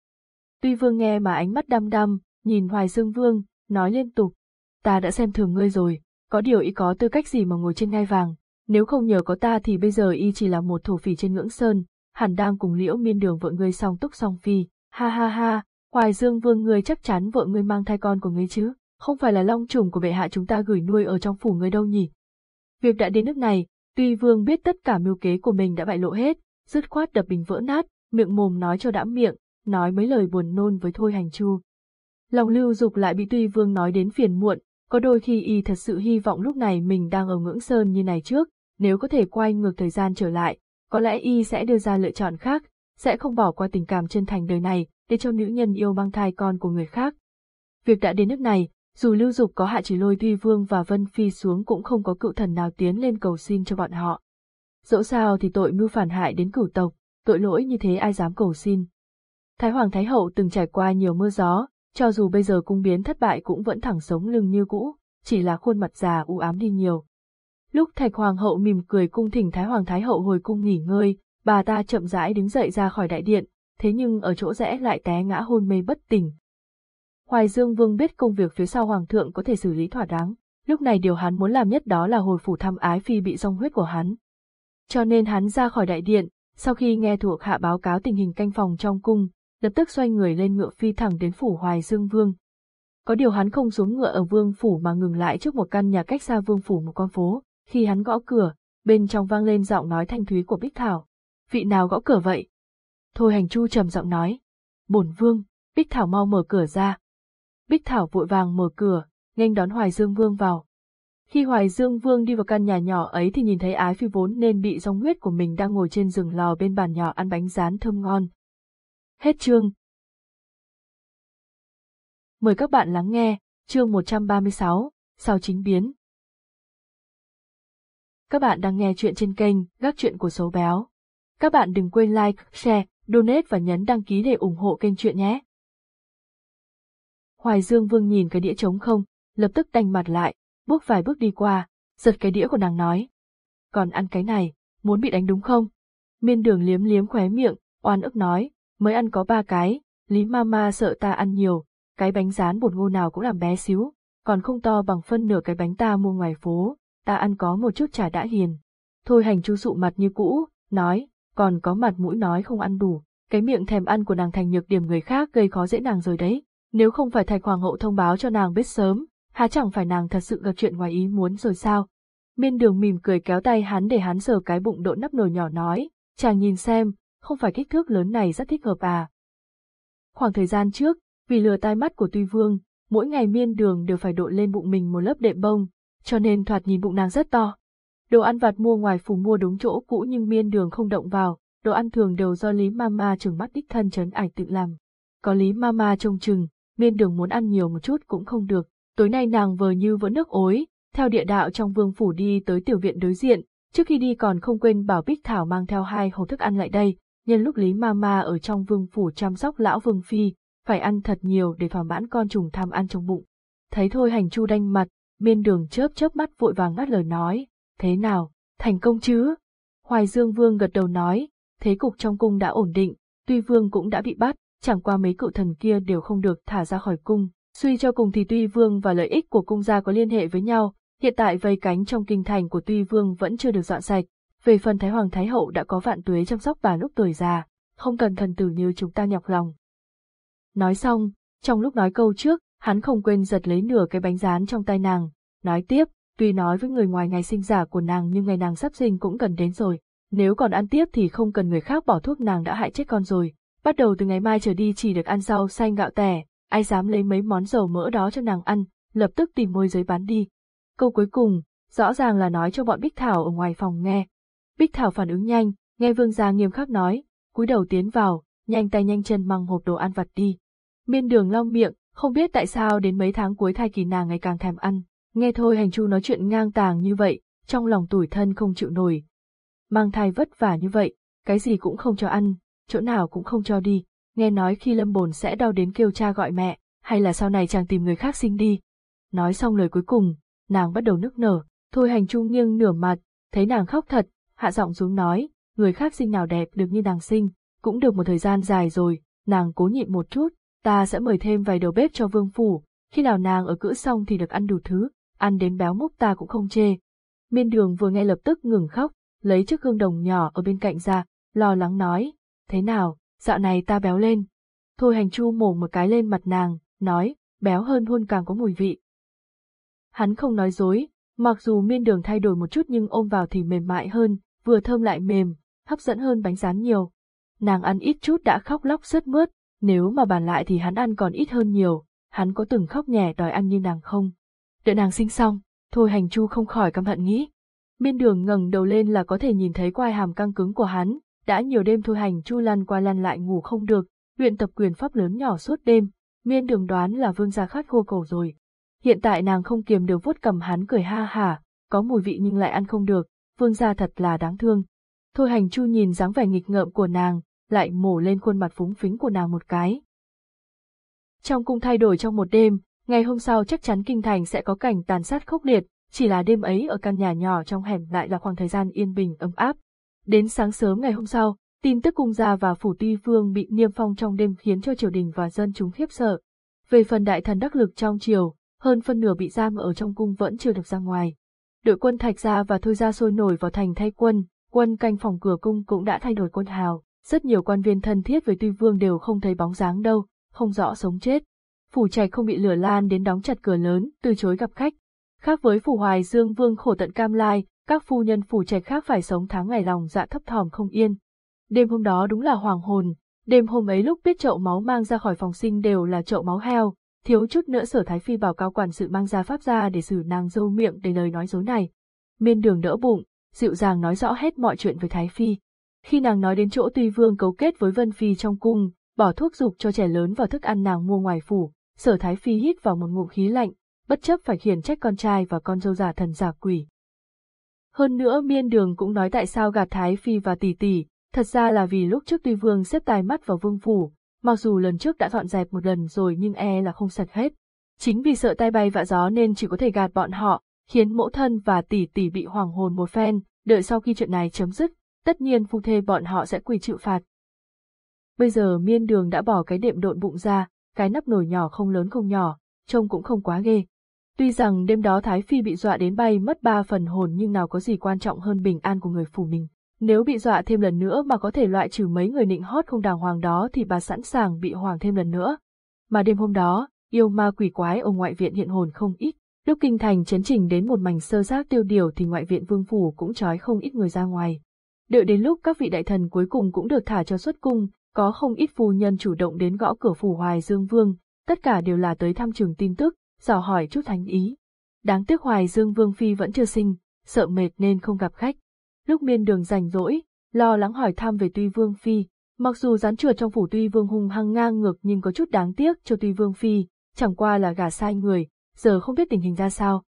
S1: Tuy vương nghe mà ánh mắt đăm đăm, nhìn Hoài Dương Vương, nói liên tục, ta đã xem thường ngươi rồi, có điều y có tư cách gì mà ngồi trên ngai vàng, nếu không nhờ có ta thì bây giờ y chỉ là một thổ phỉ trên ngưỡng sơn, hẳn đang cùng liễu miên đường vợ ngươi song túc song phi, ha ha ha, Hoài Dương Vương ngươi chắc chắn vợ ngươi mang thai con của ngươi chứ, không phải là long trùng của bệ hạ chúng ta gửi nuôi ở trong phủ người đâu nhỉ. Việc đã đến nước này, tuy Vương biết tất cả mưu kế của mình đã bại lộ hết, dứt khoát đập bình vỡ nát, miệng mồm nói cho đã miệng, nói mấy lời buồn nôn với Thôi Hành Chu. Lòng lưu dục lại bị Tuy Vương nói đến phiền muộn, có đôi khi y thật sự hy vọng lúc này mình đang ở ngưỡng sơn như này trước, nếu có thể quay ngược thời gian trở lại, có lẽ y sẽ đưa ra lựa chọn khác, sẽ không bỏ qua tình cảm chân thành đời này, để cho nữ nhân yêu mang thai con của người khác. Việc đã đến nước này, dù lưu dục có hạ chỉ lôi Tuy Vương và Vân Phi xuống cũng không có cựu thần nào tiến lên cầu xin cho bọn họ. Dẫu sao thì tội mưu phản hại đến cửu tộc, tội lỗi như thế ai dám cầu xin. Thái Hoàng Thái Hậu từng trải qua nhiều mưa gió, cho dù bây giờ cung biến thất bại cũng vẫn thẳng sống lưng như cũ, chỉ là khuôn mặt già u ám đi nhiều. Lúc Thạch Hoàng hậu mỉm cười cung thỉnh Thái Hoàng Thái hậu hồi cung nghỉ ngơi, bà ta chậm rãi đứng dậy ra khỏi đại điện, thế nhưng ở chỗ rẽ lại té ngã hôn mê bất tỉnh. Hoài Dương Vương biết công việc phía sau Hoàng thượng có thể xử lý thỏa đáng, lúc này điều hắn muốn làm nhất đó là hồi phủ thăm ái phi bị rong huyết của hắn. Cho nên hắn ra khỏi đại điện, sau khi nghe thuộc hạ báo cáo tình hình canh phòng trong cung, lập tức xoay người lên ngựa phi thẳng đến phủ Hoài Dương Vương. Có điều hắn không xuống ngựa ở Vương phủ mà ngừng lại trước một căn nhà cách xa Vương phủ một con phố, khi hắn gõ cửa, bên trong vang lên giọng nói thanh thúy của Bích Thảo. Vị nào gõ cửa vậy? Thôi hành chu trầm giọng nói. Bổn Vương, Bích Thảo mau mở cửa ra. Bích Thảo vội vàng mở cửa, nghênh đón Hoài Dương Vương vào. Khi Hoài Dương Vương đi vào căn nhà nhỏ ấy thì nhìn thấy ái phi vốn nên bị dòng huyết của mình đang ngồi trên rừng lò bên bàn nhỏ ăn bánh rán thơm ngon, Hết chương. Mời các bạn lắng nghe, chương 136, Sao chính biến. Các bạn đang nghe chuyện trên kênh Gác Chuyện của Số Béo. Các bạn đừng quên like, share, donate và nhấn đăng ký để ủng hộ kênh chuyện nhé. Hoài Dương Vương nhìn cái đĩa trống không, lập tức đanh mặt lại, bước vài bước đi qua, giật cái đĩa của nàng nói. Còn ăn cái này, muốn bị đánh đúng không? Miên đường liếm liếm khóe miệng, oan ức nói, mới ăn có ba cái, Lý Mama sợ ta ăn nhiều, cái bánh rán bột ngô nào cũng làm bé xíu, còn không to bằng phân nửa cái bánh ta mua ngoài phố, ta ăn có một chút trà đã hiền. Thôi hành chu sụ mặt như cũ, nói, còn có mặt mũi nói không ăn đủ, cái miệng thèm ăn của nàng thành nhược điểm người khác gây khó dễ nàng rồi đấy, nếu không phải thạch hoàng hậu thông báo cho nàng biết sớm, há chẳng phải nàng thật sự gặp chuyện ngoài ý muốn rồi sao. Miên đường mỉm cười kéo tay hắn để hắn sờ cái bụng độ nắp nồi nhỏ nói, chàng nhìn xem, không phải kích thước lớn này rất thích hợp à. Khoảng thời gian trước, vì lừa tai mắt của Tuy Vương, mỗi ngày miên đường đều phải đội lên bụng mình một lớp đệm bông, cho nên thoạt nhìn bụng nàng rất to. Đồ ăn vặt mua ngoài phủ mua đúng chỗ cũ nhưng miên đường không động vào, đồ ăn thường đều do Lý Mama trừng mắt đích thân chấn ảnh tự làm. Có Lý Mama trông chừng, miên đường muốn ăn nhiều một chút cũng không được. Tối nay nàng vờ như vỡ nước ối, theo địa đạo trong vương phủ đi tới tiểu viện đối diện, trước khi đi còn không quên bảo Bích Thảo mang theo hai hộp thức ăn lại đây, nhân lúc Lý Mama ở trong vương phủ chăm sóc lão vương phi, phải ăn thật nhiều để thỏa mãn con trùng tham ăn trong bụng. Thấy thôi hành chu đanh mặt, miên đường chớp chớp mắt vội vàng ngắt lời nói, thế nào, thành công chứ? Hoài Dương Vương gật đầu nói, thế cục trong cung đã ổn định, tuy Vương cũng đã bị bắt, chẳng qua mấy cựu thần kia đều không được thả ra khỏi cung. Suy cho cùng thì Tuy Vương và lợi ích của cung gia có liên hệ với nhau, hiện tại vây cánh trong kinh thành của Tuy Vương vẫn chưa được dọn sạch. Về phần Thái Hoàng Thái Hậu đã có vạn tuế chăm sóc bà lúc tuổi già, không cần thần tử như chúng ta nhọc lòng. Nói xong, trong lúc nói câu trước, hắn không quên giật lấy nửa cái bánh rán trong tay nàng, nói tiếp, tuy nói với người ngoài ngày sinh giả của nàng nhưng ngày nàng sắp sinh cũng gần đến rồi, nếu còn ăn tiếp thì không cần người khác bỏ thuốc nàng đã hại chết con rồi, bắt đầu từ ngày mai trở đi chỉ được ăn rau xanh gạo tẻ, ai dám lấy mấy món dầu mỡ đó cho nàng ăn, lập tức tìm môi giới bán đi. Câu cuối cùng, rõ ràng là nói cho bọn Bích Thảo ở ngoài phòng nghe. Bích Thảo phản ứng nhanh, nghe vương gia nghiêm khắc nói, cúi đầu tiến vào, nhanh tay nhanh chân mang hộp đồ ăn vặt đi. Miên đường long miệng, không biết tại sao đến mấy tháng cuối thai kỳ nàng ngày càng thèm ăn, nghe thôi hành chu nói chuyện ngang tàng như vậy, trong lòng tủi thân không chịu nổi. Mang thai vất vả như vậy, cái gì cũng không cho ăn, chỗ nào cũng không cho đi, nghe nói khi lâm bồn sẽ đau đến kêu cha gọi mẹ, hay là sau này chàng tìm người khác sinh đi. Nói xong lời cuối cùng, nàng bắt đầu nức nở, thôi hành trung nghiêng nửa mặt, thấy nàng khóc thật, hạ giọng xuống nói, người khác sinh nào đẹp được như nàng sinh, cũng được một thời gian dài rồi, nàng cố nhịn một chút, ta sẽ mời thêm vài đầu bếp cho vương phủ, khi nào nàng ở cữ xong thì được ăn đủ thứ, ăn đến béo múc ta cũng không chê. Miên đường vừa nghe lập tức ngừng khóc, lấy chiếc gương đồng nhỏ ở bên cạnh ra, lo lắng nói, thế nào, dạo này ta béo lên. Thôi hành chu mổ một cái lên mặt nàng, nói, béo hơn hôn càng có mùi vị. Hắn không nói dối, mặc dù miên đường thay đổi một chút nhưng ôm vào thì mềm mại hơn, vừa thơm lại mềm, hấp dẫn hơn bánh rán nhiều. Nàng ăn ít chút đã khóc lóc sướt mướt, nếu mà bàn lại thì hắn ăn còn ít hơn nhiều, hắn có từng khóc nhẹ đòi ăn như nàng không? Đợi nàng sinh xong, thôi hành chu không khỏi căm hận nghĩ. Miên đường ngẩng đầu lên là có thể nhìn thấy quai hàm căng cứng của hắn, đã nhiều đêm thôi hành chu lăn qua lăn lại ngủ không được, luyện tập quyền pháp lớn nhỏ suốt đêm, miên đường đoán là vương gia khát khô cầu rồi. Hiện tại nàng không kiềm được vuốt cầm hắn cười ha hả, có mùi vị nhưng lại ăn không được, vương gia thật là đáng thương. Thôi hành chu nhìn dáng vẻ nghịch ngợm của nàng, lại mổ lên khuôn mặt phúng phính của nàng một cái. Trong cung thay đổi trong một đêm, ngày hôm sau chắc chắn kinh thành sẽ có cảnh tàn sát khốc liệt, chỉ là đêm ấy ở căn nhà nhỏ trong hẻm lại là khoảng thời gian yên bình ấm áp. Đến sáng sớm ngày hôm sau, tin tức cung gia và phủ tuy vương bị niêm phong trong đêm khiến cho triều đình và dân chúng khiếp sợ. Về phần đại thần đắc lực trong triều, hơn phân nửa bị giam ở trong cung vẫn chưa được ra ngoài. Đội quân thạch gia và thôi gia sôi nổi vào thành thay quân, quân canh phòng cửa cung cũng đã thay đổi quân hào rất nhiều quan viên thân thiết với Tuy Vương đều không thấy bóng dáng đâu, không rõ sống chết. Phủ trạch không bị lửa lan đến đóng chặt cửa lớn, từ chối gặp khách. Khác với phủ Hoài Dương Vương khổ tận cam lai, các phu nhân phủ trạch khác phải sống tháng ngày lòng dạ thấp thỏm không yên. Đêm hôm đó đúng là hoàng hồn, đêm hôm ấy lúc biết chậu máu mang ra khỏi phòng sinh đều là chậu máu heo, thiếu chút nữa sở thái phi bảo cao quản sự mang ra pháp ra để xử nàng dâu miệng để lời nói dối này. Miên đường đỡ bụng, dịu dàng nói rõ hết mọi chuyện với thái phi. Khi nàng nói đến chỗ Tuy Vương cấu kết với Vân Phi trong cung, bỏ thuốc dục cho trẻ lớn vào thức ăn nàng mua ngoài phủ, sở thái phi hít vào một ngụm khí lạnh, bất chấp phải khiển trách con trai và con dâu giả thần giả quỷ. Hơn nữa miên đường cũng nói tại sao gạt thái phi và tỷ tỷ, thật ra là vì lúc trước tuy vương xếp tai mắt vào vương phủ, mặc dù lần trước đã dọn dẹp một lần rồi nhưng e là không sạch hết. Chính vì sợ tai bay vạ gió nên chỉ có thể gạt bọn họ, khiến mẫu thân và tỷ tỷ bị hoàng hồn một phen, đợi sau khi chuyện này chấm dứt, tất nhiên phu thê bọn họ sẽ quỳ chịu phạt. Bây giờ miên đường đã bỏ cái đệm độn bụng ra, cái nắp nồi nhỏ không lớn không nhỏ, trông cũng không quá ghê. Tuy rằng đêm đó Thái Phi bị dọa đến bay mất ba phần hồn nhưng nào có gì quan trọng hơn bình an của người phủ mình. Nếu bị dọa thêm lần nữa mà có thể loại trừ mấy người nịnh hót không đàng hoàng đó thì bà sẵn sàng bị hoàng thêm lần nữa. Mà đêm hôm đó, yêu ma quỷ quái ở ngoại viện hiện hồn không ít. Lúc kinh thành chấn trình đến một mảnh sơ xác tiêu điều thì ngoại viện vương phủ cũng trói không ít người ra ngoài. Đợi đến lúc các vị đại thần cuối cùng cũng được thả cho xuất cung, có không ít phu nhân chủ động đến gõ cửa phủ Hoài Dương Vương, tất cả đều là tới thăm trường tin tức, dò hỏi chút thánh ý. Đáng tiếc Hoài Dương Vương Phi vẫn chưa sinh, sợ mệt nên không gặp khách. Lúc miên đường rảnh rỗi, lo lắng hỏi thăm về Tuy Vương Phi, mặc dù rắn chuột trong phủ Tuy Vương hung hăng ngang ngược nhưng có chút đáng tiếc cho Tuy Vương Phi, chẳng qua là gả sai người, giờ không biết tình hình ra sao.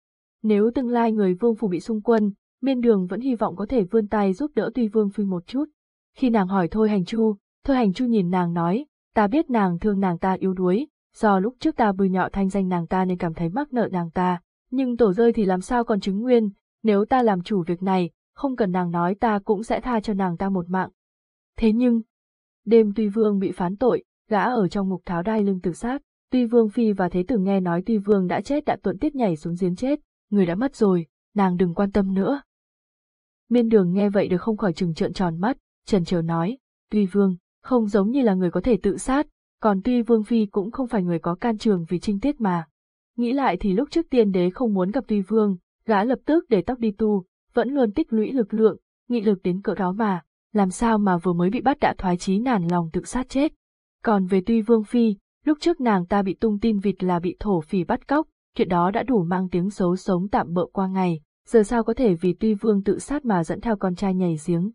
S1: Nếu tương lai người vương phủ bị xung quân, miên đường vẫn hy vọng có thể vươn tay giúp đỡ Tuy Vương Phi một chút. Khi nàng hỏi Thôi Hành Chu, Thôi Hành Chu nhìn nàng nói, ta biết nàng thương nàng ta yếu đuối, do lúc trước ta bùi nhọ thanh danh nàng ta nên cảm thấy mắc nợ nàng ta, nhưng tổ rơi thì làm sao còn chứng nguyên, nếu ta làm chủ việc này, không cần nàng nói ta cũng sẽ tha cho nàng ta một mạng. Thế nhưng, đêm Tuy Vương bị phán tội, gã ở trong ngục tháo đai lưng tự sát, Tuy Vương Phi và Thế Tử nghe nói Tuy Vương đã chết đã tuận tiết nhảy xuống giếng chết, người đã mất rồi, nàng đừng quan tâm nữa. Miên đường nghe vậy được không khỏi trừng trợn tròn mắt, trần chờ nói, Tuy Vương, không giống như là người có thể tự sát, còn tuy Vương Phi cũng không phải người có can trường vì trinh tiết mà. Nghĩ lại thì lúc trước tiên đế không muốn gặp Tuy Vương, gã lập tức để tóc đi tu, vẫn luôn tích lũy lực lượng, nghị lực đến cỡ đó mà, làm sao mà vừa mới bị bắt đã thoái chí nản lòng tự sát chết. Còn về Tuy Vương Phi, lúc trước nàng ta bị tung tin vịt là bị thổ phỉ bắt cóc, chuyện đó đã đủ mang tiếng xấu sống tạm bợ qua ngày, giờ sao có thể vì Tuy Vương tự sát mà dẫn theo con trai nhảy giếng.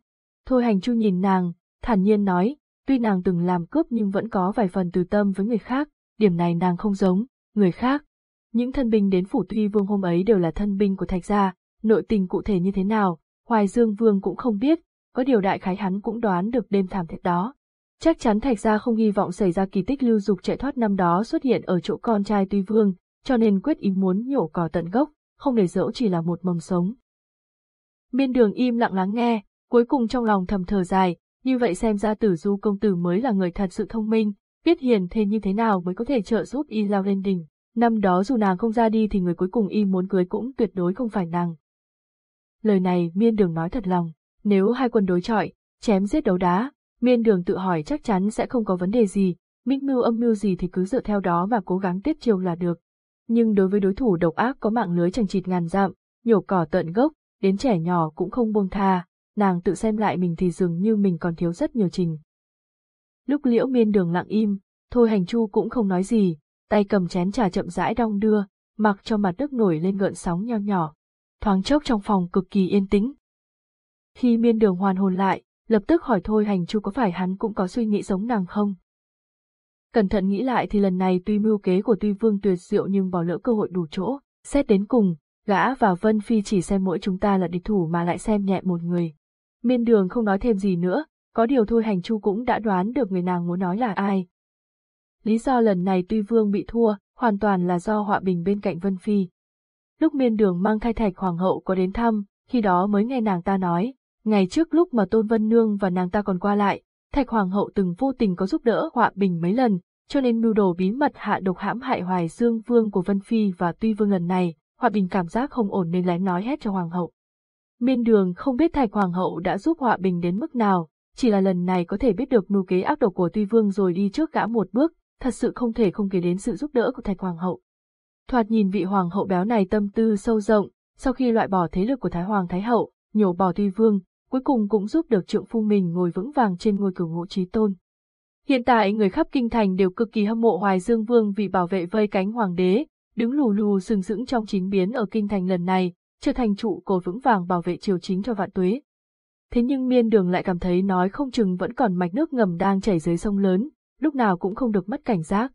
S1: Thôi hành chu nhìn nàng, thản nhiên nói, tuy nàng từng làm cướp nhưng vẫn có vài phần từ tâm với người khác, điểm này nàng không giống, người khác. Những thân binh đến phủ Tuy Vương hôm ấy đều là thân binh của Thạch Gia, nội tình cụ thể như thế nào, Hoài Dương Vương cũng không biết, có điều đại khái hắn cũng đoán được đêm thảm thiết đó. Chắc chắn Thạch Gia không hy vọng xảy ra kỳ tích lưu dục chạy thoát năm đó xuất hiện ở chỗ con trai Tuy Vương, cho nên quyết ý muốn nhổ cỏ tận gốc, không để dẫu chỉ là một mầm sống. Miên đường im lặng lắng nghe, cuối cùng trong lòng thầm thở dài, như vậy xem ra tử du công tử mới là người thật sự thông minh, biết hiền thế như thế nào mới có thể trợ giúp y lao lên đỉnh. Năm đó dù nàng không ra đi thì người cuối cùng y muốn cưới cũng tuyệt đối không phải nàng. Lời này miên đường nói thật lòng, nếu hai quân đối chọi, chém giết đấu đá, miên đường tự hỏi chắc chắn sẽ không có vấn đề gì, minh mưu âm mưu gì thì cứ dựa theo đó mà cố gắng tiếp chiêu là được. Nhưng đối với đối thủ độc ác có mạng lưới chẳng chịt ngàn dặm, nhổ cỏ tận gốc, đến trẻ nhỏ cũng không buông tha, nàng tự xem lại mình thì dường như mình còn thiếu rất nhiều trình. Lúc liễu miên đường lặng im, thôi hành chu cũng không nói gì, tay cầm chén trà chậm rãi đong đưa, mặc cho mặt nước nổi lên gợn sóng nho nhỏ. Thoáng chốc trong phòng cực kỳ yên tĩnh. Khi miên đường hoàn hồn lại, lập tức hỏi thôi hành chu có phải hắn cũng có suy nghĩ giống nàng không? Cẩn thận nghĩ lại thì lần này tuy mưu kế của tuy vương tuyệt diệu nhưng bỏ lỡ cơ hội đủ chỗ, xét đến cùng, gã và Vân Phi chỉ xem mỗi chúng ta là địch thủ mà lại xem nhẹ một người. Miên đường không nói thêm gì nữa, có điều thôi hành chu cũng đã đoán được người nàng muốn nói là ai. Lý do lần này tuy vương bị thua, hoàn toàn là do họa bình bên cạnh Vân Phi. Lúc miên đường mang thai thạch hoàng hậu có đến thăm, khi đó mới nghe nàng ta nói, ngày trước lúc mà Tôn Vân Nương và nàng ta còn qua lại, thạch hoàng hậu từng vô tình có giúp đỡ họa bình mấy lần, cho nên mưu đồ bí mật hạ độc hãm hại hoài dương vương của Vân Phi và tuy vương lần này, họa bình cảm giác không ổn nên lén nói hết cho hoàng hậu. Miên đường không biết Thạch Hoàng hậu đã giúp Họa Bình đến mức nào, chỉ là lần này có thể biết được mưu kế ác độc của Tuy Vương rồi đi trước gã một bước, thật sự không thể không kể đến sự giúp đỡ của Thạch Hoàng hậu. Thoạt nhìn vị Hoàng hậu béo này tâm tư sâu rộng, sau khi loại bỏ thế lực của Thái Hoàng Thái hậu, nhổ bỏ Tuy Vương, cuối cùng cũng giúp được trượng phu mình ngồi vững vàng trên ngôi cửu ngũ trí tôn. Hiện tại người khắp kinh thành đều cực kỳ hâm mộ Hoài Dương Vương vì bảo vệ vây cánh hoàng đế, đứng lù lù sừng sững trong chính biến ở kinh thành lần này, trở thành trụ cột vững vàng bảo vệ triều chính cho vạn tuế. Thế nhưng miên đường lại cảm thấy nói không chừng vẫn còn mạch nước ngầm đang chảy dưới sông lớn, lúc nào cũng không được mất cảnh giác.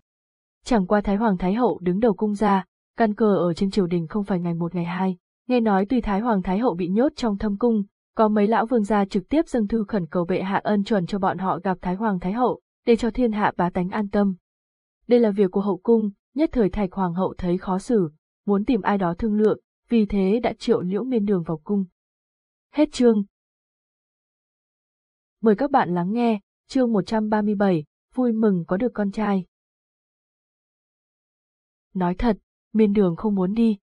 S1: chẳng qua Thái Hoàng Thái Hậu đứng đầu cung ra, căn cơ ở trên triều đình không phải ngày một ngày hai. Nghe nói tuy Thái Hoàng Thái Hậu bị nhốt trong thâm cung, có mấy lão vương gia trực tiếp dâng thư khẩn cầu bệ hạ ân chuẩn cho bọn họ gặp Thái Hoàng Thái Hậu, để cho thiên hạ bá tánh an tâm. Đây là việc của hậu cung, nhất thời Thạch Hoàng hậu thấy khó xử, muốn tìm ai đó thương lượng, vì thế đã triệu liễu miên đường vào cung. Hết chương. Mời các bạn lắng nghe, chương 137, vui mừng có được con trai. Nói thật, miên đường không muốn đi.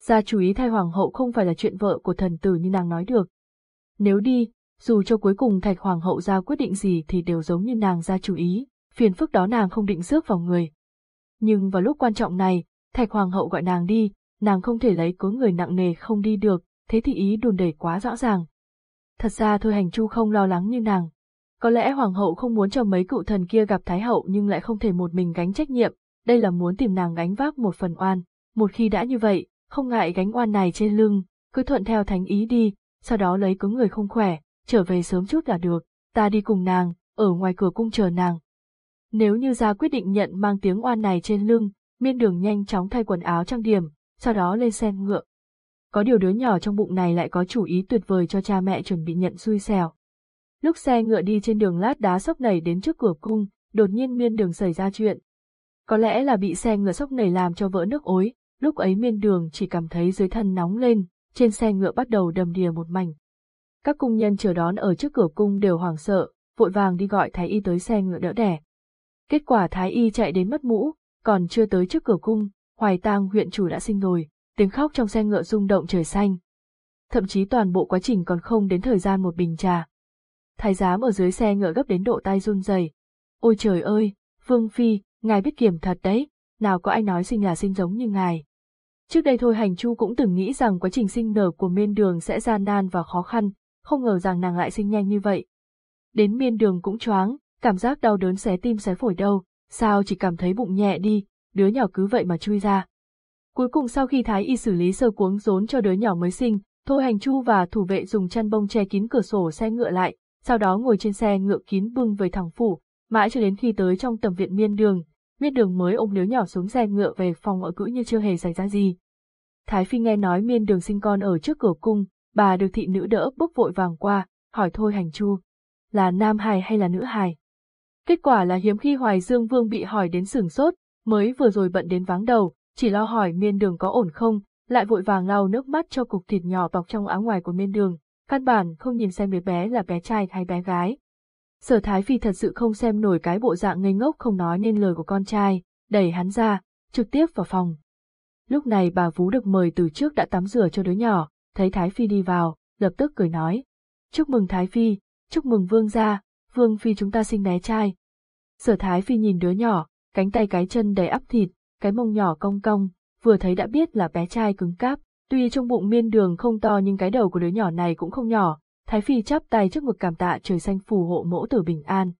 S1: Gia chủ ý thay hoàng hậu không phải là chuyện vợ của thần tử như nàng nói được. Nếu đi, dù cho cuối cùng thạch hoàng hậu ra quyết định gì thì đều giống như nàng ra chủ ý, phiền phức đó nàng không định rước vào người. Nhưng vào lúc quan trọng này, thạch hoàng hậu gọi nàng đi, nàng không thể lấy cớ người nặng nề không đi được, thế thì ý đùn đẩy quá rõ ràng. Thật ra thôi hành chu không lo lắng như nàng. Có lẽ hoàng hậu không muốn cho mấy cựu thần kia gặp thái hậu nhưng lại không thể một mình gánh trách nhiệm, đây là muốn tìm nàng gánh vác một phần oan. Một khi đã như vậy, không ngại gánh oan này trên lưng, cứ thuận theo thánh ý đi, sau đó lấy cớ người không khỏe, trở về sớm chút là được, ta đi cùng nàng, ở ngoài cửa cung chờ nàng. Nếu như ra quyết định nhận mang tiếng oan này trên lưng, miên đường nhanh chóng thay quần áo trang điểm, sau đó lên xe ngựa. Có điều đứa nhỏ trong bụng này lại có chủ ý tuyệt vời cho cha mẹ chuẩn bị nhận xui xẻo. Lúc xe ngựa đi trên đường lát đá sốc nảy đến trước cửa cung, đột nhiên miên đường xảy ra chuyện. Có lẽ là bị xe ngựa sốc nảy làm cho vỡ nước ối, lúc ấy miên đường chỉ cảm thấy dưới thân nóng lên, trên xe ngựa bắt đầu đầm đìa một mảnh. Các cung nhân chờ đón ở trước cửa cung đều hoảng sợ, vội vàng đi gọi thái y tới xe ngựa đỡ đẻ. Kết quả thái y chạy đến mất mũ, còn chưa tới trước cửa cung, hoài tang huyện chủ đã sinh rồi, tiếng khóc trong xe ngựa rung động trời xanh. Thậm chí toàn bộ quá trình còn không đến thời gian một bình trà. Thái giám ở dưới xe ngựa gấp đến độ tay run rẩy. Ôi trời ơi, Vương Phi, ngài biết kiểm thật đấy, nào có ai nói sinh là sinh giống như ngài. Trước đây thôi hành chu cũng từng nghĩ rằng quá trình sinh nở của miên đường sẽ gian nan và khó khăn, không ngờ rằng nàng lại sinh nhanh như vậy. Đến miên đường cũng choáng, cảm giác đau đớn xé tim xé phổi đâu, sao chỉ cảm thấy bụng nhẹ đi, đứa nhỏ cứ vậy mà chui ra. Cuối cùng sau khi Thái Y xử lý sơ cuống rốn cho đứa nhỏ mới sinh, Thôi Hành Chu và thủ vệ dùng chăn bông che kín cửa sổ xe ngựa lại, sau đó ngồi trên xe ngựa kín bưng về thẳng phủ, mãi cho đến khi tới trong tầm viện miên đường, miên đường mới ôm đứa nhỏ xuống xe ngựa về phòng ở cữ như chưa hề xảy ra gì. Thái Phi nghe nói miên đường sinh con ở trước cửa cung, bà được thị nữ đỡ bước vội vàng qua, hỏi Thôi Hành Chu, là nam hài hay là nữ hài? Kết quả là hiếm khi Hoài Dương Vương bị hỏi đến sửng sốt, mới vừa rồi bận đến váng đầu, chỉ lo hỏi miên đường có ổn không, lại vội vàng lau nước mắt cho cục thịt nhỏ bọc trong áo ngoài của miên đường, căn bản không nhìn xem đứa bé là bé trai hay bé gái. Sở Thái Phi thật sự không xem nổi cái bộ dạng ngây ngốc không nói nên lời của con trai, đẩy hắn ra, trực tiếp vào phòng. Lúc này bà Vú được mời từ trước đã tắm rửa cho đứa nhỏ, thấy Thái Phi đi vào, lập tức cười nói. Chúc mừng Thái Phi, chúc mừng Vương gia, Vương Phi chúng ta sinh bé trai. Sở Thái Phi nhìn đứa nhỏ, cánh tay cái chân đầy ắp thịt, cái mông nhỏ cong cong, vừa thấy đã biết là bé trai cứng cáp. Tuy trong bụng miên đường không to nhưng cái đầu của đứa nhỏ này cũng không nhỏ, Thái Phi chắp tay trước ngực cảm tạ trời xanh phù hộ mẫu tử bình an.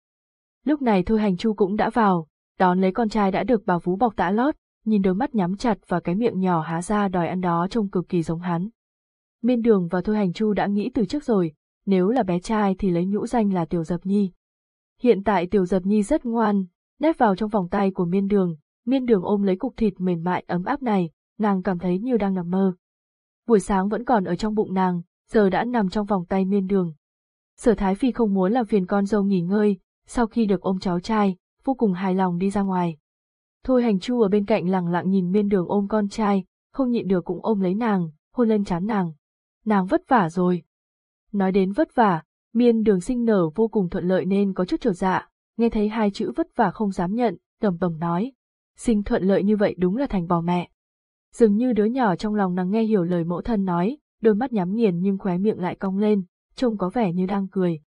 S1: Lúc này Thôi Hành Chu cũng đã vào, đón lấy con trai đã được bà vú bọc tã lót, nhìn đôi mắt nhắm chặt và cái miệng nhỏ há ra đòi ăn đó trông cực kỳ giống hắn. Miên đường và Thôi Hành Chu đã nghĩ từ trước rồi, nếu là bé trai thì lấy nhũ danh là Tiểu Dập Nhi. Hiện tại Tiểu Dập Nhi rất ngoan, nép vào trong vòng tay của miên đường, miên đường ôm lấy cục thịt mềm mại ấm áp này, nàng cảm thấy như đang nằm mơ. Buổi sáng vẫn còn ở trong bụng nàng, giờ đã nằm trong vòng tay miên đường. Sở Thái Phi không muốn làm phiền con dâu nghỉ ngơi, sau khi được ôm cháu trai, vô cùng hài lòng đi ra ngoài. Thôi hành chu ở bên cạnh lặng lặng nhìn miên đường ôm con trai, không nhịn được cũng ôm lấy nàng, hôn lên chán nàng. Nàng vất vả rồi. Nói đến vất vả, miên đường sinh nở vô cùng thuận lợi nên có chút trở dạ, nghe thấy hai chữ vất vả không dám nhận, tầm bầm nói. Sinh thuận lợi như vậy đúng là thành bò mẹ. Dường như đứa nhỏ trong lòng nàng nghe hiểu lời mẫu thân nói, đôi mắt nhắm nghiền nhưng khóe miệng lại cong lên, trông có vẻ như đang cười.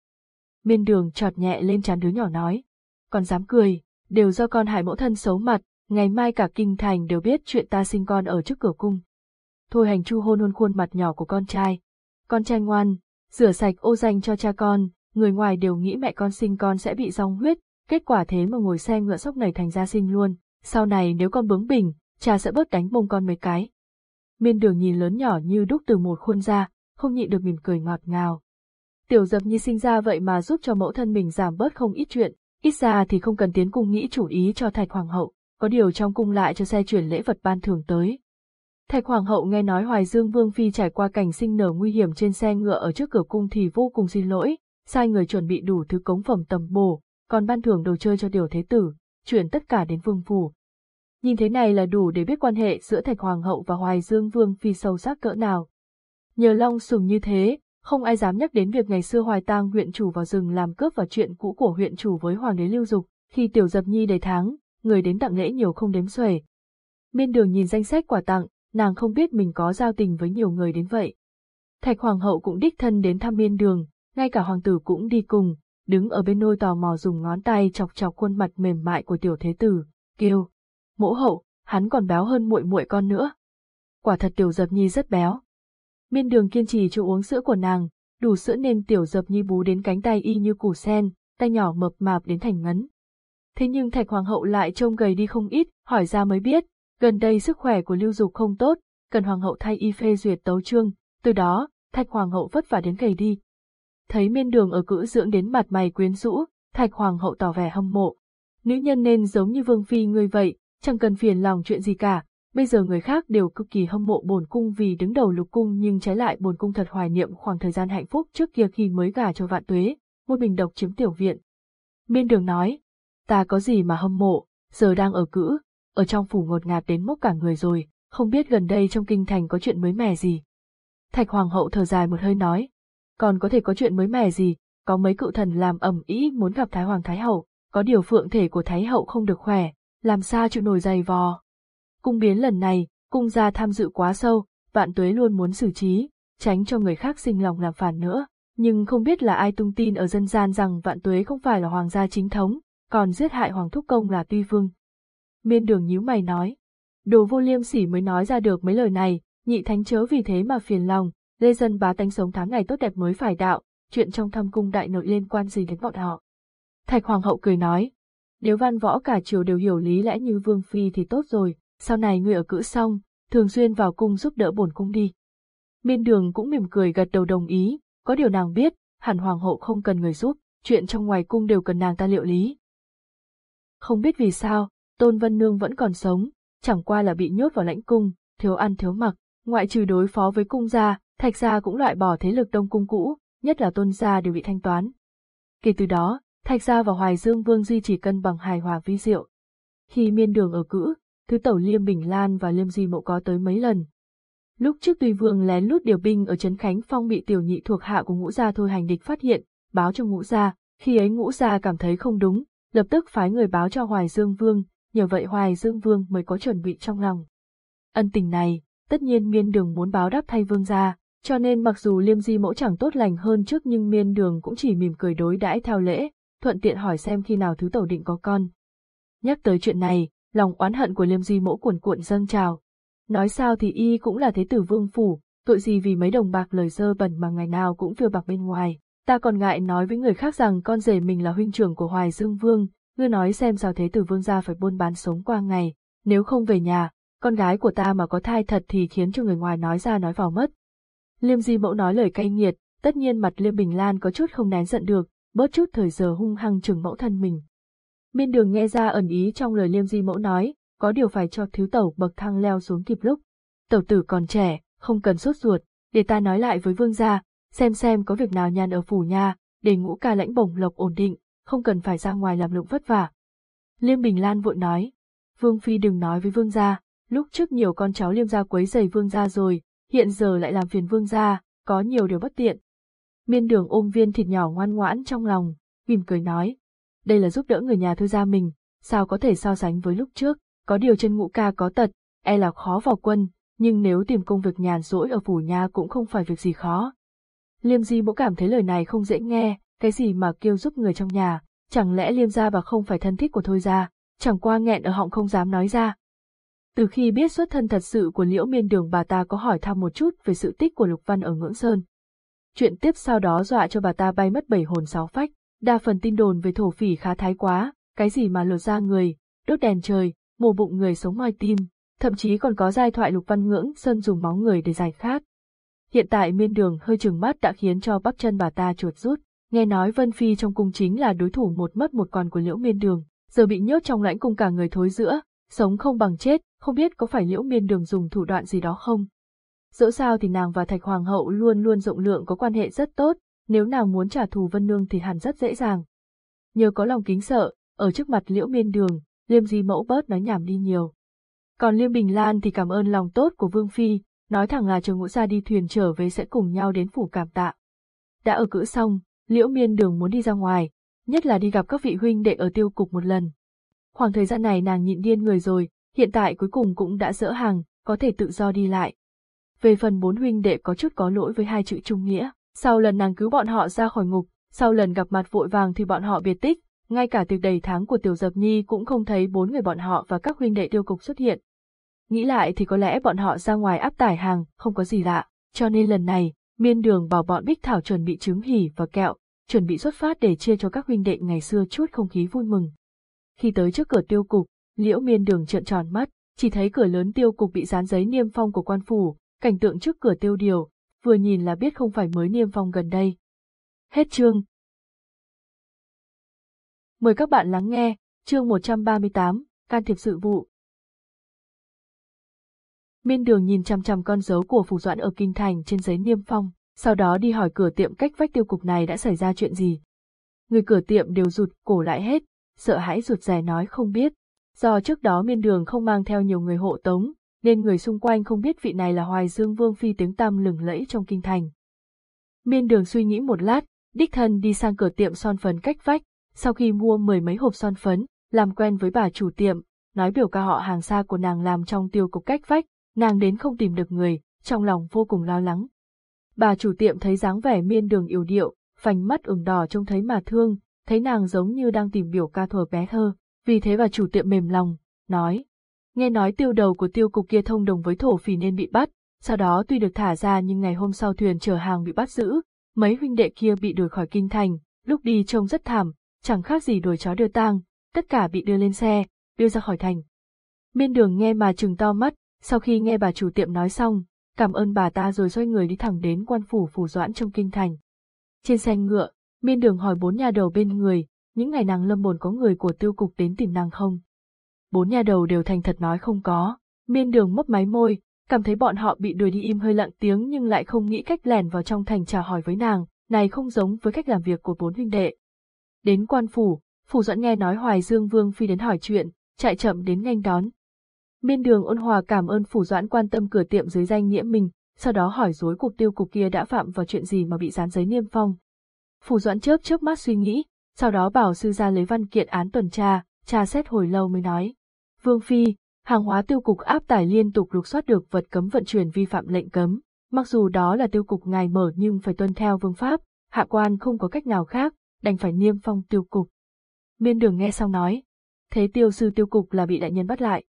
S1: Miên đường chọt nhẹ lên trán đứa nhỏ nói, còn dám cười, đều do con hại mẫu thân xấu mặt, ngày mai cả kinh thành đều biết chuyện ta sinh con ở trước cửa cung. Thôi hành chu hôn hôn khuôn mặt nhỏ của con trai. Con trai ngoan, rửa sạch ô danh cho cha con, người ngoài đều nghĩ mẹ con sinh con sẽ bị rong huyết, kết quả thế mà ngồi xe ngựa sốc này thành ra sinh luôn, sau này nếu con bướng bỉnh, cha sẽ bớt đánh bông con mấy cái. Miên đường nhìn lớn nhỏ như đúc từ một khuôn ra, không nhịn được mỉm cười ngọt ngào. Tiểu dập nhi sinh ra vậy mà giúp cho mẫu thân mình giảm bớt không ít chuyện, ít ra thì không cần tiến cung nghĩ chủ ý cho thạch hoàng hậu, có điều trong cung lại cho xe chuyển lễ vật ban thưởng tới. Thạch Hoàng hậu nghe nói Hoài Dương Vương Phi trải qua cảnh sinh nở nguy hiểm trên xe ngựa ở trước cửa cung thì vô cùng xin lỗi, sai người chuẩn bị đủ thứ cống phẩm tầm bổ, còn ban thưởng đồ chơi cho tiểu thế tử, chuyển tất cả đến vương phủ. Nhìn thế này là đủ để biết quan hệ giữa Thạch Hoàng hậu và Hoài Dương Vương Phi sâu sắc cỡ nào. Nhờ long sùng như thế, không ai dám nhắc đến việc ngày xưa Hoài Tang huyện chủ vào rừng làm cướp và chuyện cũ của huyện chủ với Hoàng đế Lưu Dục, khi tiểu dập nhi đầy tháng, người đến tặng lễ nhiều không đếm xuể. Miên đường nhìn danh sách quà tặng, nàng không biết mình có giao tình với nhiều người đến vậy. Thạch Hoàng hậu cũng đích thân đến thăm miên đường, ngay cả hoàng tử cũng đi cùng, đứng ở bên nôi tò mò dùng ngón tay chọc chọc khuôn mặt mềm mại của tiểu thế tử, kêu. Mỗ hậu, hắn còn béo hơn muội muội con nữa. Quả thật tiểu dập nhi rất béo. Miên đường kiên trì cho uống sữa của nàng, đủ sữa nên tiểu dập nhi bú đến cánh tay y như củ sen, tay nhỏ mập mạp đến thành ngấn. Thế nhưng thạch hoàng hậu lại trông gầy đi không ít, hỏi ra mới biết, gần đây sức khỏe của lưu dục không tốt, cần hoàng hậu thay y phê duyệt tấu chương, từ đó, thạch hoàng hậu vất vả đến gầy đi. Thấy miên đường ở cữ dưỡng đến mặt mày quyến rũ, thạch hoàng hậu tỏ vẻ hâm mộ. Nữ nhân nên giống như vương phi ngươi vậy, chẳng cần phiền lòng chuyện gì cả, bây giờ người khác đều cực kỳ hâm mộ bổn cung vì đứng đầu lục cung nhưng trái lại bổn cung thật hoài niệm khoảng thời gian hạnh phúc trước kia khi mới gả cho vạn tuế, một bình độc chiếm tiểu viện. Miên đường nói, ta có gì mà hâm mộ, giờ đang ở cữ, ở trong phủ ngột ngạt đến mốc cả người rồi, không biết gần đây trong kinh thành có chuyện mới mẻ gì. Thạch hoàng hậu thở dài một hơi nói, còn có thể có chuyện mới mẻ gì, có mấy cự thần làm ẩm ý muốn gặp Thái Hoàng Thái Hậu, có điều phượng thể của Thái Hậu không được khỏe, làm sao chịu nổi dày vò. Cung biến lần này, cung gia tham dự quá sâu, vạn tuế luôn muốn xử trí, tránh cho người khác sinh lòng làm phản nữa. Nhưng không biết là ai tung tin ở dân gian rằng vạn tuế không phải là hoàng gia chính thống, còn giết hại hoàng thúc công là tuy vương. Miên đường nhíu mày nói. Đồ vô liêm sỉ mới nói ra được mấy lời này, nhị thánh chớ vì thế mà phiền lòng, lê dân bá tánh sống tháng ngày tốt đẹp mới phải đạo, chuyện trong thâm cung đại nội liên quan gì đến bọn họ. Thạch hoàng hậu cười nói, nếu văn võ cả triều đều hiểu lý lẽ như vương phi thì tốt rồi, sau này ngươi ở cữ xong, thường xuyên vào cung giúp đỡ bổn cung đi. Miên đường cũng mỉm cười gật đầu đồng ý, có điều nàng biết, hẳn hoàng hậu không cần người giúp, chuyện trong ngoài cung đều cần nàng ta liệu lý. Không biết vì sao, Tôn Vân Nương vẫn còn sống, chẳng qua là bị nhốt vào lãnh cung, thiếu ăn thiếu mặc, ngoại trừ đối phó với cung gia, thạch gia cũng loại bỏ thế lực đông cung cũ, nhất là tôn gia đều bị thanh toán. Kể từ đó, thạch gia và hoài dương vương duy trì cân bằng hài hòa vi diệu. Khi miên đường ở cữ, thứ tẩu Liêm Bình Lan và Liêm Di Mộ có tới mấy lần. Lúc trước tùy vương lén lút điều binh ở Trấn Khánh Phong bị tiểu nhị thuộc hạ của ngũ gia thôi hành địch phát hiện, báo cho ngũ gia, khi ấy ngũ gia cảm thấy không đúng, lập tức phái người báo cho Hoài Dương Vương, nhờ vậy Hoài Dương Vương mới có chuẩn bị trong lòng. Ân tình này, tất nhiên miên đường muốn báo đáp thay vương gia, cho nên mặc dù liêm di mẫu chẳng tốt lành hơn trước nhưng miên đường cũng chỉ mỉm cười đối đãi theo lễ, thuận tiện hỏi xem khi nào thứ tẩu định có con. Nhắc tới chuyện này, lòng oán hận của liêm di mẫu cuồn cuộn dâng trào. Nói sao thì y cũng là thế tử vương phủ, tội gì vì mấy đồng bạc lời dơ bẩn mà ngày nào cũng vừa bạc bên ngoài. Ta còn ngại nói với người khác rằng con rể mình là huynh trưởng của Hoài Dương Vương, ngươi nói xem sao thế tử vương gia phải buôn bán sống qua ngày, nếu không về nhà, con gái của ta mà có thai thật thì khiến cho người ngoài nói ra nói vào mất. Liêm di mẫu nói lời cay nghiệt, tất nhiên mặt Liêm Bình Lan có chút không nén giận được, bớt chút thời giờ hung hăng trừng mẫu thân mình. Miên đường nghe ra ẩn ý trong lời Liêm di mẫu nói, có điều phải cho thiếu tẩu bậc thang leo xuống kịp lúc. Tẩu tử còn trẻ, không cần sốt ruột, để ta nói lại với vương gia, xem xem có việc nào nhàn ở phủ nhà, để ngũ ca lãnh bổng lộc ổn định, không cần phải ra ngoài làm lụng vất vả. Liêm Bình Lan vội nói, Vương Phi đừng nói với Vương gia, lúc trước nhiều con cháu Liêm gia quấy giày Vương gia rồi, hiện giờ lại làm phiền Vương gia, có nhiều điều bất tiện. Miên đường ôm viên thịt nhỏ ngoan ngoãn trong lòng, mỉm cười nói, đây là giúp đỡ người nhà thư gia mình, sao có thể so sánh với lúc trước, có điều chân ngũ ca có tật, e là khó vào quân, nhưng nếu tìm công việc nhàn rỗi ở phủ nhà cũng không phải việc gì khó. Liêm Di bỗng cảm thấy lời này không dễ nghe, cái gì mà kêu giúp người trong nhà, chẳng lẽ Liêm gia bà không phải thân thích của Thôi gia, chẳng qua nghẹn ở họng không dám nói ra. Từ khi biết xuất thân thật sự của Liễu Miên Đường bà ta có hỏi thăm một chút về sự tích của Lục Văn ở Ngưỡng Sơn. Chuyện tiếp sau đó dọa cho bà ta bay mất bảy hồn sáu phách, đa phần tin đồn về thổ phỉ khá thái quá, cái gì mà lột ra người, đốt đèn trời, mổ bụng người sống ngoài tim, thậm chí còn có giai thoại Lục Văn Ngưỡng Sơn dùng máu người để giải khát. Hiện tại miên đường hơi trừng mắt đã khiến cho bắp chân bà ta chuột rút, nghe nói Vân Phi trong cung chính là đối thủ một mất một còn của liễu miên đường, giờ bị nhốt trong lãnh cung cả người thối giữa, sống không bằng chết, không biết có phải liễu miên đường dùng thủ đoạn gì đó không. Dẫu sao thì nàng và Thạch Hoàng hậu luôn luôn rộng lượng có quan hệ rất tốt, nếu nàng muốn trả thù Vân Nương thì hẳn rất dễ dàng. Nhờ có lòng kính sợ, ở trước mặt liễu miên đường, liêm di mẫu bớt nói nhảm đi nhiều. Còn liêm bình lan thì cảm ơn lòng tốt của Vương Phi, nói thẳng là chờ ngũ gia đi thuyền trở về sẽ cùng nhau đến phủ cảm tạ. Đã ở cữ xong, liễu miên đường muốn đi ra ngoài, nhất là đi gặp các vị huynh đệ ở tiêu cục một lần. Khoảng thời gian này nàng nhịn điên người rồi, hiện tại cuối cùng cũng đã dỡ hàng, có thể tự do đi lại. Về phần bốn huynh đệ có chút có lỗi với hai chữ trung nghĩa, sau lần nàng cứu bọn họ ra khỏi ngục, sau lần gặp mặt vội vàng thì bọn họ biệt tích, ngay cả tiệc đầy tháng của Tiểu Dập Nhi cũng không thấy bốn người bọn họ và các huynh đệ tiêu cục xuất hiện. Nghĩ lại thì có lẽ bọn họ ra ngoài áp tải hàng, không có gì lạ, cho nên lần này, miên đường bảo bọn Bích Thảo chuẩn bị trứng hỉ và kẹo, chuẩn bị xuất phát để chia cho các huynh đệ ngày xưa chút không khí vui mừng. Khi tới trước cửa tiêu cục, liễu miên đường trợn tròn mắt, chỉ thấy cửa lớn tiêu cục bị dán giấy niêm phong của quan phủ, cảnh tượng trước cửa tiêu điều, vừa nhìn là biết không phải mới niêm phong gần đây. Hết chương. Mời các bạn lắng nghe, chương 138, can thiệp sự vụ. Miên đường nhìn chằm chằm con dấu của phủ doãn ở kinh thành trên giấy niêm phong, sau đó đi hỏi cửa tiệm cách vách tiêu cục này đã xảy ra chuyện gì. Người cửa tiệm đều rụt cổ lại hết, sợ hãi rụt rè nói không biết. Do trước đó miên đường không mang theo nhiều người hộ tống, nên người xung quanh không biết vị này là Hoài Dương Vương Phi tiếng tăm lừng lẫy trong kinh thành. Miên đường suy nghĩ một lát, đích thân đi sang cửa tiệm son phấn cách vách, sau khi mua mười mấy hộp son phấn, làm quen với bà chủ tiệm, nói biểu ca họ hàng xa của nàng làm trong tiêu cục cách vách, nàng đến không tìm được người, trong lòng vô cùng lo lắng. Bà chủ tiệm thấy dáng vẻ miên đường yếu điệu, phành mắt ửng đỏ trông thấy mà thương, thấy nàng giống như đang tìm biểu ca thuở bé thơ, vì thế bà chủ tiệm mềm lòng, nói. Nghe nói tiêu đầu của tiêu cục kia thông đồng với thổ phỉ nên bị bắt, sau đó tuy được thả ra nhưng ngày hôm sau thuyền chở hàng bị bắt giữ, mấy huynh đệ kia bị đuổi khỏi kinh thành, lúc đi trông rất thảm, chẳng khác gì đuổi chó đưa tang, tất cả bị đưa lên xe, đưa ra khỏi thành. Miên đường nghe mà trừng to mắt, sau khi nghe bà chủ tiệm nói xong, cảm ơn bà ta rồi xoay người đi thẳng đến quan phủ phủ doãn trong kinh thành. Trên xe ngựa, miên đường hỏi bốn nhà đầu bên người, những ngày nàng lâm bồn có người của tiêu cục đến tìm nàng không? Bốn nhà đầu đều thành thật nói không có, miên đường mấp máy môi, cảm thấy bọn họ bị đuổi đi im hơi lặng tiếng nhưng lại không nghĩ cách lẻn vào trong thành chào hỏi với nàng, này không giống với cách làm việc của bốn huynh đệ. Đến quan phủ, phủ doãn nghe nói Hoài Dương Vương Phi đến hỏi chuyện, chạy chậm đến nhanh đón, Miên đường ôn hòa cảm ơn phủ doãn quan tâm cửa tiệm dưới danh nghĩa mình, sau đó hỏi dối cuộc tiêu cục kia đã phạm vào chuyện gì mà bị dán giấy niêm phong. Phủ doãn chớp chớp mắt suy nghĩ, sau đó bảo sư ra lấy văn kiện án tuần tra, tra xét hồi lâu mới nói. Vương Phi, hàng hóa tiêu cục áp tải liên tục lục soát được vật cấm vận chuyển vi phạm lệnh cấm, mặc dù đó là tiêu cục ngài mở nhưng phải tuân theo vương pháp, hạ quan không có cách nào khác, đành phải niêm phong tiêu cục. Miên đường nghe xong nói, thế tiêu sư tiêu cục là bị đại nhân bắt lại,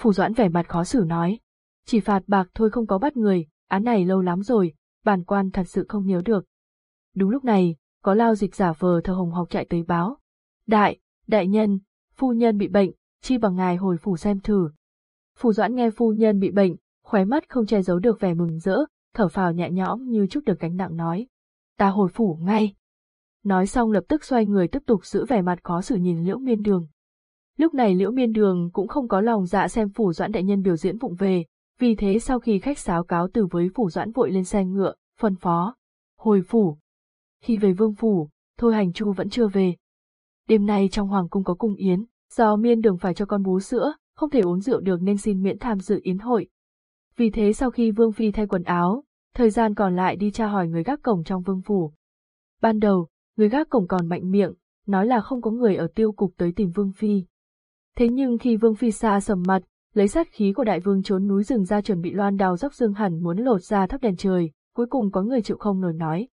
S1: Phủ Doãn vẻ mặt khó xử nói. Chỉ phạt bạc thôi không có bắt người, án này lâu lắm rồi, bản quan thật sự không nhớ được. Đúng lúc này, có lao dịch giả vờ thờ hồng học chạy tới báo. Đại, đại nhân, phu nhân bị bệnh, chi bằng ngài hồi phủ xem thử. Phủ Doãn nghe phu nhân bị bệnh, khóe mắt không che giấu được vẻ mừng rỡ, thở phào nhẹ nhõm như chút được cánh nặng nói. Ta hồi phủ ngay. Nói xong lập tức xoay người tiếp tục giữ vẻ mặt khó xử nhìn liễu miên đường. Lúc này Liễu Miên Đường cũng không có lòng dạ xem phủ doãn đại nhân biểu diễn vụng về, vì thế sau khi khách sáo cáo từ với phủ doãn vội lên xe ngựa, phân phó. Hồi phủ. Khi về vương phủ, Thôi Hành Chu vẫn chưa về. Đêm nay trong hoàng cung có cung yến, do miên đường phải cho con bú sữa, không thể uống rượu được nên xin miễn tham dự yến hội. Vì thế sau khi vương phi thay quần áo, thời gian còn lại đi tra hỏi người gác cổng trong vương phủ. Ban đầu, người gác cổng còn mạnh miệng, nói là không có người ở tiêu cục tới tìm vương phi. Thế nhưng khi Vương Phi xa sầm mặt, lấy sát khí của đại vương trốn núi rừng ra chuẩn bị loan đào dốc dương hẳn muốn lột ra thắp đèn trời, cuối cùng có người chịu không nổi nói.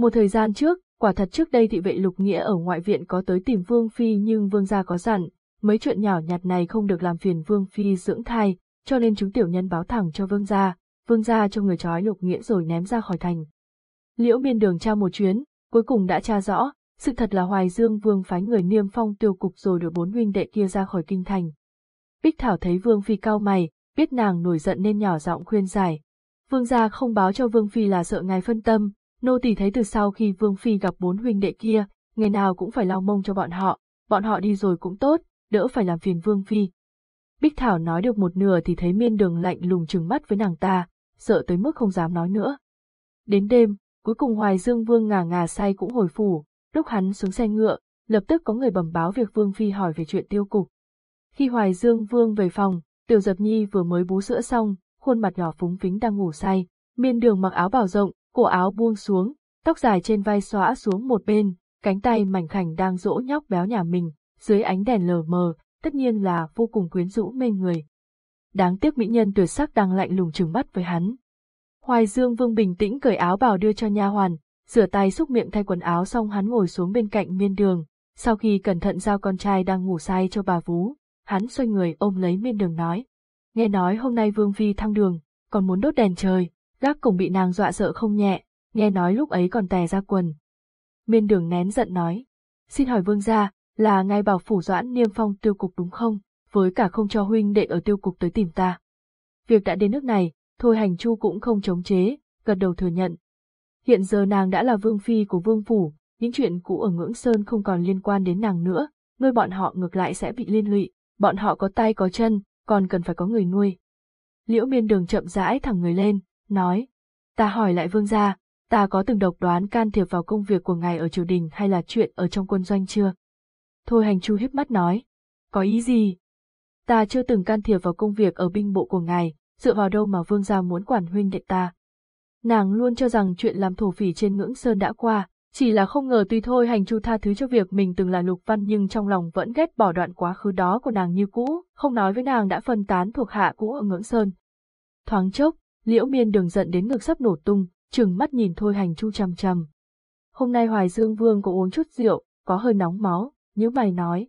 S1: Một thời gian trước, quả thật trước đây thị vệ lục nghĩa ở ngoại viện có tới tìm Vương Phi nhưng Vương gia có dặn, mấy chuyện nhỏ nhặt này không được làm phiền Vương Phi dưỡng thai, cho nên chúng tiểu nhân báo thẳng cho Vương gia, Vương gia cho người trói lục nghĩa rồi ném ra khỏi thành. Liễu biên đường tra một chuyến, cuối cùng đã tra rõ, sự thật là Hoài Dương Vương phái người niêm phong tiêu cục rồi đưa bốn huynh đệ kia ra khỏi kinh thành. Bích Thảo thấy Vương Phi cao mày, biết nàng nổi giận nên nhỏ giọng khuyên giải. Vương gia không báo cho Vương Phi là sợ ngài phân tâm, nô tỳ thấy từ sau khi Vương Phi gặp bốn huynh đệ kia, ngày nào cũng phải lau mông cho bọn họ, bọn họ đi rồi cũng tốt, đỡ phải làm phiền Vương Phi. Bích Thảo nói được một nửa thì thấy miên đường lạnh lùng trừng mắt với nàng ta, sợ tới mức không dám nói nữa. Đến đêm, cuối cùng Hoài Dương Vương ngà ngà say cũng hồi phủ, lúc hắn xuống xe ngựa, lập tức có người bẩm báo việc Vương Phi hỏi về chuyện tiêu cục. Khi Hoài Dương Vương về phòng, Tiểu Dập Nhi vừa mới bú sữa xong, khuôn mặt nhỏ phúng phính đang ngủ say, miên đường mặc áo bào rộng, cổ áo buông xuống, tóc dài trên vai xóa xuống một bên, cánh tay mảnh khảnh đang dỗ nhóc béo nhà mình, dưới ánh đèn lờ mờ, tất nhiên là vô cùng quyến rũ mê người. Đáng tiếc mỹ nhân tuyệt sắc đang lạnh lùng trừng mắt với hắn. Hoài Dương Vương bình tĩnh cởi áo bào đưa cho nha hoàn, rửa tay xúc miệng thay quần áo xong hắn ngồi xuống bên cạnh miên đường, sau khi cẩn thận giao con trai đang ngủ say cho bà vú, hắn xoay người ôm lấy miên đường nói. Nghe nói hôm nay Vương Phi thăng đường, còn muốn đốt đèn trời, gác cổng bị nàng dọa sợ không nhẹ, nghe nói lúc ấy còn tè ra quần. Miên đường nén giận nói. Xin hỏi Vương gia, là ngài bảo phủ doãn niêm phong tiêu cục đúng không, với cả không cho huynh đệ ở tiêu cục tới tìm ta. Việc đã đến nước này, thôi hành chu cũng không chống chế, gật đầu thừa nhận. Hiện giờ nàng đã là vương phi của vương phủ, những chuyện cũ ở ngưỡng sơn không còn liên quan đến nàng nữa, nuôi bọn họ ngược lại sẽ bị liên lụy, bọn họ có tay có chân, còn cần phải có người nuôi. Liễu miên đường chậm rãi thẳng người lên, nói, ta hỏi lại vương gia, ta có từng độc đoán can thiệp vào công việc của ngài ở triều đình hay là chuyện ở trong quân doanh chưa? Thôi hành chu híp mắt nói, có ý gì? Ta chưa từng can thiệp vào công việc ở binh bộ của ngài, dựa vào đâu mà vương gia muốn quản huynh đệ ta. Nàng luôn cho rằng chuyện làm thổ phỉ trên ngưỡng sơn đã qua, chỉ là không ngờ tuy thôi hành chu tha thứ cho việc mình từng là lục văn nhưng trong lòng vẫn ghét bỏ đoạn quá khứ đó của nàng như cũ, không nói với nàng đã phân tán thuộc hạ cũ ở ngưỡng sơn. Thoáng chốc, liễu miên đường giận đến ngực sắp nổ tung, trừng mắt nhìn thôi hành chu chằm chằm. Hôm nay Hoài Dương Vương có uống chút rượu, có hơi nóng máu, như mày nói.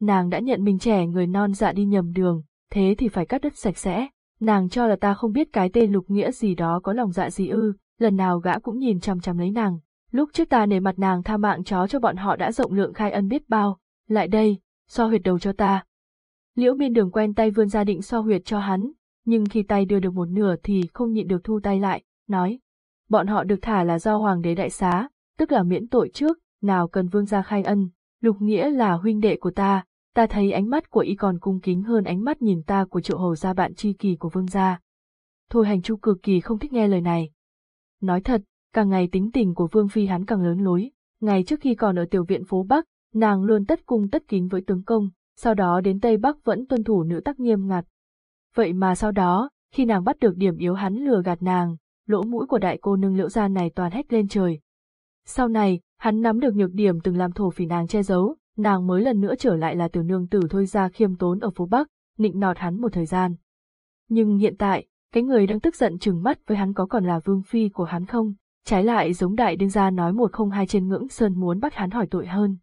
S1: Nàng đã nhận mình trẻ người non dạ đi nhầm đường, thế thì phải cắt đứt sạch sẽ. Nàng cho là ta không biết cái tên lục nghĩa gì đó có lòng dạ gì ư, lần nào gã cũng nhìn chằm chằm lấy nàng. Lúc trước ta nể mặt nàng tha mạng chó cho bọn họ đã rộng lượng khai ân biết bao, lại đây, so huyệt đầu cho ta. Liễu miên đường quen tay vươn ra định so huyệt cho hắn, nhưng khi tay đưa được một nửa thì không nhịn được thu tay lại, nói. Bọn họ được thả là do hoàng đế đại xá, tức là miễn tội trước, nào cần vương gia khai ân, lục nghĩa là huynh đệ của ta, ta thấy ánh mắt của y còn cung kính hơn ánh mắt nhìn ta của triệu hầu gia bạn tri kỳ của vương gia. Thôi hành chu cực kỳ không thích nghe lời này. Nói thật, càng ngày tính tình của vương phi hắn càng lớn lối, ngày trước khi còn ở tiểu viện phố Bắc, nàng luôn tất cung tất kính với tướng công, sau đó đến Tây Bắc vẫn tuân thủ nữ tắc nghiêm ngặt. Vậy mà sau đó, khi nàng bắt được điểm yếu hắn lừa gạt nàng, lỗ mũi của đại cô nương liễu gia này toàn hét lên trời. Sau này, hắn nắm được nhược điểm từng làm thổ phỉ nàng che giấu, nàng mới lần nữa trở lại là tiểu nương tử thôi ra khiêm tốn ở phố Bắc, nịnh nọt hắn một thời gian. Nhưng hiện tại, cái người đang tức giận trừng mắt với hắn có còn là vương phi của hắn không, trái lại giống đại đương gia nói một không hai trên ngưỡng sơn muốn bắt hắn hỏi tội hơn.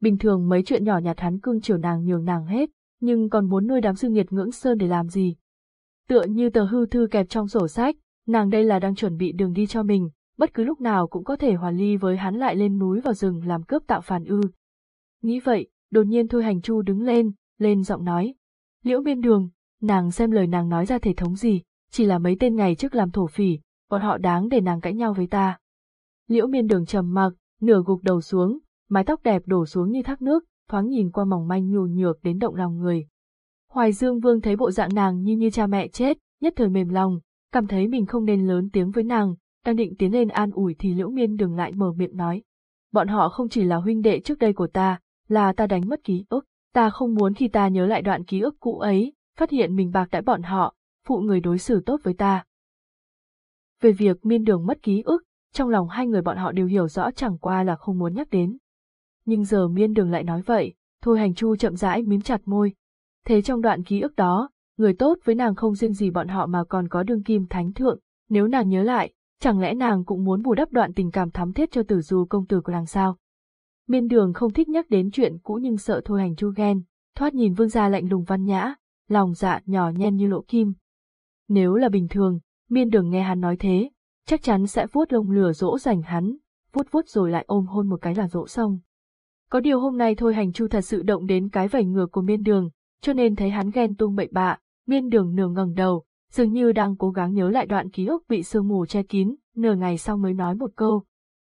S1: Bình thường mấy chuyện nhỏ nhặt hắn cương chiều nàng nhường nàng hết, nhưng còn muốn nuôi đám sư nghiệt ngưỡng sơn để làm gì. Tựa như tờ hư thư kẹp trong sổ sách, nàng đây là đang chuẩn bị đường đi cho mình, bất cứ lúc nào cũng có thể hòa ly với hắn lại lên núi vào rừng làm cướp tạo phản ư. Nghĩ vậy, đột nhiên Thôi Hành Chu đứng lên, lên giọng nói. Liễu biên đường, nàng xem lời nàng nói ra thể thống gì, chỉ là mấy tên ngày trước làm thổ phỉ, bọn họ đáng để nàng cãi nhau với ta. Liễu miên đường trầm mặc, nửa gục đầu xuống, mái tóc đẹp đổ xuống như thác nước, thoáng nhìn qua mỏng manh nhù nhược đến động lòng người. Hoài Dương Vương thấy bộ dạng nàng như như cha mẹ chết, nhất thời mềm lòng, cảm thấy mình không nên lớn tiếng với nàng, đang định tiến lên an ủi thì Liễu Miên Đường lại mở miệng nói. Bọn họ không chỉ là huynh đệ trước đây của ta, là ta đánh mất ký ức, ta không muốn khi ta nhớ lại đoạn ký ức cũ ấy, phát hiện mình bạc đãi bọn họ, phụ người đối xử tốt với ta. Về việc Miên Đường mất ký ức, trong lòng hai người bọn họ đều hiểu rõ chẳng qua là không muốn nhắc đến. Nhưng giờ Miên Đường lại nói vậy, Thôi Hành Chu chậm rãi mím chặt môi. Thế trong đoạn ký ức đó, người tốt với nàng không riêng gì bọn họ mà còn có đương kim thánh thượng, nếu nàng nhớ lại, chẳng lẽ nàng cũng muốn bù đắp đoạn tình cảm thắm thiết cho tử du công tử của nàng sao? Miên đường không thích nhắc đến chuyện cũ nhưng sợ thôi hành chu ghen, thoát nhìn vương gia lạnh lùng văn nhã, lòng dạ nhỏ nhen như lỗ kim. Nếu là bình thường, miên đường nghe hắn nói thế, chắc chắn sẽ vuốt lông lửa dỗ dành hắn, vuốt vuốt rồi lại ôm hôn một cái là dỗ xong. Có điều hôm nay thôi hành chu thật sự động đến cái vảy ngược của miên đường, cho nên thấy hắn ghen tung bậy bạ, miên đường nửa ngẩng đầu, dường như đang cố gắng nhớ lại đoạn ký ức bị sương mù che kín, nửa ngày sau mới nói một câu.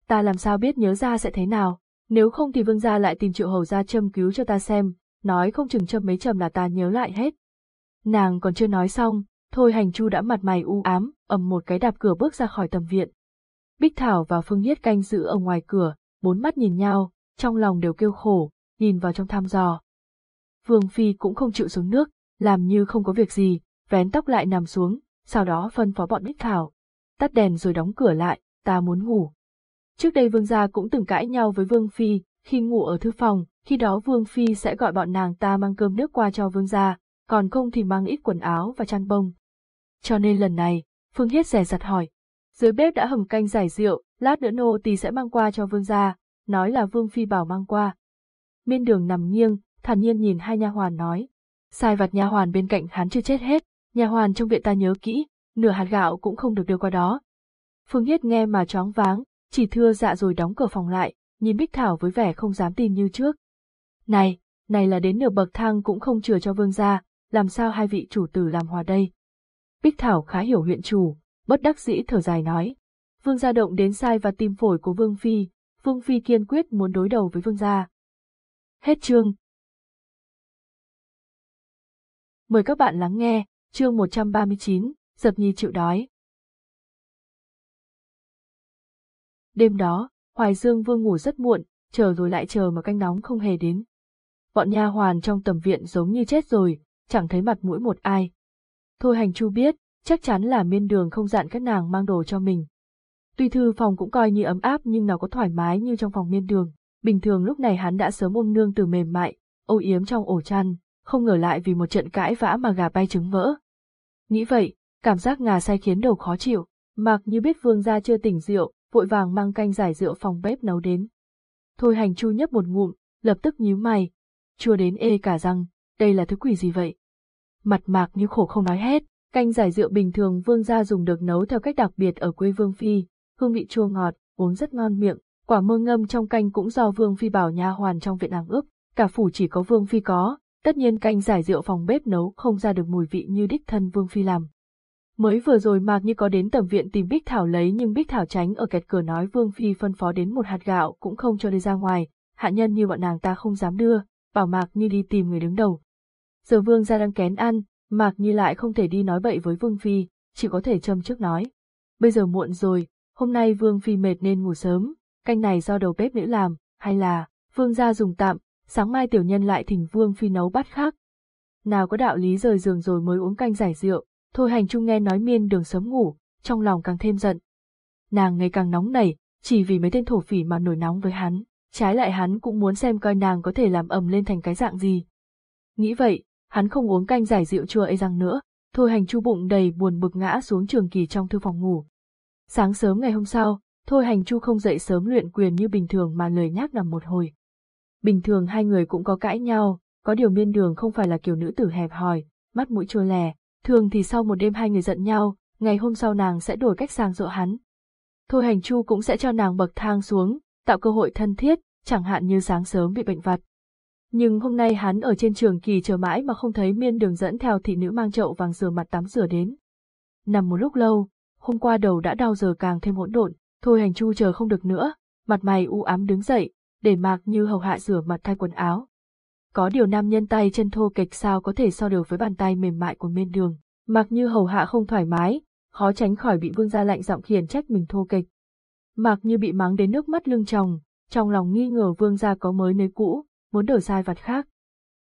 S1: Ta làm sao biết nhớ ra sẽ thế nào, nếu không thì vương gia lại tìm triệu hầu ra châm cứu cho ta xem, nói không chừng châm mấy châm là ta nhớ lại hết. Nàng còn chưa nói xong, thôi hành chu đã mặt mày u ám, ầm một cái đạp cửa bước ra khỏi tầm viện. Bích Thảo và Phương Hiết canh giữ ở ngoài cửa, bốn mắt nhìn nhau, trong lòng đều kêu khổ, nhìn vào trong thăm dò. Vương Phi cũng không chịu xuống nước, làm như không có việc gì, vén tóc lại nằm xuống, sau đó phân phó bọn Bích Thảo. Tắt đèn rồi đóng cửa lại, ta muốn ngủ. Trước đây Vương gia cũng từng cãi nhau với Vương Phi, khi ngủ ở thư phòng, khi đó Vương Phi sẽ gọi bọn nàng ta mang cơm nước qua cho Vương gia, còn không thì mang ít quần áo và chăn bông. Cho nên lần này, Phương Hiết rè rặt hỏi. Dưới bếp đã hầm canh giải rượu, lát nữa nô tỳ sẽ mang qua cho Vương gia, nói là Vương Phi bảo mang qua. Miên đường nằm nghiêng, thản nhiên nhìn hai nha hoàn nói. Sai vặt nha hoàn bên cạnh hắn chưa chết hết, nhà hoàn trong viện ta nhớ kỹ, nửa hạt gạo cũng không được đưa qua đó. Phương Hiết nghe mà choáng váng, chỉ thưa dạ rồi đóng cửa phòng lại, nhìn Bích Thảo với vẻ không dám tin như trước. Này, này là đến nửa bậc thang cũng không chừa cho vương gia, làm sao hai vị chủ tử làm hòa đây? Bích Thảo khá hiểu huyện chủ, bất đắc dĩ thở dài nói. Vương gia động đến sai và tim phổi của Vương Phi, Vương Phi kiên quyết muốn đối đầu với Vương gia. Hết chương. Mời các bạn lắng nghe, chương 139, Dập Nhi chịu đói. Đêm đó, Hoài Dương Vương ngủ rất muộn, chờ rồi lại chờ mà canh nóng không hề đến. Bọn nha hoàn trong tầm viện giống như chết rồi, chẳng thấy mặt mũi một ai. Thôi hành chu biết, chắc chắn là miên đường không dặn các nàng mang đồ cho mình. Tuy thư phòng cũng coi như ấm áp nhưng nào có thoải mái như trong phòng miên đường. Bình thường lúc này hắn đã sớm ôm nương từ mềm mại, âu yếm trong ổ chăn, không ngờ lại vì một trận cãi vã mà gà bay trứng vỡ. Nghĩ vậy, cảm giác ngà say khiến đầu khó chịu, mặc như biết vương gia chưa tỉnh rượu, vội vàng mang canh giải rượu phòng bếp nấu đến. Thôi hành chu nhấp một ngụm, lập tức nhíu mày, chua đến ê cả răng, đây là thứ quỷ gì vậy? Mặt mạc như khổ không nói hết, canh giải rượu bình thường vương gia dùng được nấu theo cách đặc biệt ở quê vương phi, hương vị chua ngọt, uống rất ngon miệng, quả mơ ngâm trong canh cũng do vương phi bảo nha hoàn trong viện nàng ướp, cả phủ chỉ có vương phi có, tất nhiên canh giải rượu phòng bếp nấu không ra được mùi vị như đích thân vương phi làm. Mới vừa rồi Mạc Như có đến tầm viện tìm Bích Thảo lấy nhưng Bích Thảo tránh ở kẹt cửa nói Vương Phi phân phó đến một hạt gạo cũng không cho đi ra ngoài, hạ nhân như bọn nàng ta không dám đưa, bảo Mạc Như đi tìm người đứng đầu. Giờ Vương ra đang kén ăn, Mạc Như lại không thể đi nói bậy với Vương Phi, chỉ có thể châm trước nói. Bây giờ muộn rồi, hôm nay Vương Phi mệt nên ngủ sớm, canh này do đầu bếp nữ làm, hay là, Vương gia dùng tạm, sáng mai tiểu nhân lại thỉnh Vương Phi nấu bát khác. Nào có đạo lý rời giường rồi mới uống canh giải rượu, thôi hành trung nghe nói miên đường sớm ngủ, trong lòng càng thêm giận. Nàng ngày càng nóng nảy, chỉ vì mấy tên thổ phỉ mà nổi nóng với hắn, trái lại hắn cũng muốn xem coi nàng có thể làm ầm lên thành cái dạng gì. Nghĩ vậy, hắn không uống canh giải rượu chua ấy răng nữa, thôi hành chu bụng đầy buồn bực ngã xuống trường kỳ trong thư phòng ngủ. Sáng sớm ngày hôm sau, thôi hành chu không dậy sớm luyện quyền như bình thường mà lười nhác nằm một hồi. Bình thường hai người cũng có cãi nhau, có điều miên đường không phải là kiểu nữ tử hẹp hòi, mắt mũi chua lè, thường thì sau một đêm hai người giận nhau, ngày hôm sau nàng sẽ đổi cách sang dỗ hắn. Thôi hành chu cũng sẽ cho nàng bậc thang xuống, tạo cơ hội thân thiết, chẳng hạn như sáng sớm bị bệnh vặt. Nhưng hôm nay hắn ở trên trường kỳ chờ mãi mà không thấy miên đường dẫn theo thị nữ mang chậu vàng rửa mặt tắm rửa đến. Nằm một lúc lâu, hôm qua đầu đã đau giờ càng thêm hỗn độn, thôi hành chu chờ không được nữa, mặt mày u ám đứng dậy, để mạc như hầu hạ rửa mặt thay quần áo. Có điều nam nhân tay chân thô kịch sao có thể so được với bàn tay mềm mại của miên đường, mạc như hầu hạ không thoải mái, khó tránh khỏi bị vương gia lạnh giọng khiển trách mình thô kịch. Mạc như bị mắng đến nước mắt lưng tròng, trong lòng nghi ngờ vương gia có mới nơi cũ, muốn đổi sai vặt khác.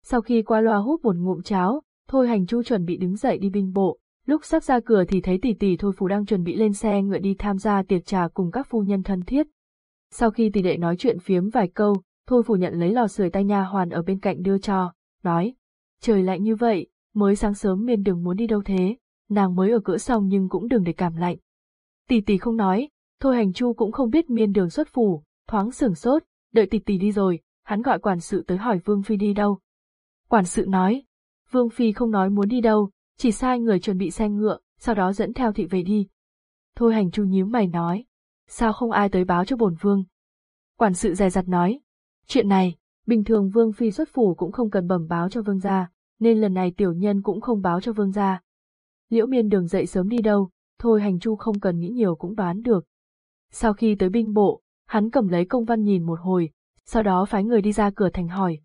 S1: Sau khi qua loa hút một ngụm cháo, Thôi hành chu chuẩn bị đứng dậy đi binh bộ, lúc sắp ra cửa thì thấy tỷ tỷ Thôi Phù đang chuẩn bị lên xe ngựa đi tham gia tiệc trà cùng các phu nhân thân thiết. Sau khi tỷ đệ nói chuyện phiếm vài câu, Thôi Phù nhận lấy lò sưởi tay nha hoàn ở bên cạnh đưa cho, nói, trời lạnh như vậy, mới sáng sớm miên đừng muốn đi đâu thế, nàng mới ở cửa xong nhưng cũng đừng để cảm lạnh. Tỷ tỷ không nói, Thôi hành chu cũng không biết miên đường xuất phủ, thoáng sửng sốt, đợi tỷ tỷ đi rồi, hắn gọi quản sự tới hỏi Vương Phi đi đâu. Quản sự nói, Vương Phi không nói muốn đi đâu, chỉ sai người chuẩn bị xe ngựa, sau đó dẫn theo thị về đi. Thôi hành chu nhíu mày nói, sao không ai tới báo cho bổn vương? Quản sự dè dặt nói, chuyện này, bình thường Vương Phi xuất phủ cũng không cần bẩm báo cho vương gia, nên lần này tiểu nhân cũng không báo cho vương gia. Liễu miên đường dậy sớm đi đâu, thôi hành chu không cần nghĩ nhiều cũng đoán được. Sau khi tới binh bộ, hắn cầm lấy công văn nhìn một hồi, sau đó phái người đi ra cửa thành hỏi.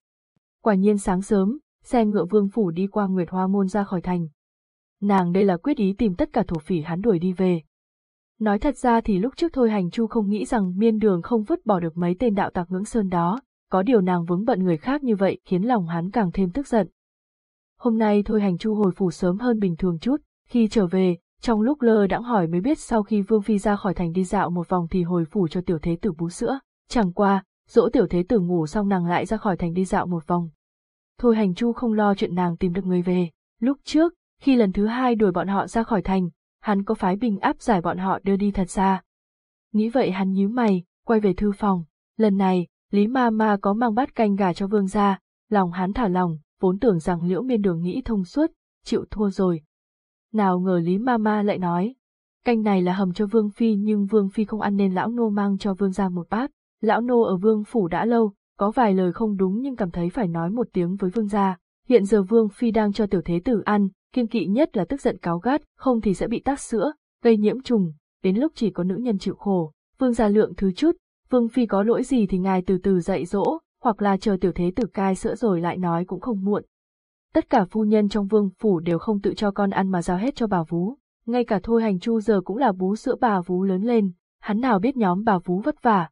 S1: Quả nhiên sáng sớm, xe ngựa vương phủ đi qua Nguyệt Hoa Môn ra khỏi thành. Nàng đây là quyết ý tìm tất cả thổ phỉ hắn đuổi đi về. Nói thật ra thì lúc trước thôi hành chu không nghĩ rằng miên đường không vứt bỏ được mấy tên đạo tặc ngưỡng sơn đó, có điều nàng vướng bận người khác như vậy khiến lòng hắn càng thêm tức giận. Hôm nay thôi hành chu hồi phủ sớm hơn bình thường chút, khi trở về, trong lúc lơ đãng hỏi mới biết sau khi Vương Phi ra khỏi thành đi dạo một vòng thì hồi phủ cho tiểu thế tử bú sữa, chẳng qua, dỗ tiểu thế tử ngủ xong nàng lại ra khỏi thành đi dạo một vòng. Thôi hành chu không lo chuyện nàng tìm được người về, lúc trước, khi lần thứ hai đuổi bọn họ ra khỏi thành, hắn có phái bình áp giải bọn họ đưa đi thật xa. Nghĩ vậy hắn nhíu mày, quay về thư phòng, lần này, Lý Ma Ma có mang bát canh gà cho vương gia, lòng hắn thả lòng, vốn tưởng rằng liễu miên đường nghĩ thông suốt, chịu thua rồi. Nào ngờ Lý Ma Ma lại nói, canh này là hầm cho vương phi nhưng vương phi không ăn nên lão nô mang cho vương gia một bát, lão nô ở vương phủ đã lâu, có vài lời không đúng nhưng cảm thấy phải nói một tiếng với vương gia. Hiện giờ vương phi đang cho tiểu thế tử ăn, kiên kỵ nhất là tức giận cáo gắt, không thì sẽ bị tắc sữa, gây nhiễm trùng, đến lúc chỉ có nữ nhân chịu khổ. Vương gia lượng thứ chút, vương phi có lỗi gì thì ngài từ từ dạy dỗ, hoặc là chờ tiểu thế tử cai sữa rồi lại nói cũng không muộn. Tất cả phu nhân trong vương phủ đều không tự cho con ăn mà giao hết cho bà vú, ngay cả thôi hành chu giờ cũng là bú sữa bà vú lớn lên, hắn nào biết nhóm bà vú vất vả.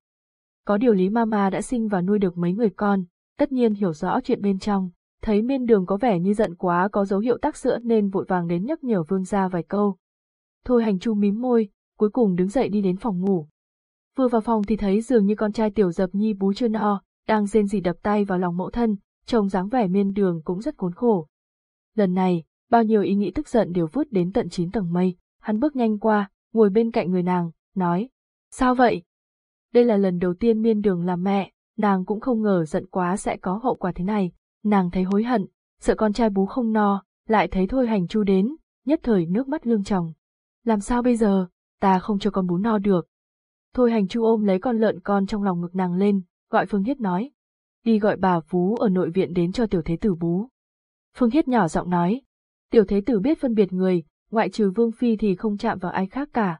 S1: Có điều lý mama đã sinh và nuôi được mấy người con, tất nhiên hiểu rõ chuyện bên trong, thấy miên đường có vẻ như giận quá có dấu hiệu tắc sữa nên vội vàng đến nhắc nhở vương gia vài câu. Thôi hành chu mím môi, cuối cùng đứng dậy đi đến phòng ngủ. Vừa vào phòng thì thấy dường như con trai tiểu dập nhi bú chưa no, đang rên rỉ đập tay vào lòng mẫu thân, trông dáng vẻ miên đường cũng rất khốn khổ. Lần này, bao nhiêu ý nghĩ tức giận đều vút đến tận chín tầng mây, hắn bước nhanh qua, ngồi bên cạnh người nàng, nói, sao vậy? Đây là lần đầu tiên miên đường làm mẹ, nàng cũng không ngờ giận quá sẽ có hậu quả thế này, nàng thấy hối hận, sợ con trai bú không no, lại thấy thôi hành chu đến, nhất thời nước mắt lương tròng. Làm sao bây giờ, ta không cho con bú no được. Thôi hành chu ôm lấy con lợn con trong lòng ngực nàng lên, gọi Phương Hiết nói. Đi gọi bà phú ở nội viện đến cho tiểu thế tử bú. Phương Hiết nhỏ giọng nói. Tiểu thế tử biết phân biệt người, ngoại trừ Vương Phi thì không chạm vào ai khác cả.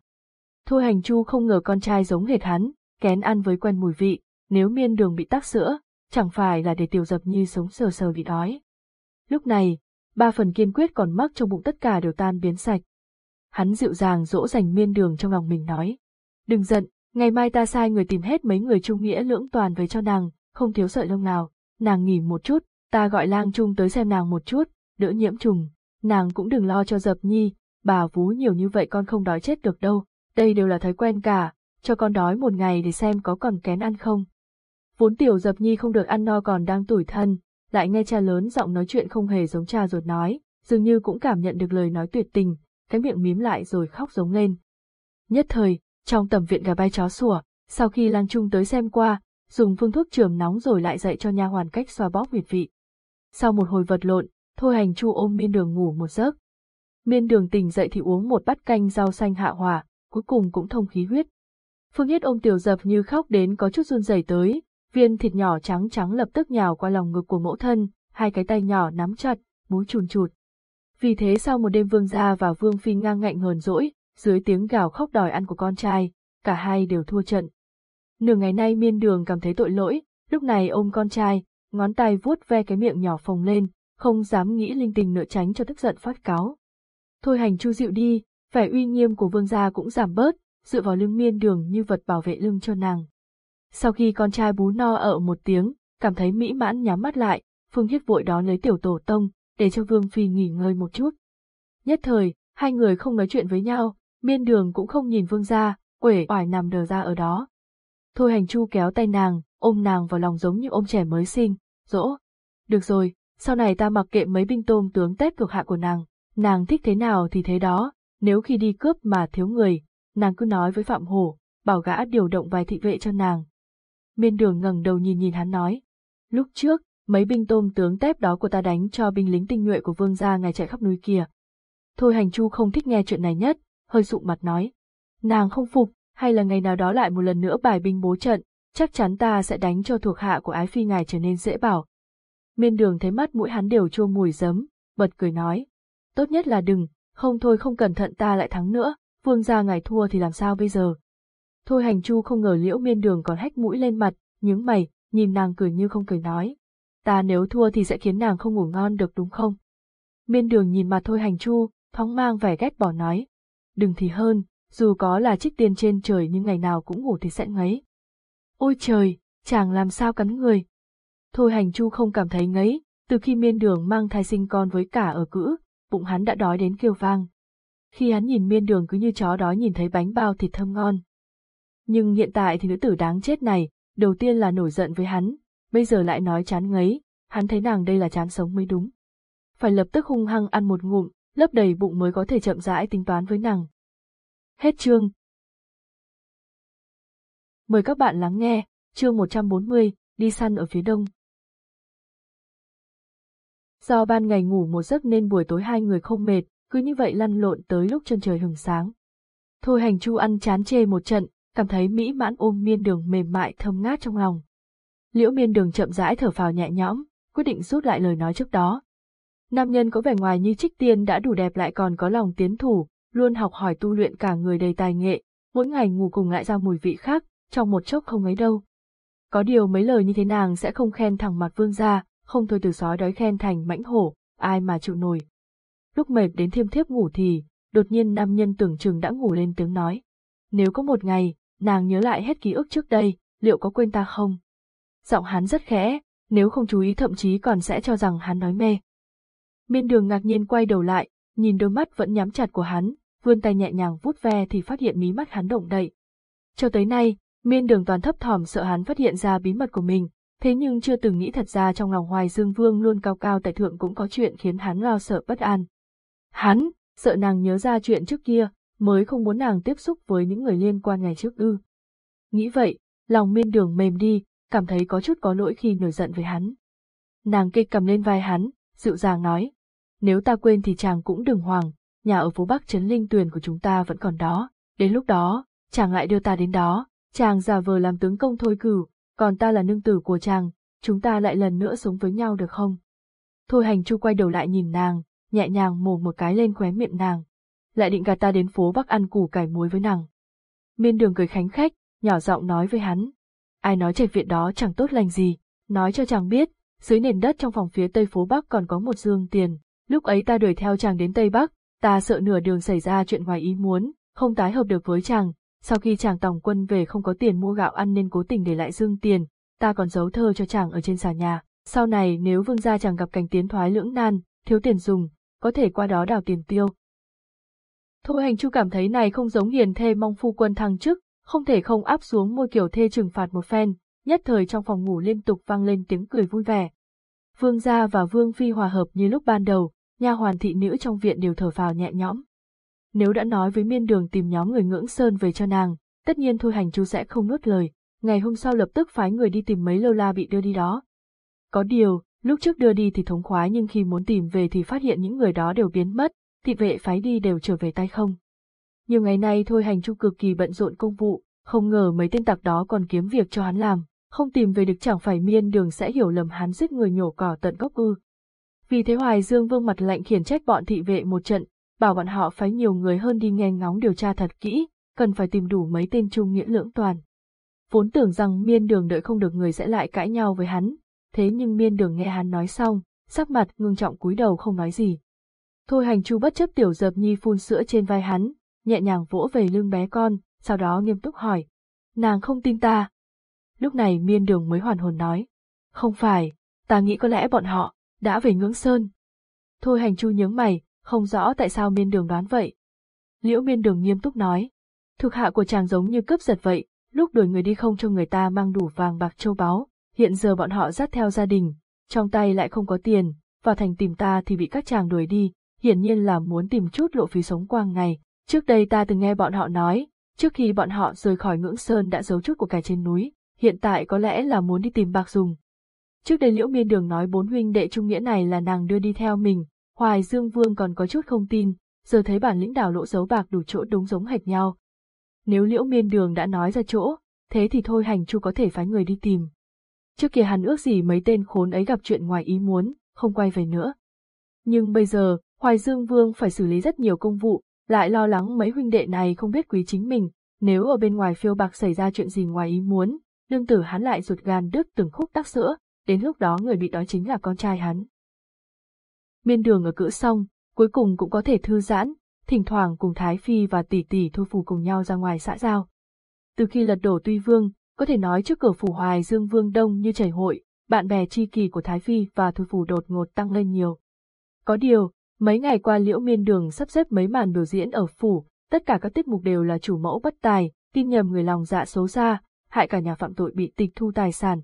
S1: Thôi hành chu không ngờ con trai giống hệt hắn, kén ăn với quen mùi vị, nếu miên đường bị tắc sữa, chẳng phải là để tiểu dập nhi sống sờ sờ bị đói. Lúc này, ba phần kiên quyết còn mắc trong bụng tất cả đều tan biến sạch. Hắn dịu dàng dỗ dành miên đường trong lòng mình nói. Đừng giận, ngày mai ta sai người tìm hết mấy người trung nghĩa lưỡng toàn về cho nàng, không thiếu sợi lông nào, nàng nghỉ một chút, ta gọi lang trung tới xem nàng một chút, đỡ nhiễm trùng, nàng cũng đừng lo cho dập nhi, bà vú nhiều như vậy con không đói chết được đâu, đây đều là thói quen cả, cho con đói một ngày để xem có còn kén ăn không. Vốn tiểu dập nhi không được ăn no còn đang tủi thân, lại nghe cha lớn giọng nói chuyện không hề giống cha ruột nói, dường như cũng cảm nhận được lời nói tuyệt tình, cái miệng mím lại rồi khóc giống lên. Nhất thời, trong tầm viện gà bay chó sủa, sau khi lang trung tới xem qua, dùng phương thuốc trường nóng rồi lại dạy cho nha hoàn cách xoa bóp huyệt vị. Sau một hồi vật lộn, thôi hành chu ôm miên đường ngủ một giấc. Miên đường tỉnh dậy thì uống một bát canh rau xanh hạ hòa, cuối cùng cũng thông khí huyết. Phương Nhất ôm tiểu dập như khóc đến có chút run rẩy tới, viên thịt nhỏ trắng trắng lập tức nhào qua lòng ngực của mẫu thân, hai cái tay nhỏ nắm chặt, muốn chùn chụt. Vì thế sau một đêm vương gia và vương phi ngang ngạnh hờn dỗi, dưới tiếng gào khóc đòi ăn của con trai, cả hai đều thua trận. Nửa ngày nay miên đường cảm thấy tội lỗi, lúc này ôm con trai, ngón tay vuốt ve cái miệng nhỏ phồng lên, không dám nghĩ linh tinh nữa tránh cho tức giận phát cáo. Thôi hành chu dịu đi, vẻ uy nghiêm của vương gia cũng giảm bớt, dựa vào lưng miên đường như vật bảo vệ lưng cho nàng. Sau khi con trai bú no ở một tiếng, cảm thấy mỹ mãn nhắm mắt lại, Phương Hiết vội đón lấy tiểu tổ tông, để cho Vương Phi nghỉ ngơi một chút. Nhất thời, hai người không nói chuyện với nhau, miên đường cũng không nhìn Vương ra, quể oải nằm đờ ra ở đó. Thôi hành chu kéo tay nàng, ôm nàng vào lòng giống như ôm trẻ mới sinh, dỗ. Được rồi, sau này ta mặc kệ mấy binh tôm tướng tép thuộc hạ của nàng, nàng thích thế nào thì thế đó, nếu khi đi cướp mà thiếu người, nàng cứ nói với Phạm Hổ, bảo gã điều động vài thị vệ cho nàng, Miên đường ngẩng đầu nhìn nhìn hắn nói. Lúc trước, mấy binh tôm tướng tép đó của ta đánh cho binh lính tinh nhuệ của vương gia ngài chạy khắp núi kia. Thôi hành chu không thích nghe chuyện này nhất, hơi sụ mặt nói. Nàng không phục, hay là ngày nào đó lại một lần nữa bài binh bố trận, chắc chắn ta sẽ đánh cho thuộc hạ của ái phi ngài trở nên dễ bảo. Miên đường thấy mắt mũi hắn đều chua mùi giấm, bật cười nói. Tốt nhất là đừng, không thôi không cẩn thận ta lại thắng nữa, vương gia ngài thua thì làm sao bây giờ. Thôi hành chu không ngờ liễu miên đường còn hách mũi lên mặt, nhướng mày, nhìn nàng cười như không cười nói. ta nếu thua thì sẽ khiến nàng không ngủ ngon được đúng không? Miên đường nhìn mặt thôi hành chu, thoáng mang vẻ ghét bỏ nói. Đừng thì hơn, dù có là trích tiền trên trời nhưng ngày nào cũng ngủ thì sẽ ngấy. Ôi trời, chàng làm sao cắn người. Thôi hành chu không cảm thấy ngấy, từ khi miên đường mang thai sinh con với cả ở cữ, bụng hắn đã đói đến kêu vang. Khi hắn nhìn miên đường cứ như chó đói nhìn thấy bánh bao thịt thơm ngon. Nhưng hiện tại thì nữ tử đáng chết này, đầu tiên là nổi giận với hắn, bây giờ lại nói chán ngấy, hắn thấy nàng đây là chán sống mới đúng. Phải lập tức hung hăng ăn một ngụm, lấp đầy bụng mới có thể chậm rãi tính toán với nàng. Hết chương. Mời các bạn lắng nghe, chương 140, đi săn ở phía đông. Do ban ngày ngủ một giấc nên buổi tối hai người không mệt, cứ như vậy lăn lộn tới lúc chân trời hừng sáng. Thôi hành chu ăn chán chê một trận, cảm thấy mỹ mãn ôm miên đường mềm mại thơm ngát trong lòng. Liễu miên đường chậm rãi thở phào nhẹ nhõm, quyết định rút lại lời nói trước đó. Nam nhân có vẻ ngoài như trích tiên đã đủ đẹp lại còn có lòng tiến thủ, luôn học hỏi tu luyện cả người đầy tài nghệ, mỗi ngày ngủ cùng lại ra mùi vị khác, trong một chốc không ấy đâu. Có điều mấy lời như thế nàng sẽ không khen thẳng mặt vương ra, không thôi từ sói đói khen thành mãnh hổ, ai mà chịu nổi. Lúc mệt đến thiêm thiếp ngủ thì, đột nhiên nam nhân tưởng chừng đã ngủ lên tiếng nói. Nếu có một ngày, nàng nhớ lại hết ký ức trước đây, liệu có quên ta không? Giọng hắn rất khẽ, nếu không chú ý thậm chí còn sẽ cho rằng hắn nói mê. Miên đường ngạc nhiên quay đầu lại, nhìn đôi mắt vẫn nhắm chặt của hắn, vươn tay nhẹ nhàng vuốt ve thì phát hiện mí mắt hắn động đậy. Cho tới nay, miên đường toàn thấp thỏm sợ hắn phát hiện ra bí mật của mình, thế nhưng chưa từng nghĩ thật ra trong lòng Hoài Dương Vương luôn cao cao tại thượng cũng có chuyện khiến hắn lo sợ bất an. Hắn, sợ nàng nhớ ra chuyện trước kia, mới không muốn nàng tiếp xúc với những người liên quan ngày trước ư. Nghĩ vậy, lòng miên đường mềm đi, cảm thấy có chút có lỗi khi nổi giận với hắn. Nàng kê cầm lên vai hắn, dịu dàng nói, nếu ta quên thì chàng cũng đừng hoàng, nhà ở phố Bắc Trấn Linh Tuyền của chúng ta vẫn còn đó, đến lúc đó, chàng lại đưa ta đến đó, chàng giả vờ làm tướng công thôi cử, còn ta là nương tử của chàng, chúng ta lại lần nữa sống với nhau được không? Thôi hành chu quay đầu lại nhìn nàng, nhẹ nhàng mổ một cái lên khóe miệng nàng, lại định gạt ta đến phố Bắc ăn củ cải muối với nàng. Miên đường cười khánh khách, nhỏ giọng nói với hắn, ai nói trạch viện đó chẳng tốt lành gì, nói cho chàng biết, dưới nền đất trong phòng phía tây phố Bắc còn có một dương tiền, lúc ấy ta đuổi theo chàng đến Tây Bắc, ta sợ nửa đường xảy ra chuyện ngoài ý muốn, không tái hợp được với chàng, sau khi chàng tòng quân về không có tiền mua gạo ăn nên cố tình để lại dương tiền, ta còn giấu thơ cho chàng ở trên xà nhà, sau này nếu vương gia chàng gặp cảnh tiến thoái lưỡng nan, thiếu tiền dùng, có thể qua đó đào tiền tiêu. Thôi hành chu cảm thấy này không giống hiền thê mong phu quân thăng chức, không thể không áp xuống môi kiểu thê trừng phạt một phen, nhất thời trong phòng ngủ liên tục vang lên tiếng cười vui vẻ. Vương gia và Vương Phi hòa hợp như lúc ban đầu, nha hoàn thị nữ trong viện đều thở vào nhẹ nhõm. Nếu đã nói với miên đường tìm nhóm người ngưỡng sơn về cho nàng, tất nhiên thôi hành chu sẽ không nuốt lời, ngày hôm sau lập tức phái người đi tìm mấy lâu la bị đưa đi đó. Có điều, lúc trước đưa đi thì thống khoái nhưng khi muốn tìm về thì phát hiện những người đó đều biến mất, thị vệ phái đi đều trở về tay không. Nhiều ngày nay thôi hành chu cực kỳ bận rộn công vụ, không ngờ mấy tên tặc đó còn kiếm việc cho hắn làm, không tìm về được chẳng phải miên đường sẽ hiểu lầm hắn giết người nhổ cỏ tận gốc ư. Vì thế Hoài Dương Vương mặt lạnh khiển trách bọn thị vệ một trận, bảo bọn họ phái nhiều người hơn đi nghe ngóng điều tra thật kỹ, cần phải tìm đủ mấy tên trung nghĩa lưỡng toàn. Vốn tưởng rằng miên đường đợi không được người sẽ lại cãi nhau với hắn, thế nhưng miên đường nghe hắn nói xong, sắc mặt ngưng trọng cúi đầu không nói gì. Thôi hành chu bất chấp tiểu dập nhi phun sữa trên vai hắn, nhẹ nhàng vỗ về lưng bé con, sau đó nghiêm túc hỏi. Nàng không tin ta. Lúc này miên đường mới hoàn hồn nói. Không phải, ta nghĩ có lẽ bọn họ, đã về ngưỡng sơn. Thôi hành chu nhướng mày, không rõ tại sao miên đường đoán vậy. Liễu miên đường nghiêm túc nói. Thực hạ của chàng giống như cướp giật vậy, lúc đuổi người đi không cho người ta mang đủ vàng bạc châu báu, hiện giờ bọn họ dắt theo gia đình, trong tay lại không có tiền, vào thành tìm ta thì bị các chàng đuổi đi, hiển nhiên là muốn tìm chút lộ phí sống quang ngày. Trước đây ta từng nghe bọn họ nói, trước khi bọn họ rời khỏi ngưỡng sơn đã giấu chút của cải trên núi, hiện tại có lẽ là muốn đi tìm bạc dùng. Trước đây Liễu Miên Đường nói bốn huynh đệ trung nghĩa này là nàng đưa đi theo mình, Hoài Dương Vương còn có chút không tin, giờ thấy bản lĩnh đảo lộ giấu bạc đủ chỗ đúng giống hệt nhau. Nếu Liễu Miên Đường đã nói ra chỗ, thế thì thôi hành chu có thể phái người đi tìm. Trước kia hắn ước gì mấy tên khốn ấy gặp chuyện ngoài ý muốn, không quay về nữa. Nhưng bây giờ, Hoài Dương Vương phải xử lý rất nhiều công vụ, lại lo lắng mấy huynh đệ này không biết quý chính mình, nếu ở bên ngoài phiêu bạc xảy ra chuyện gì ngoài ý muốn, đương tử hắn lại ruột gan đứt từng khúc tắc sữa, đến lúc đó người bị đói chính là con trai hắn. Miên đường ở cữ xong, cuối cùng cũng có thể thư giãn, thỉnh thoảng cùng Thái Phi và tỷ tỷ thu phù cùng nhau ra ngoài xã giao. Từ khi lật đổ Tuy Vương, có thể nói trước cửa phủ Hoài Dương Vương Đông như chảy hội, bạn bè tri kỳ của Thái Phi và thu Phủ đột ngột tăng lên nhiều. Có điều, mấy ngày qua Liễu Miên Đường sắp xếp mấy màn biểu diễn ở phủ, tất cả các tiết mục đều là chủ mẫu bất tài, tin nhầm người lòng dạ xấu xa, hại cả nhà phạm tội bị tịch thu tài sản.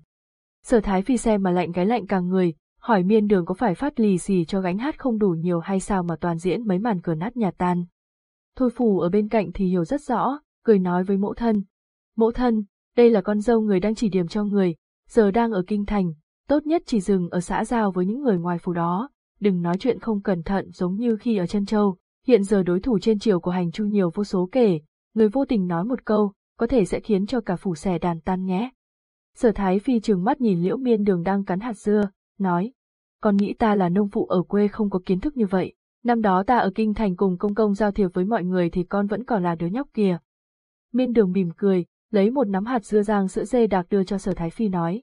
S1: Sở Thái Phi xem mà lạnh cái lạnh càng người, hỏi Miên Đường có phải phát lì gì cho gánh hát không đủ nhiều hay sao mà toàn diễn mấy màn cửa nát nhà tan. Thôi Phủ ở bên cạnh thì hiểu rất rõ, cười nói với mẫu thân. Mẫu thân, đây là con dâu người đang chỉ điểm cho người, giờ đang ở kinh thành, tốt nhất chỉ dừng ở xã giao với những người ngoài phủ đó, đừng nói chuyện không cẩn thận giống như khi ở chân châu, hiện giờ đối thủ trên triều của hành chu nhiều vô số kể, người vô tình nói một câu, có thể sẽ khiến cho cả phủ xẻ đàn tan nhé. Sở Thái Phi trừng mắt nhìn liễu miên đường đang cắn hạt dưa, nói, con nghĩ ta là nông phụ ở quê không có kiến thức như vậy, năm đó ta ở kinh thành cùng công công giao thiệp với mọi người thì con vẫn còn là đứa nhóc kìa. Miên đường mỉm cười, lấy một nắm hạt dưa rang sữa dê đặc đưa cho sở thái phi nói.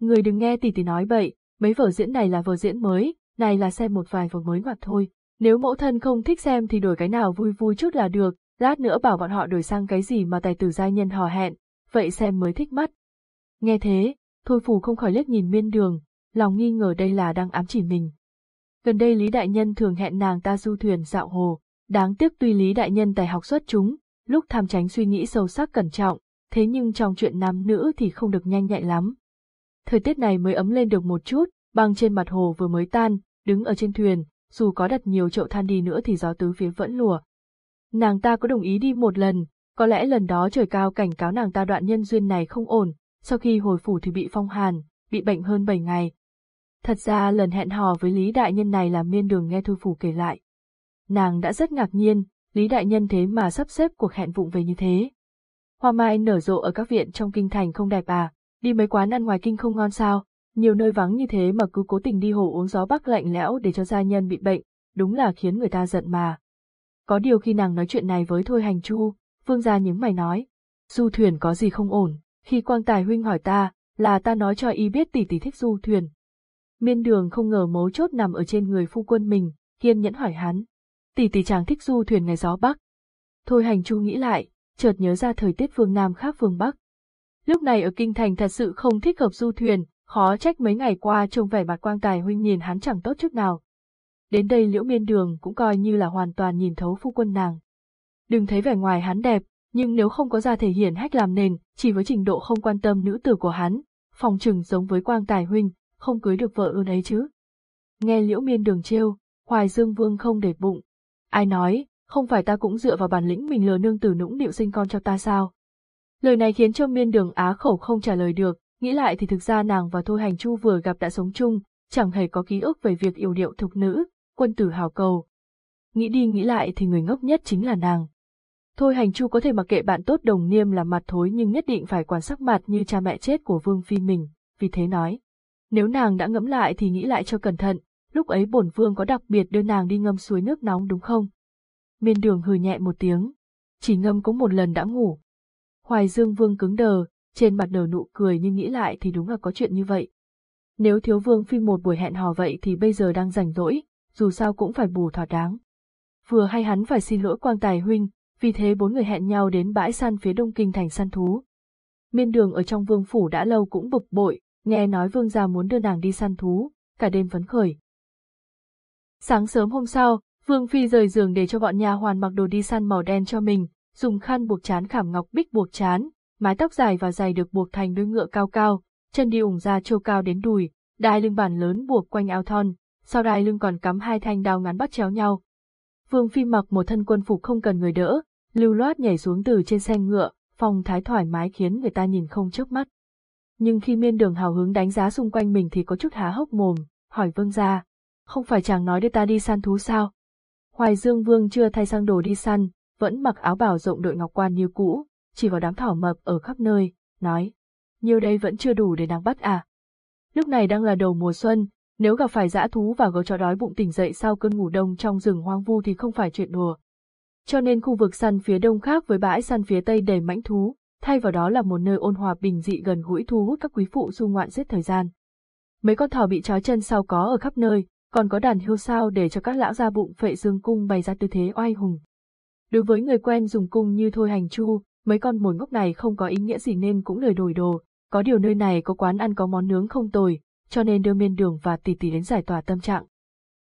S1: Người đừng nghe tỷ tỷ nói bậy, mấy vở diễn này là vở diễn mới, này là xem một vài vòng mới ngoặt thôi. Nếu mẫu thân không thích xem thì đổi cái nào vui vui chút là được, lát nữa bảo bọn họ đổi sang cái gì mà tài tử giai nhân hò hẹn, vậy xem mới thích mắt. Nghe thế, Thôi Phù không khỏi liếc nhìn miên đường, lòng nghi ngờ đây là đang ám chỉ mình. Gần đây Lý Đại Nhân thường hẹn nàng ta du thuyền dạo hồ, đáng tiếc tuy Lý Đại Nhân tài học xuất chúng, lúc tham tránh suy nghĩ sâu sắc cẩn trọng, thế nhưng trong chuyện nam nữ thì không được nhanh nhạy lắm. Thời tiết này mới ấm lên được một chút, băng trên mặt hồ vừa mới tan, đứng ở trên thuyền, dù có đặt nhiều chậu than đi nữa thì gió tứ phía vẫn lùa. Nàng ta có đồng ý đi một lần, có lẽ lần đó trời cao cảnh cáo nàng ta đoạn nhân duyên này không ổn, sau khi hồi phủ thì bị phong hàn, bị bệnh hơn 7 ngày. Thật ra lần hẹn hò với Lý Đại Nhân này là miên đường nghe thư Phủ kể lại. Nàng đã rất ngạc nhiên, Lý Đại Nhân thế mà sắp xếp cuộc hẹn vụng về như thế. Hoa mai nở rộ ở các viện trong kinh thành không đẹp à, đi mấy quán ăn ngoài kinh không ngon sao, nhiều nơi vắng như thế mà cứ cố tình đi hồ uống gió bắc lạnh lẽo để cho gia nhân bị bệnh, đúng là khiến người ta giận mà. Có điều khi nàng nói chuyện này với Thôi Hành Chu, Vương gia nhướng mày nói, du thuyền có gì không ổn, khi Quang Tài huynh hỏi ta, là ta nói cho y biết tỷ tỷ thích du thuyền. Miên đường không ngờ mấu chốt nằm ở trên người phu quân mình, kiên nhẫn hỏi hắn, tỷ tỷ chàng thích du thuyền ngày gió bắc. Thôi Hành Chu nghĩ lại, chợt nhớ ra thời tiết phương Nam khác phương Bắc. Lúc này ở Kinh Thành thật sự không thích hợp du thuyền, khó trách mấy ngày qua trông vẻ mặt quang tài huynh nhìn hắn chẳng tốt chút nào. Đến đây liễu miên đường cũng coi như là hoàn toàn nhìn thấu phu quân nàng. Đừng thấy vẻ ngoài hắn đẹp, nhưng nếu không có ra thể hiện hách làm nền, chỉ với trình độ không quan tâm nữ tử của hắn, phòng trừng giống với quang tài huynh, không cưới được vợ ơn ấy chứ. Nghe liễu miên đường trêu, hoài dương vương không để bụng. Ai nói, không phải ta cũng dựa vào bản lĩnh mình lừa nương tử nũng điệu sinh con cho ta sao? Lời này khiến cho miên đường á khẩu không trả lời được, nghĩ lại thì thực ra nàng và Thôi Hành Chu vừa gặp đã sống chung, chẳng hề có ký ức về việc yêu điệu thục nữ, quân tử hào cầu. Nghĩ đi nghĩ lại thì người ngốc nhất chính là nàng. Thôi Hành Chu có thể mặc kệ bạn tốt đồng niêm là mặt thối nhưng nhất định phải quan sát mặt như cha mẹ chết của Vương Phi mình, vì thế nói. Nếu nàng đã ngẫm lại thì nghĩ lại cho cẩn thận, lúc ấy bổn vương có đặc biệt đưa nàng đi ngâm suối nước nóng đúng không? Miên đường hừ nhẹ một tiếng. Chỉ ngâm có một lần đã ngủ. Hoài Dương Vương cứng đờ, trên mặt nở nụ cười nhưng nghĩ lại thì đúng là có chuyện như vậy. Nếu thiếu vương phi một buổi hẹn hò vậy thì bây giờ đang rảnh rỗi, dù sao cũng phải bù thỏa đáng. Vừa hay hắn phải xin lỗi quang tài huynh, vì thế bốn người hẹn nhau đến bãi săn phía đông kinh thành săn thú. Miên đường ở trong vương phủ đã lâu cũng bực bội, nghe nói vương gia muốn đưa nàng đi săn thú, cả đêm phấn khởi. Sáng sớm hôm sau, Vương Phi rời giường để cho bọn nhà hoàn mặc đồ đi săn màu đen cho mình, dùng khăn buộc chán khảm ngọc bích buộc chán, mái tóc dài và dày được buộc thành đuôi ngựa cao cao, chân đi ủng ra trâu cao đến đùi, đai lưng bản lớn buộc quanh áo thon, sau đai lưng còn cắm hai thanh đao ngắn bắt chéo nhau. Vương Phi mặc một thân quân phục không cần người đỡ, lưu loát nhảy xuống từ trên xe ngựa, phong thái thoải mái khiến người ta nhìn không chớp mắt. Nhưng khi miên đường hào hứng đánh giá xung quanh mình thì có chút há hốc mồm, hỏi vương gia, không phải chàng nói đưa ta đi săn thú sao? Hoài Dương Vương chưa thay sang đồ đi săn, vẫn mặc áo bảo rộng đội ngọc quan như cũ, chỉ vào đám thỏ mập ở khắp nơi, nói, nhiều đây vẫn chưa đủ để nàng bắt à. Lúc này đang là đầu mùa xuân, nếu gặp phải dã thú và gấu chó đói bụng tỉnh dậy sau cơn ngủ đông trong rừng hoang vu thì không phải chuyện đùa. Cho nên khu vực săn phía đông khác với bãi săn phía tây đầy mãnh thú, thay vào đó là một nơi ôn hòa bình dị gần gũi thu hút các quý phụ du ngoạn giết thời gian. mấy con thỏ bị trói chân sau có ở khắp nơi, còn có đàn hươu sao để cho các lão gia bụng phệ dương cung bày ra tư thế oai hùng. Đối với người quen dùng cung như thôi hành chu, mấy con mồi ngốc này không có ý nghĩa gì nên cũng lời đổi đồ, có điều nơi này có quán ăn có món nướng không tồi, cho nên đưa miên đường và tỷ tỷ đến giải tỏa tâm trạng.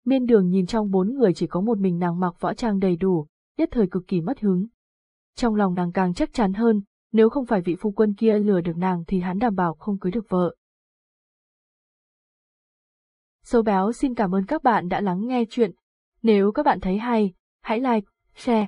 S1: Miên đường nhìn trong bốn người chỉ có một mình nàng mặc võ trang đầy đủ, nhất thời cực kỳ mất hứng. Trong lòng nàng càng chắc chắn hơn, nếu không phải vị phu quân kia lừa được nàng thì hắn đảm bảo không cưới được vợ. Sâu béo xin cảm ơn các bạn đã lắng nghe chuyện. Nếu các bạn thấy hay, hãy like, share,